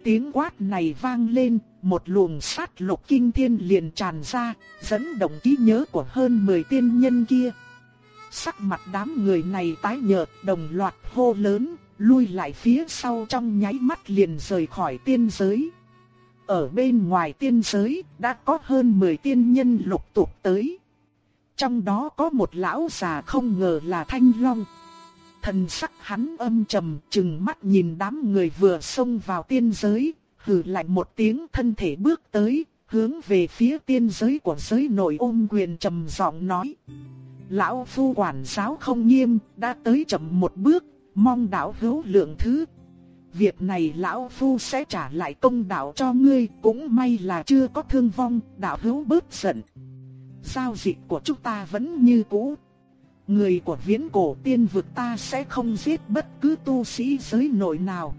Tiếng quát này vang lên, một luồng sát lục kinh thiên liền tràn ra, dẫn động trí nhớ của hơn 10 tiên nhân kia. Sắc mặt đám người này tái nhợt, đồng loạt hô lớn, lui lại phía sau trong nháy mắt liền rời khỏi tiên giới. Ở bên ngoài tiên giới đã có hơn 10 tiên nhân lục tục tới. Trong đó có một lão già không ngờ là Thanh Long. Thần sắc hắn âm trầm chừng mắt nhìn đám người vừa xông vào tiên giới, hừ lạnh một tiếng thân thể bước tới, hướng về phía tiên giới của giới nội ôm quyền trầm giọng nói. Lão phu quản giáo không nghiêm, đã tới chậm một bước, mong đạo hữu lượng thứ. Việc này lão phu sẽ trả lại công đạo cho ngươi, cũng may là chưa có thương vong, đạo hữu bớt giận. Giao dịch của chúng ta vẫn như cũ. Người của viễn cổ tiên vực ta sẽ không giết bất cứ tu sĩ giới nội nào.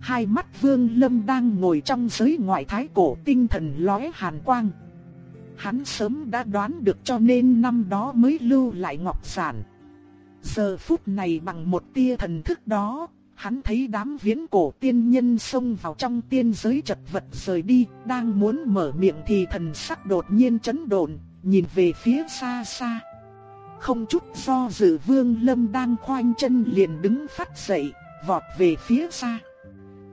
Hai mắt vương lâm đang ngồi trong giới ngoại thái cổ tinh thần lóe hàn quang. Hắn sớm đã đoán được cho nên năm đó mới lưu lại ngọc sản. Giờ phút này bằng một tia thần thức đó, hắn thấy đám viễn cổ tiên nhân xông vào trong tiên giới chật vật rời đi, đang muốn mở miệng thì thần sắc đột nhiên chấn động, nhìn về phía xa xa. Không chút do dự vương lâm đang khoanh chân liền đứng phát dậy, vọt về phía xa.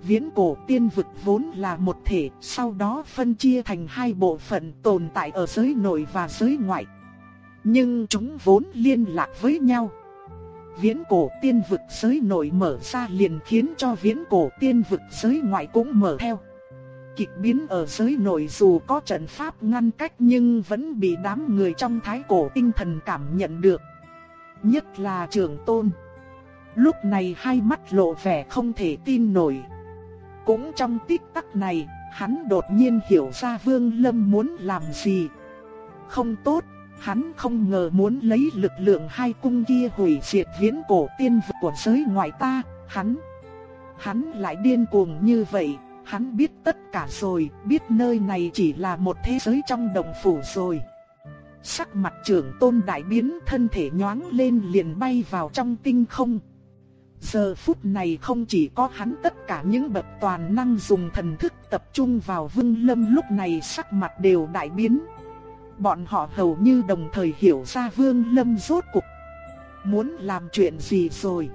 Viễn cổ tiên vực vốn là một thể, sau đó phân chia thành hai bộ phận tồn tại ở giới nội và giới ngoại. Nhưng chúng vốn liên lạc với nhau. Viễn cổ tiên vực giới nội mở ra liền khiến cho viễn cổ tiên vực giới ngoại cũng mở theo. Kịch biến ở giới nội dù có trận pháp ngăn cách nhưng vẫn bị đám người trong thái cổ tinh thần cảm nhận được. Nhất là trường tôn. Lúc này hai mắt lộ vẻ không thể tin nổi. Cũng trong tích tắc này, hắn đột nhiên hiểu ra Vương Lâm muốn làm gì. Không tốt, hắn không ngờ muốn lấy lực lượng hai cung kia hủy diệt viễn cổ tiên vực của giới ngoại ta, hắn. Hắn lại điên cuồng như vậy, hắn biết tất cả rồi, biết nơi này chỉ là một thế giới trong đồng phủ rồi. Sắc mặt trưởng tôn đại biến thân thể nhoáng lên liền bay vào trong tinh không. Giờ phút này không chỉ có hắn tất cả những bậc toàn năng dùng thần thức tập trung vào vương lâm lúc này sắc mặt đều đại biến bọn họ hầu như đồng thời hiểu ra Vương Lâm rốt cục muốn làm chuyện gì rồi.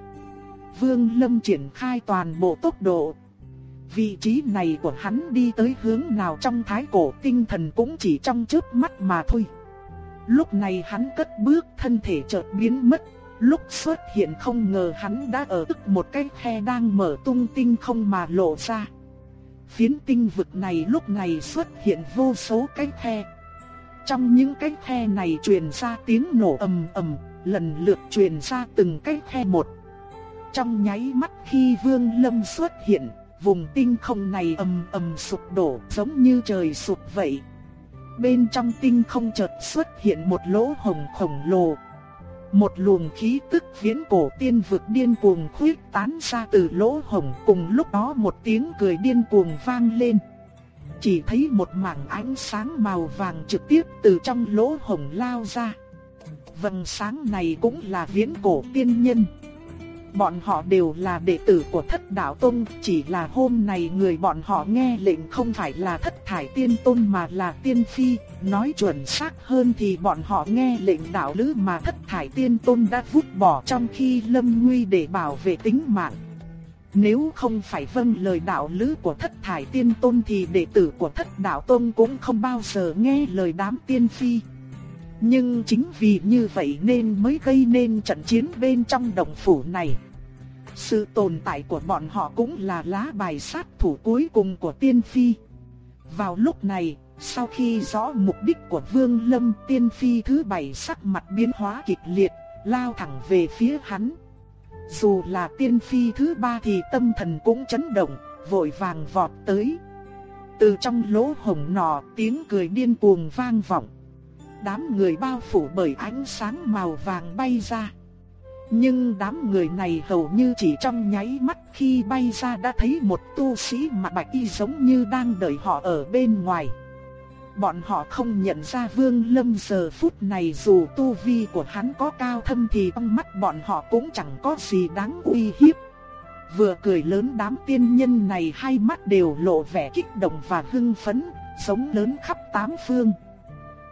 Vương Lâm triển khai toàn bộ tốc độ. Vị trí này của hắn đi tới hướng nào trong thái cổ tinh thần cũng chỉ trong chớp mắt mà thôi. Lúc này hắn cất bước thân thể chợt biến mất, lúc xuất hiện không ngờ hắn đã ở tức một cái khe đang mở tung tinh không mà lộ ra. Phiến tinh vực này lúc này xuất hiện vô số cái khe. Trong những cái khe này truyền ra tiếng nổ ầm ầm, lần lượt truyền ra từng cái khe một. Trong nháy mắt khi Vương Lâm xuất hiện, vùng tinh không này ầm ầm sụp đổ giống như trời sụp vậy. Bên trong tinh không chợt xuất hiện một lỗ hồng khổng lồ. Một luồng khí tức viễn cổ tiên vực điên cuồng khuyết tán ra từ lỗ hồng cùng lúc đó một tiếng cười điên cuồng vang lên. Chỉ thấy một mảng ánh sáng màu vàng trực tiếp từ trong lỗ hồng lao ra. Vầng sáng này cũng là viễn cổ tiên nhân. Bọn họ đều là đệ tử của thất đạo tông, chỉ là hôm nay người bọn họ nghe lệnh không phải là thất thải tiên tôn mà là tiên phi, nói chuẩn xác hơn thì bọn họ nghe lệnh đạo lữ mà thất thải tiên tôn đã vứt bỏ trong khi lâm nguy để bảo vệ tính mạng. Nếu không phải vâng lời đạo lữ của thất thải tiên tôn thì đệ tử của thất đạo tôn cũng không bao giờ nghe lời đám tiên phi. Nhưng chính vì như vậy nên mới gây nên trận chiến bên trong đồng phủ này. Sự tồn tại của bọn họ cũng là lá bài sát thủ cuối cùng của tiên phi. Vào lúc này, sau khi rõ mục đích của Vương Lâm tiên phi thứ bảy sắc mặt biến hóa kịch liệt, lao thẳng về phía hắn. Dù là tiên phi thứ ba thì tâm thần cũng chấn động, vội vàng vọt tới. Từ trong lỗ hổng nọ tiếng cười điên cuồng vang vọng. Đám người bao phủ bởi ánh sáng màu vàng bay ra. Nhưng đám người này hầu như chỉ trong nháy mắt khi bay ra đã thấy một tu sĩ mặt bạch y giống như đang đợi họ ở bên ngoài. Bọn họ không nhận ra Vương Lâm giờ phút này dù tu vi của hắn có cao thâm thì trong mắt bọn họ cũng chẳng có gì đáng uy hiếp. Vừa cười lớn đám tiên nhân này hai mắt đều lộ vẻ kích động và hưng phấn, sống lớn khắp tám phương.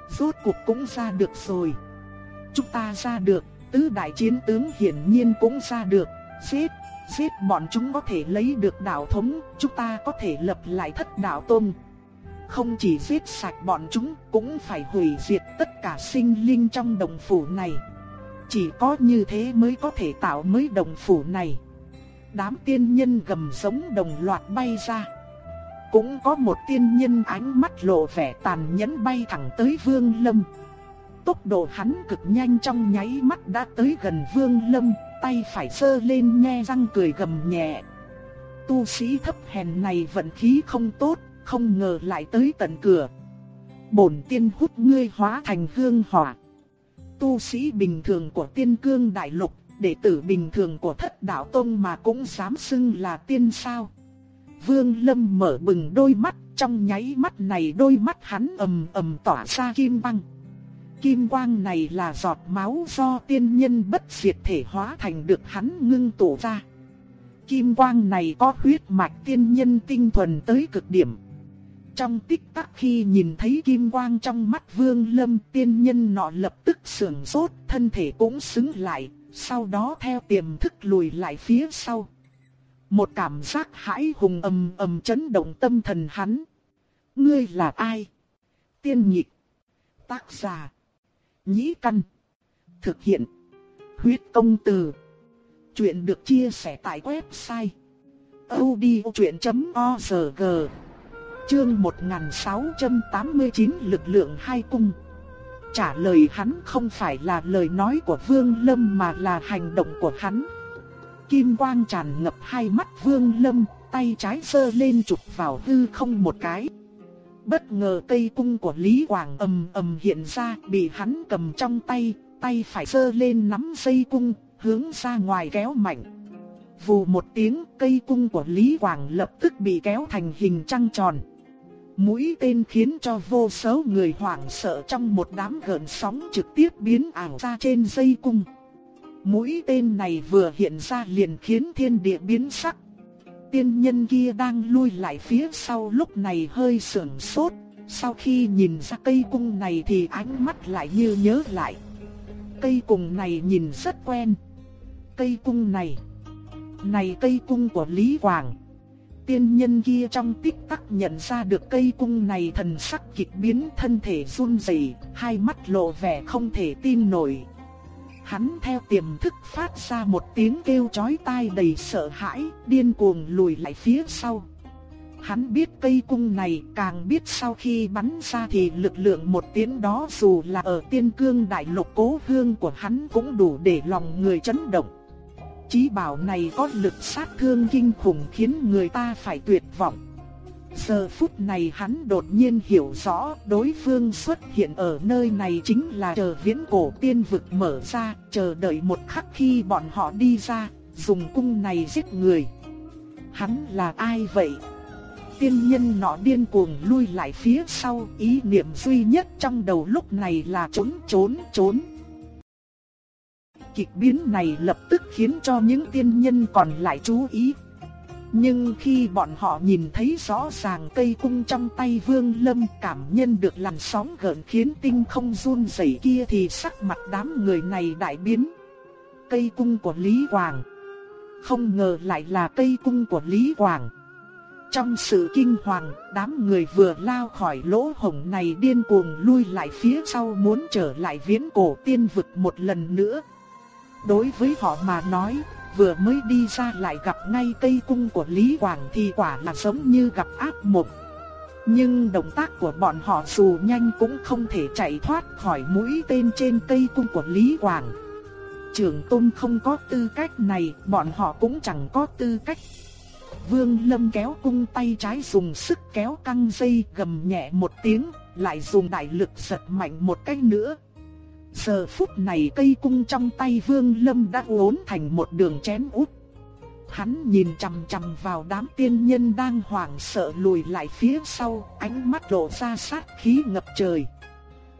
Rốt cuộc cũng ra được rồi. Chúng ta ra được, tứ đại chiến tướng hiển nhiên cũng ra được, giết, giết bọn chúng có thể lấy được đạo thống, chúng ta có thể lập lại thất đạo tôn. Không chỉ giết sạch bọn chúng, cũng phải hủy diệt tất cả sinh linh trong đồng phủ này. Chỉ có như thế mới có thể tạo mới đồng phủ này. Đám tiên nhân gầm giống đồng loạt bay ra. Cũng có một tiên nhân ánh mắt lộ vẻ tàn nhẫn bay thẳng tới Vương Lâm. Tốc độ hắn cực nhanh trong nháy mắt đã tới gần Vương Lâm, tay phải sơ lên nhe răng cười gầm nhẹ. Tu sĩ thấp hèn này vận khí không tốt, không ngờ lại tới tận cửa. Bổn tiên hút ngươi hóa thành hương hỏa. Tu sĩ bình thường của tiên cương đại lục, đệ tử bình thường của thất đạo tông mà cũng dám xưng là tiên sao. Vương Lâm mở bừng đôi mắt, trong nháy mắt này đôi mắt hắn ầm ầm tỏa ra kim băng. Kim quang này là giọt máu do tiên nhân bất diệt thể hóa thành được hắn ngưng tụ ra. Kim quang này có huyết mạch tiên nhân tinh thuần tới cực điểm. Trong tích tắc khi nhìn thấy kim quang trong mắt vương lâm tiên nhân nọ lập tức sưởng sốt, thân thể cũng xứng lại, sau đó theo tiềm thức lùi lại phía sau. Một cảm giác hãi hùng ầm ầm chấn động tâm thần hắn. Ngươi là ai? Tiên nhịp. Tác giả. Nhĩ căn. Thực hiện. Huyết công từ. Chuyện được chia sẻ tại website. odchuyện.org Chương 1689 lực lượng hai cung. Trả lời hắn không phải là lời nói của Vương Lâm mà là hành động của hắn. Kim quang tràn ngập hai mắt Vương Lâm, tay trái sơ lên chụp vào hư không một cái. Bất ngờ cây cung của Lý Quảng ầm ầm hiện ra, bị hắn cầm trong tay, tay phải sơ lên nắm dây cung, hướng ra ngoài kéo mạnh. Vù một tiếng, cây cung của Lý Quảng lập tức bị kéo thành hình trăng tròn. Mũi tên khiến cho vô số người hoảng sợ trong một đám gợn sóng trực tiếp biến ảo ra trên dây cung. Mũi tên này vừa hiện ra liền khiến thiên địa biến sắc. Tiên nhân kia đang lui lại phía sau lúc này hơi sửng sốt, Sau khi nhìn ra cây cung này thì ánh mắt lại như nhớ lại. Cây cung này nhìn rất quen. Cây cung này, này cây cung của Lý Hoàng. Tiên nhân kia trong tích tắc nhận ra được cây cung này thần sắc kịch biến thân thể run rẩy, hai mắt lộ vẻ không thể tin nổi. Hắn theo tiềm thức phát ra một tiếng kêu chói tai đầy sợ hãi, điên cuồng lùi lại phía sau. Hắn biết cây cung này càng biết sau khi bắn ra thì lực lượng một tiếng đó dù là ở tiên cương đại lục cố hương của hắn cũng đủ để lòng người chấn động. Chí bảo này có lực sát thương kinh khủng khiến người ta phải tuyệt vọng. Giờ phút này hắn đột nhiên hiểu rõ đối phương xuất hiện ở nơi này chính là chờ viễn cổ tiên vực mở ra, chờ đợi một khắc khi bọn họ đi ra, dùng cung này giết người. Hắn là ai vậy? Tiên nhân nọ điên cuồng lui lại phía sau, ý niệm duy nhất trong đầu lúc này là trốn trốn trốn. Kịch biến này lập tức khiến cho những tiên nhân còn lại chú ý. Nhưng khi bọn họ nhìn thấy rõ ràng cây cung trong tay Vương Lâm cảm nhận được làn sóng gợn khiến tinh không run rẩy kia thì sắc mặt đám người này đại biến. Cây cung của Lý Hoàng Không ngờ lại là cây cung của Lý Hoàng trong sự kinh hoàng, đám người vừa lao khỏi lỗ hổng này điên cuồng lui lại phía sau muốn trở lại viễn cổ tiên vực một lần nữa. Đối với họ mà nói, vừa mới đi ra lại gặp ngay cây cung của Lý Quảng thì quả là giống như gặp ác mộng. Nhưng động tác của bọn họ dù nhanh cũng không thể chạy thoát khỏi mũi tên trên cây cung của Lý Quảng. Trưởng tôn không có tư cách này, bọn họ cũng chẳng có tư cách. Vương Lâm kéo cung tay trái dùng sức kéo căng dây gầm nhẹ một tiếng, lại dùng đại lực giật mạnh một cái nữa. Giờ phút này cây cung trong tay Vương Lâm đã uốn thành một đường chém út. Hắn nhìn chằm chằm vào đám tiên nhân đang hoảng sợ lùi lại phía sau, ánh mắt lộ ra sát khí ngập trời.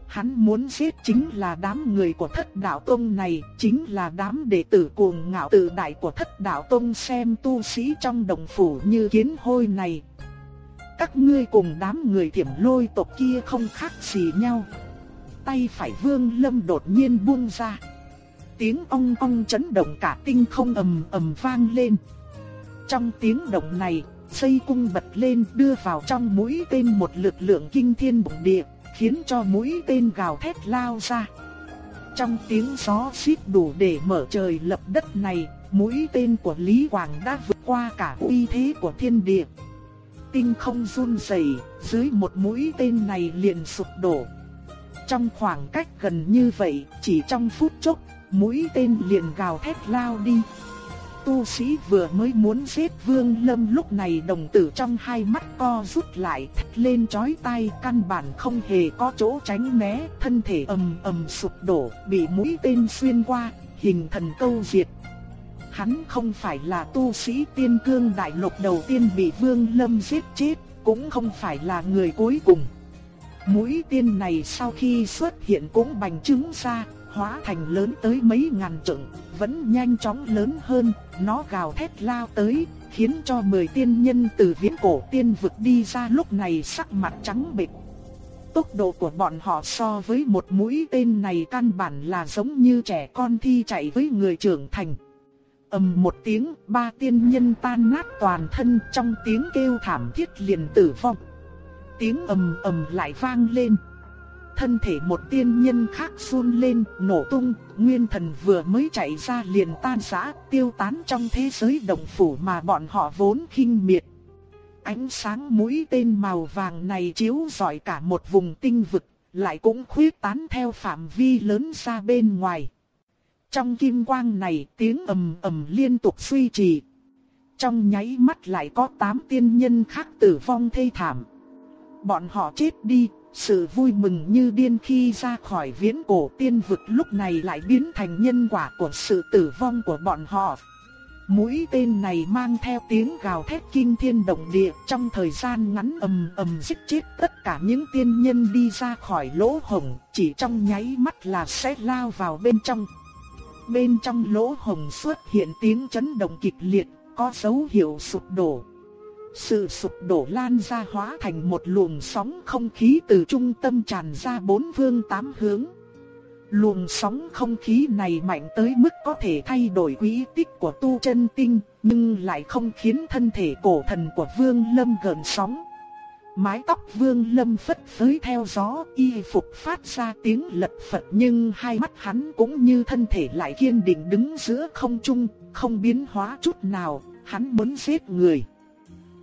Hắn muốn giết chính là đám người của thất đạo tông này, chính là đám đệ tử cuồng ngạo tự đại của thất đạo tông xem tu sĩ trong đồng phủ như kiến hôi này. Các ngươi cùng đám người thiểm lôi tộc kia không khác gì nhau. Tay phải vương lâm đột nhiên buông ra. Tiếng ong ong chấn động cả tinh không ầm ầm vang lên. Trong tiếng động này, dây cung bật lên đưa vào trong mũi tên một lực lượng kinh thiên bổng địa khiến cho mũi tên gào thét lao ra. Trong tiếng gió xít đủ để mở trời lập đất này, mũi tên của Lý Hoàng đã vượt qua cả uy thế của thiên địa. Tinh không run rẩy, dưới một mũi tên này liền sụp đổ. Trong khoảng cách gần như vậy, chỉ trong phút chốc, mũi tên liền gào thét lao đi tu sĩ vừa mới muốn giết Vương Lâm lúc này đồng tử trong hai mắt co rút lại thét lên chói tai căn bản không hề có chỗ tránh né, thân thể ầm ầm sụp đổ, bị mũi tên xuyên qua, hình thần câu diệt. Hắn không phải là tu sĩ tiên cương đại lục đầu tiên bị Vương Lâm giết chết, cũng không phải là người cuối cùng. Mũi tiên này sau khi xuất hiện cũng bành trướng ra, hóa thành lớn tới mấy ngàn trượng, vẫn nhanh chóng lớn hơn, nó gào thét lao tới, khiến cho mười tiên nhân từ viễn cổ tiên vực đi ra lúc này sắc mặt trắng bệch. Tốc độ của bọn họ so với một mũi tên này căn bản là giống như trẻ con thi chạy với người trưởng thành. ầm một tiếng, ba tiên nhân tan nát toàn thân trong tiếng kêu thảm thiết liền tử vong. Tiếng ầm ầm lại vang lên thân thể một tiên nhân khác run lên, nổ tung, nguyên thần vừa mới chạy ra liền tan rã, tiêu tán trong thế giới động phủ mà bọn họ vốn khinh miệt. Ánh sáng mũi tên màu vàng này chiếu rọi cả một vùng tinh vực, lại cũng khuyết tán theo phạm vi lớn ra bên ngoài. Trong kim quang này tiếng ầm ầm liên tục suy trì. Trong nháy mắt lại có tám tiên nhân khác tử vong thê thảm. Bọn họ chết đi, sự vui mừng như điên khi ra khỏi viễn cổ tiên vực lúc này lại biến thành nhân quả của sự tử vong của bọn họ. Mũi tên này mang theo tiếng gào thét kinh thiên động địa trong thời gian ngắn ầm ầm giết chết tất cả những tiên nhân đi ra khỏi lỗ hồng, chỉ trong nháy mắt là sẽ lao vào bên trong. Bên trong lỗ hồng xuất hiện tiếng chấn động kịch liệt, có dấu hiệu sụp đổ. Sự sụp đổ lan ra hóa thành một luồng sóng không khí từ trung tâm tràn ra bốn phương tám hướng. Luồng sóng không khí này mạnh tới mức có thể thay đổi quỹ tích của tu chân tinh, nhưng lại không khiến thân thể cổ thần của Vương Lâm gần sóng. Mái tóc Vương Lâm phất phới theo gió, y phục phát ra tiếng lật phật nhưng hai mắt hắn cũng như thân thể lại kiên định đứng giữa không trung, không biến hóa chút nào, hắn muốn giết người.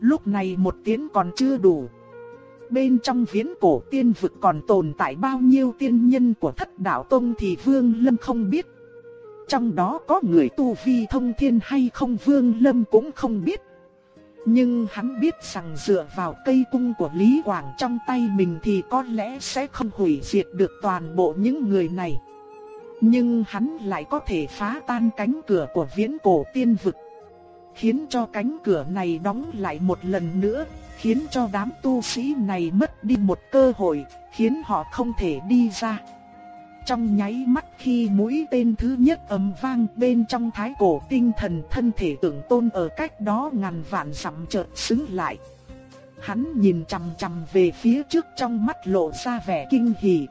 Lúc này một tiếng còn chưa đủ. Bên trong viễn cổ tiên vực còn tồn tại bao nhiêu tiên nhân của thất đạo tông thì Vương Lâm không biết. Trong đó có người tu vi thông thiên hay không Vương Lâm cũng không biết. Nhưng hắn biết rằng dựa vào cây cung của Lý Quảng trong tay mình thì có lẽ sẽ không hủy diệt được toàn bộ những người này. Nhưng hắn lại có thể phá tan cánh cửa của viễn cổ tiên vực. Khiến cho cánh cửa này đóng lại một lần nữa, khiến cho đám tu sĩ này mất đi một cơ hội, khiến họ không thể đi ra. Trong nháy mắt khi mũi tên thứ nhất ầm vang bên trong thái cổ tinh thần thân thể tưởng tôn ở cách đó ngàn vạn dặm chợt xứng lại. Hắn nhìn chằm chằm về phía trước trong mắt lộ ra vẻ kinh hỉ.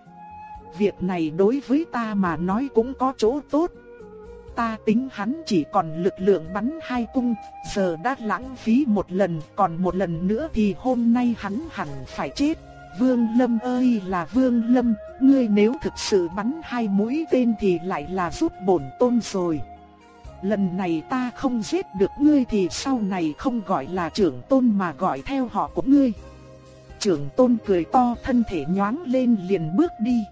Việc này đối với ta mà nói cũng có chỗ tốt. Ta tính hắn chỉ còn lực lượng bắn hai cung, giờ đã lãng phí một lần, còn một lần nữa thì hôm nay hắn hẳn phải chết. Vương Lâm ơi là Vương Lâm, ngươi nếu thực sự bắn hai mũi tên thì lại là rút bổn tôn rồi. Lần này ta không giết được ngươi thì sau này không gọi là trưởng tôn mà gọi theo họ của ngươi. Trưởng tôn cười to thân thể nhoáng lên liền bước đi.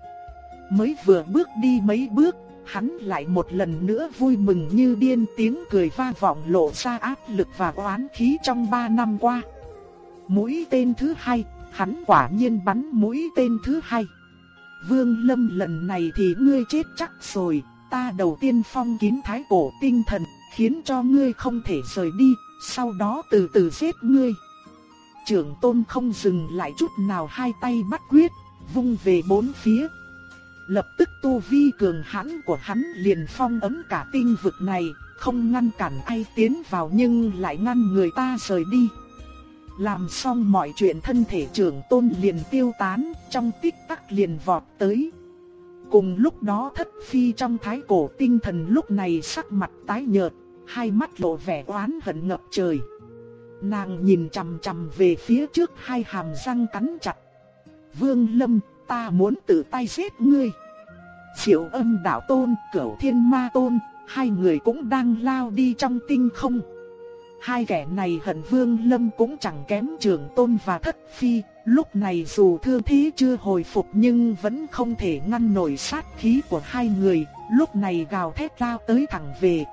Mới vừa bước đi mấy bước, hắn lại một lần nữa vui mừng như điên tiếng cười vang vọng lộ ra áp lực và oán khí trong ba năm qua. Mũi tên thứ hai, hắn quả nhiên bắn mũi tên thứ hai. Vương Lâm lần này thì ngươi chết chắc rồi, ta đầu tiên phong kín thái cổ tinh thần, khiến cho ngươi không thể rời đi, sau đó từ từ giết ngươi. Trưởng tôn không dừng lại chút nào hai tay bắt quyết, vung về bốn phía. Lập tức tu vi cường hãn của hắn liền phong ấm cả tinh vực này, không ngăn cản ai tiến vào nhưng lại ngăn người ta rời đi. Làm xong mọi chuyện thân thể trưởng tôn liền tiêu tán, trong tích tắc liền vọt tới. Cùng lúc đó thất phi trong thái cổ tinh thần lúc này sắc mặt tái nhợt, hai mắt lộ vẻ oán hận ngập trời. Nàng nhìn chằm chằm về phía trước hai hàm răng cắn chặt. Vương Lâm, ta muốn tự tay giết ngươi. Triệu âm đạo tôn, cửu thiên ma tôn, hai người cũng đang lao đi trong tinh không. Hai kẻ này hận Vương Lâm cũng chẳng kém trường tôn và thất phi, lúc này dù thương thế chưa hồi phục nhưng vẫn không thể ngăn nổi sát khí của hai người, lúc này gào thét lao tới thẳng về.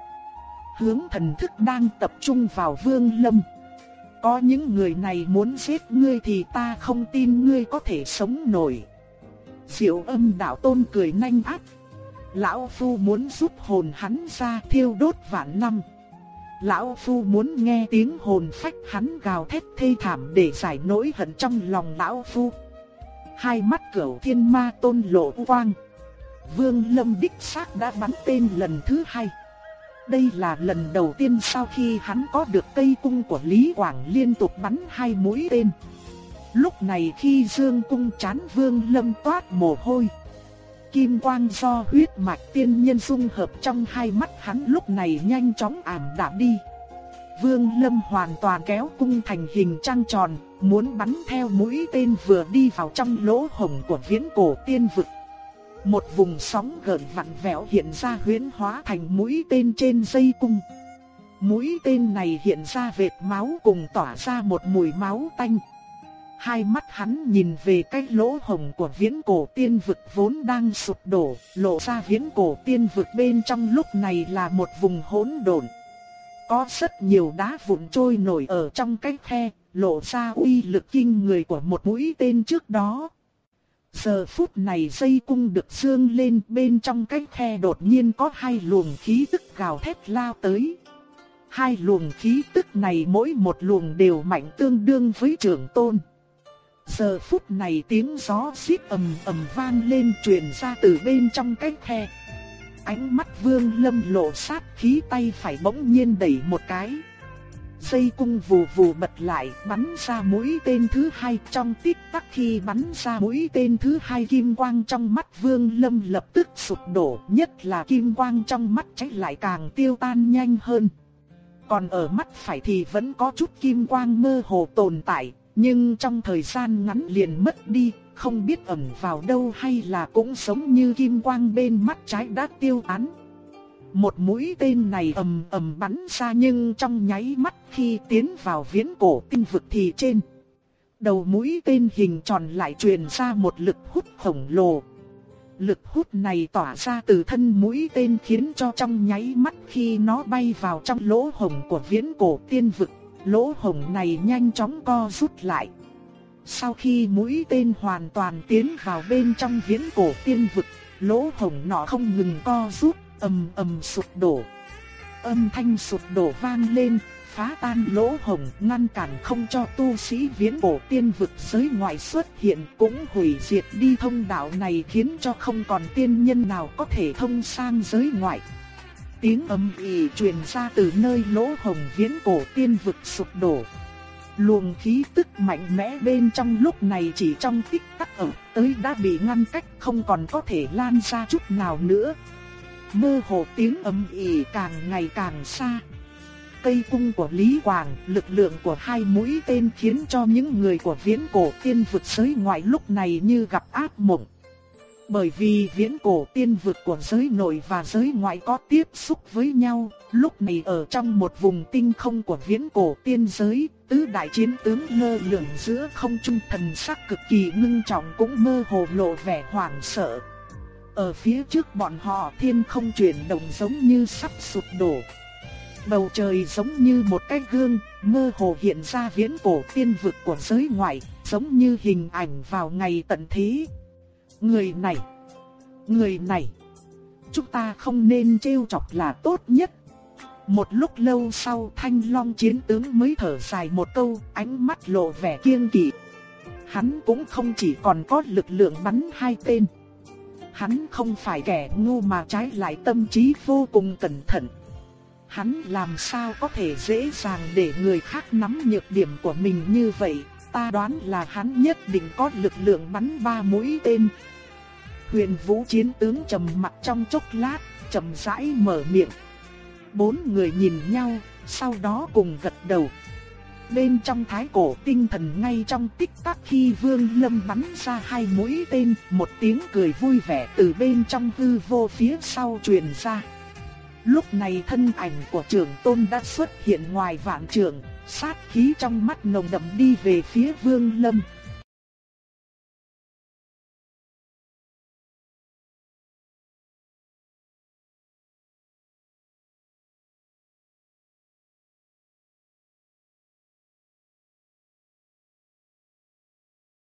Hướng thần thức đang tập trung vào Vương Lâm. Có những người này muốn giết ngươi thì ta không tin ngươi có thể sống nổi. Diệu âm đạo tôn cười nhanh ác. Lão Phu muốn giúp hồn hắn ra thiêu đốt vạn năm. Lão Phu muốn nghe tiếng hồn phách hắn gào thét thê thảm để giải nỗi hận trong lòng Lão Phu. Hai mắt cửu thiên ma tôn lộ quang. Vương Lâm đích xác đã bắn tên lần thứ hai. Đây là lần đầu tiên sau khi hắn có được cây cung của Lý Quảng liên tục bắn hai mũi tên. Lúc này khi dương cung chán Vương Lâm toát mồ hôi kim quang do huyết mạch tiên nhân dung hợp trong hai mắt hắn lúc này nhanh chóng ảm đạm đi. Vương Lâm hoàn toàn kéo cung thành hình trăng tròn, muốn bắn theo mũi tên vừa đi vào trong lỗ hổng của viễn cổ tiên vực. Một vùng sóng gợn vặn vẹo hiện ra huyễn hóa thành mũi tên trên dây cung. Mũi tên này hiện ra vệt máu cùng tỏa ra một mùi máu tanh. Hai mắt hắn nhìn về cái lỗ hồng của viễn cổ tiên vực vốn đang sụp đổ, lộ ra viễn cổ tiên vực bên trong lúc này là một vùng hỗn độn. Có rất nhiều đá vụn trôi nổi ở trong cái khe, lộ ra uy lực kinh người của một mũi tên trước đó. Giờ phút này dây cung được dương lên bên trong cái khe đột nhiên có hai luồng khí tức gào thét lao tới. Hai luồng khí tức này mỗi một luồng đều mạnh tương đương với trưởng tôn. Giờ phút này tiếng gió xít ầm ầm vang lên truyền ra từ bên trong cái khe. Ánh mắt vương lâm lộ sát khí tay phải bỗng nhiên đẩy một cái. dây cung vù vù bật lại, bắn ra mũi tên thứ hai trong tích tắc khi bắn ra mũi tên thứ hai kim quang trong mắt Vương Lâm lập tức sụp đổ, nhất là kim quang trong mắt cháy lại càng tiêu tan nhanh hơn. Còn ở mắt phải thì vẫn có chút kim quang mơ hồ tồn tại, nhưng trong thời gian ngắn liền mất đi, không biết ẩn vào đâu hay là cũng sống như kim quang bên mắt trái đã tiêu tán. Một mũi tên này ầm ầm bắn ra nhưng trong nháy mắt khi tiến vào viễn cổ tinh vực thì trên. Đầu mũi tên hình tròn lại truyền ra một lực hút khổng lồ. Lực hút này tỏa ra từ thân mũi tên khiến cho trong nháy mắt khi nó bay vào trong lỗ hồng của viễn cổ tiên vực, lỗ hồng này nhanh chóng co rút lại. Sau khi mũi tên hoàn toàn tiến vào bên trong viễn cổ tiên vực, lỗ hồng nọ không ngừng co rút, ầm ầm sụp đổ. Âm thanh sụp đổ vang lên, phá tan lỗ hồng, ngăn cản không cho tu sĩ viễn cổ tiên vực giới ngoại xuất hiện, cũng hủy diệt đi thông đạo này khiến cho không còn tiên nhân nào có thể thông sang giới ngoại. Tiếng âm ỉ truyền ra từ nơi lỗ hồng viễn cổ tiên vực sụp đổ. Luồng khí tức mạnh mẽ bên trong lúc này chỉ trong tích tắc ở tới đã bị ngăn cách không còn có thể lan ra chút nào nữa. Mơ hồ tiếng ầm ỉ càng ngày càng xa. Cây cung của Lý Quảng, lực lượng của hai mũi tên khiến cho những người của viễn cổ tiên vực giới ngoại lúc này như gặp ác mộng. Bởi vì viễn cổ tiên vực của giới nội và giới ngoại có tiếp xúc với nhau, lúc này ở trong một vùng tinh không của viễn cổ tiên giới, tứ đại chiến tướng lơ lửng giữa không trung thần sắc cực kỳ ngưng trọng cũng mơ hồ lộ vẻ hoảng sợ. Ở phía trước bọn họ thiên không chuyển động giống như sắp sụp đổ. Bầu trời giống như một cái gương, mơ hồ hiện ra viễn cổ tiên vực của giới ngoại, giống như hình ảnh vào ngày tận thế. Người này, người này, chúng ta không nên trêu chọc là tốt nhất. Một lúc lâu sau thanh long chiến tướng mới thở dài một câu, ánh mắt lộ vẻ kiêng kỵ. Hắn cũng không chỉ còn có lực lượng bắn hai tên. Hắn không phải kẻ ngu mà trái lại tâm trí vô cùng cẩn thận. Hắn làm sao có thể dễ dàng để người khác nắm nhược điểm của mình như vậy, ta đoán là hắn nhất định có lực lượng bắn ba mũi tên. Huyền Vũ chiến tướng trầm mặt trong chốc lát, chậm rãi mở miệng. Bốn người nhìn nhau, sau đó cùng gật đầu. Bên trong thái cổ tinh thần ngay trong tích tắc khi Vương Lâm bắn ra hai mũi tên, một tiếng cười vui vẻ từ bên trong hư vô phía sau truyền ra. Lúc này thân ảnh của trưởng tôn đã xuất hiện ngoài vạn trường, sát khí trong mắt nồng đậm đi về phía Vương Lâm.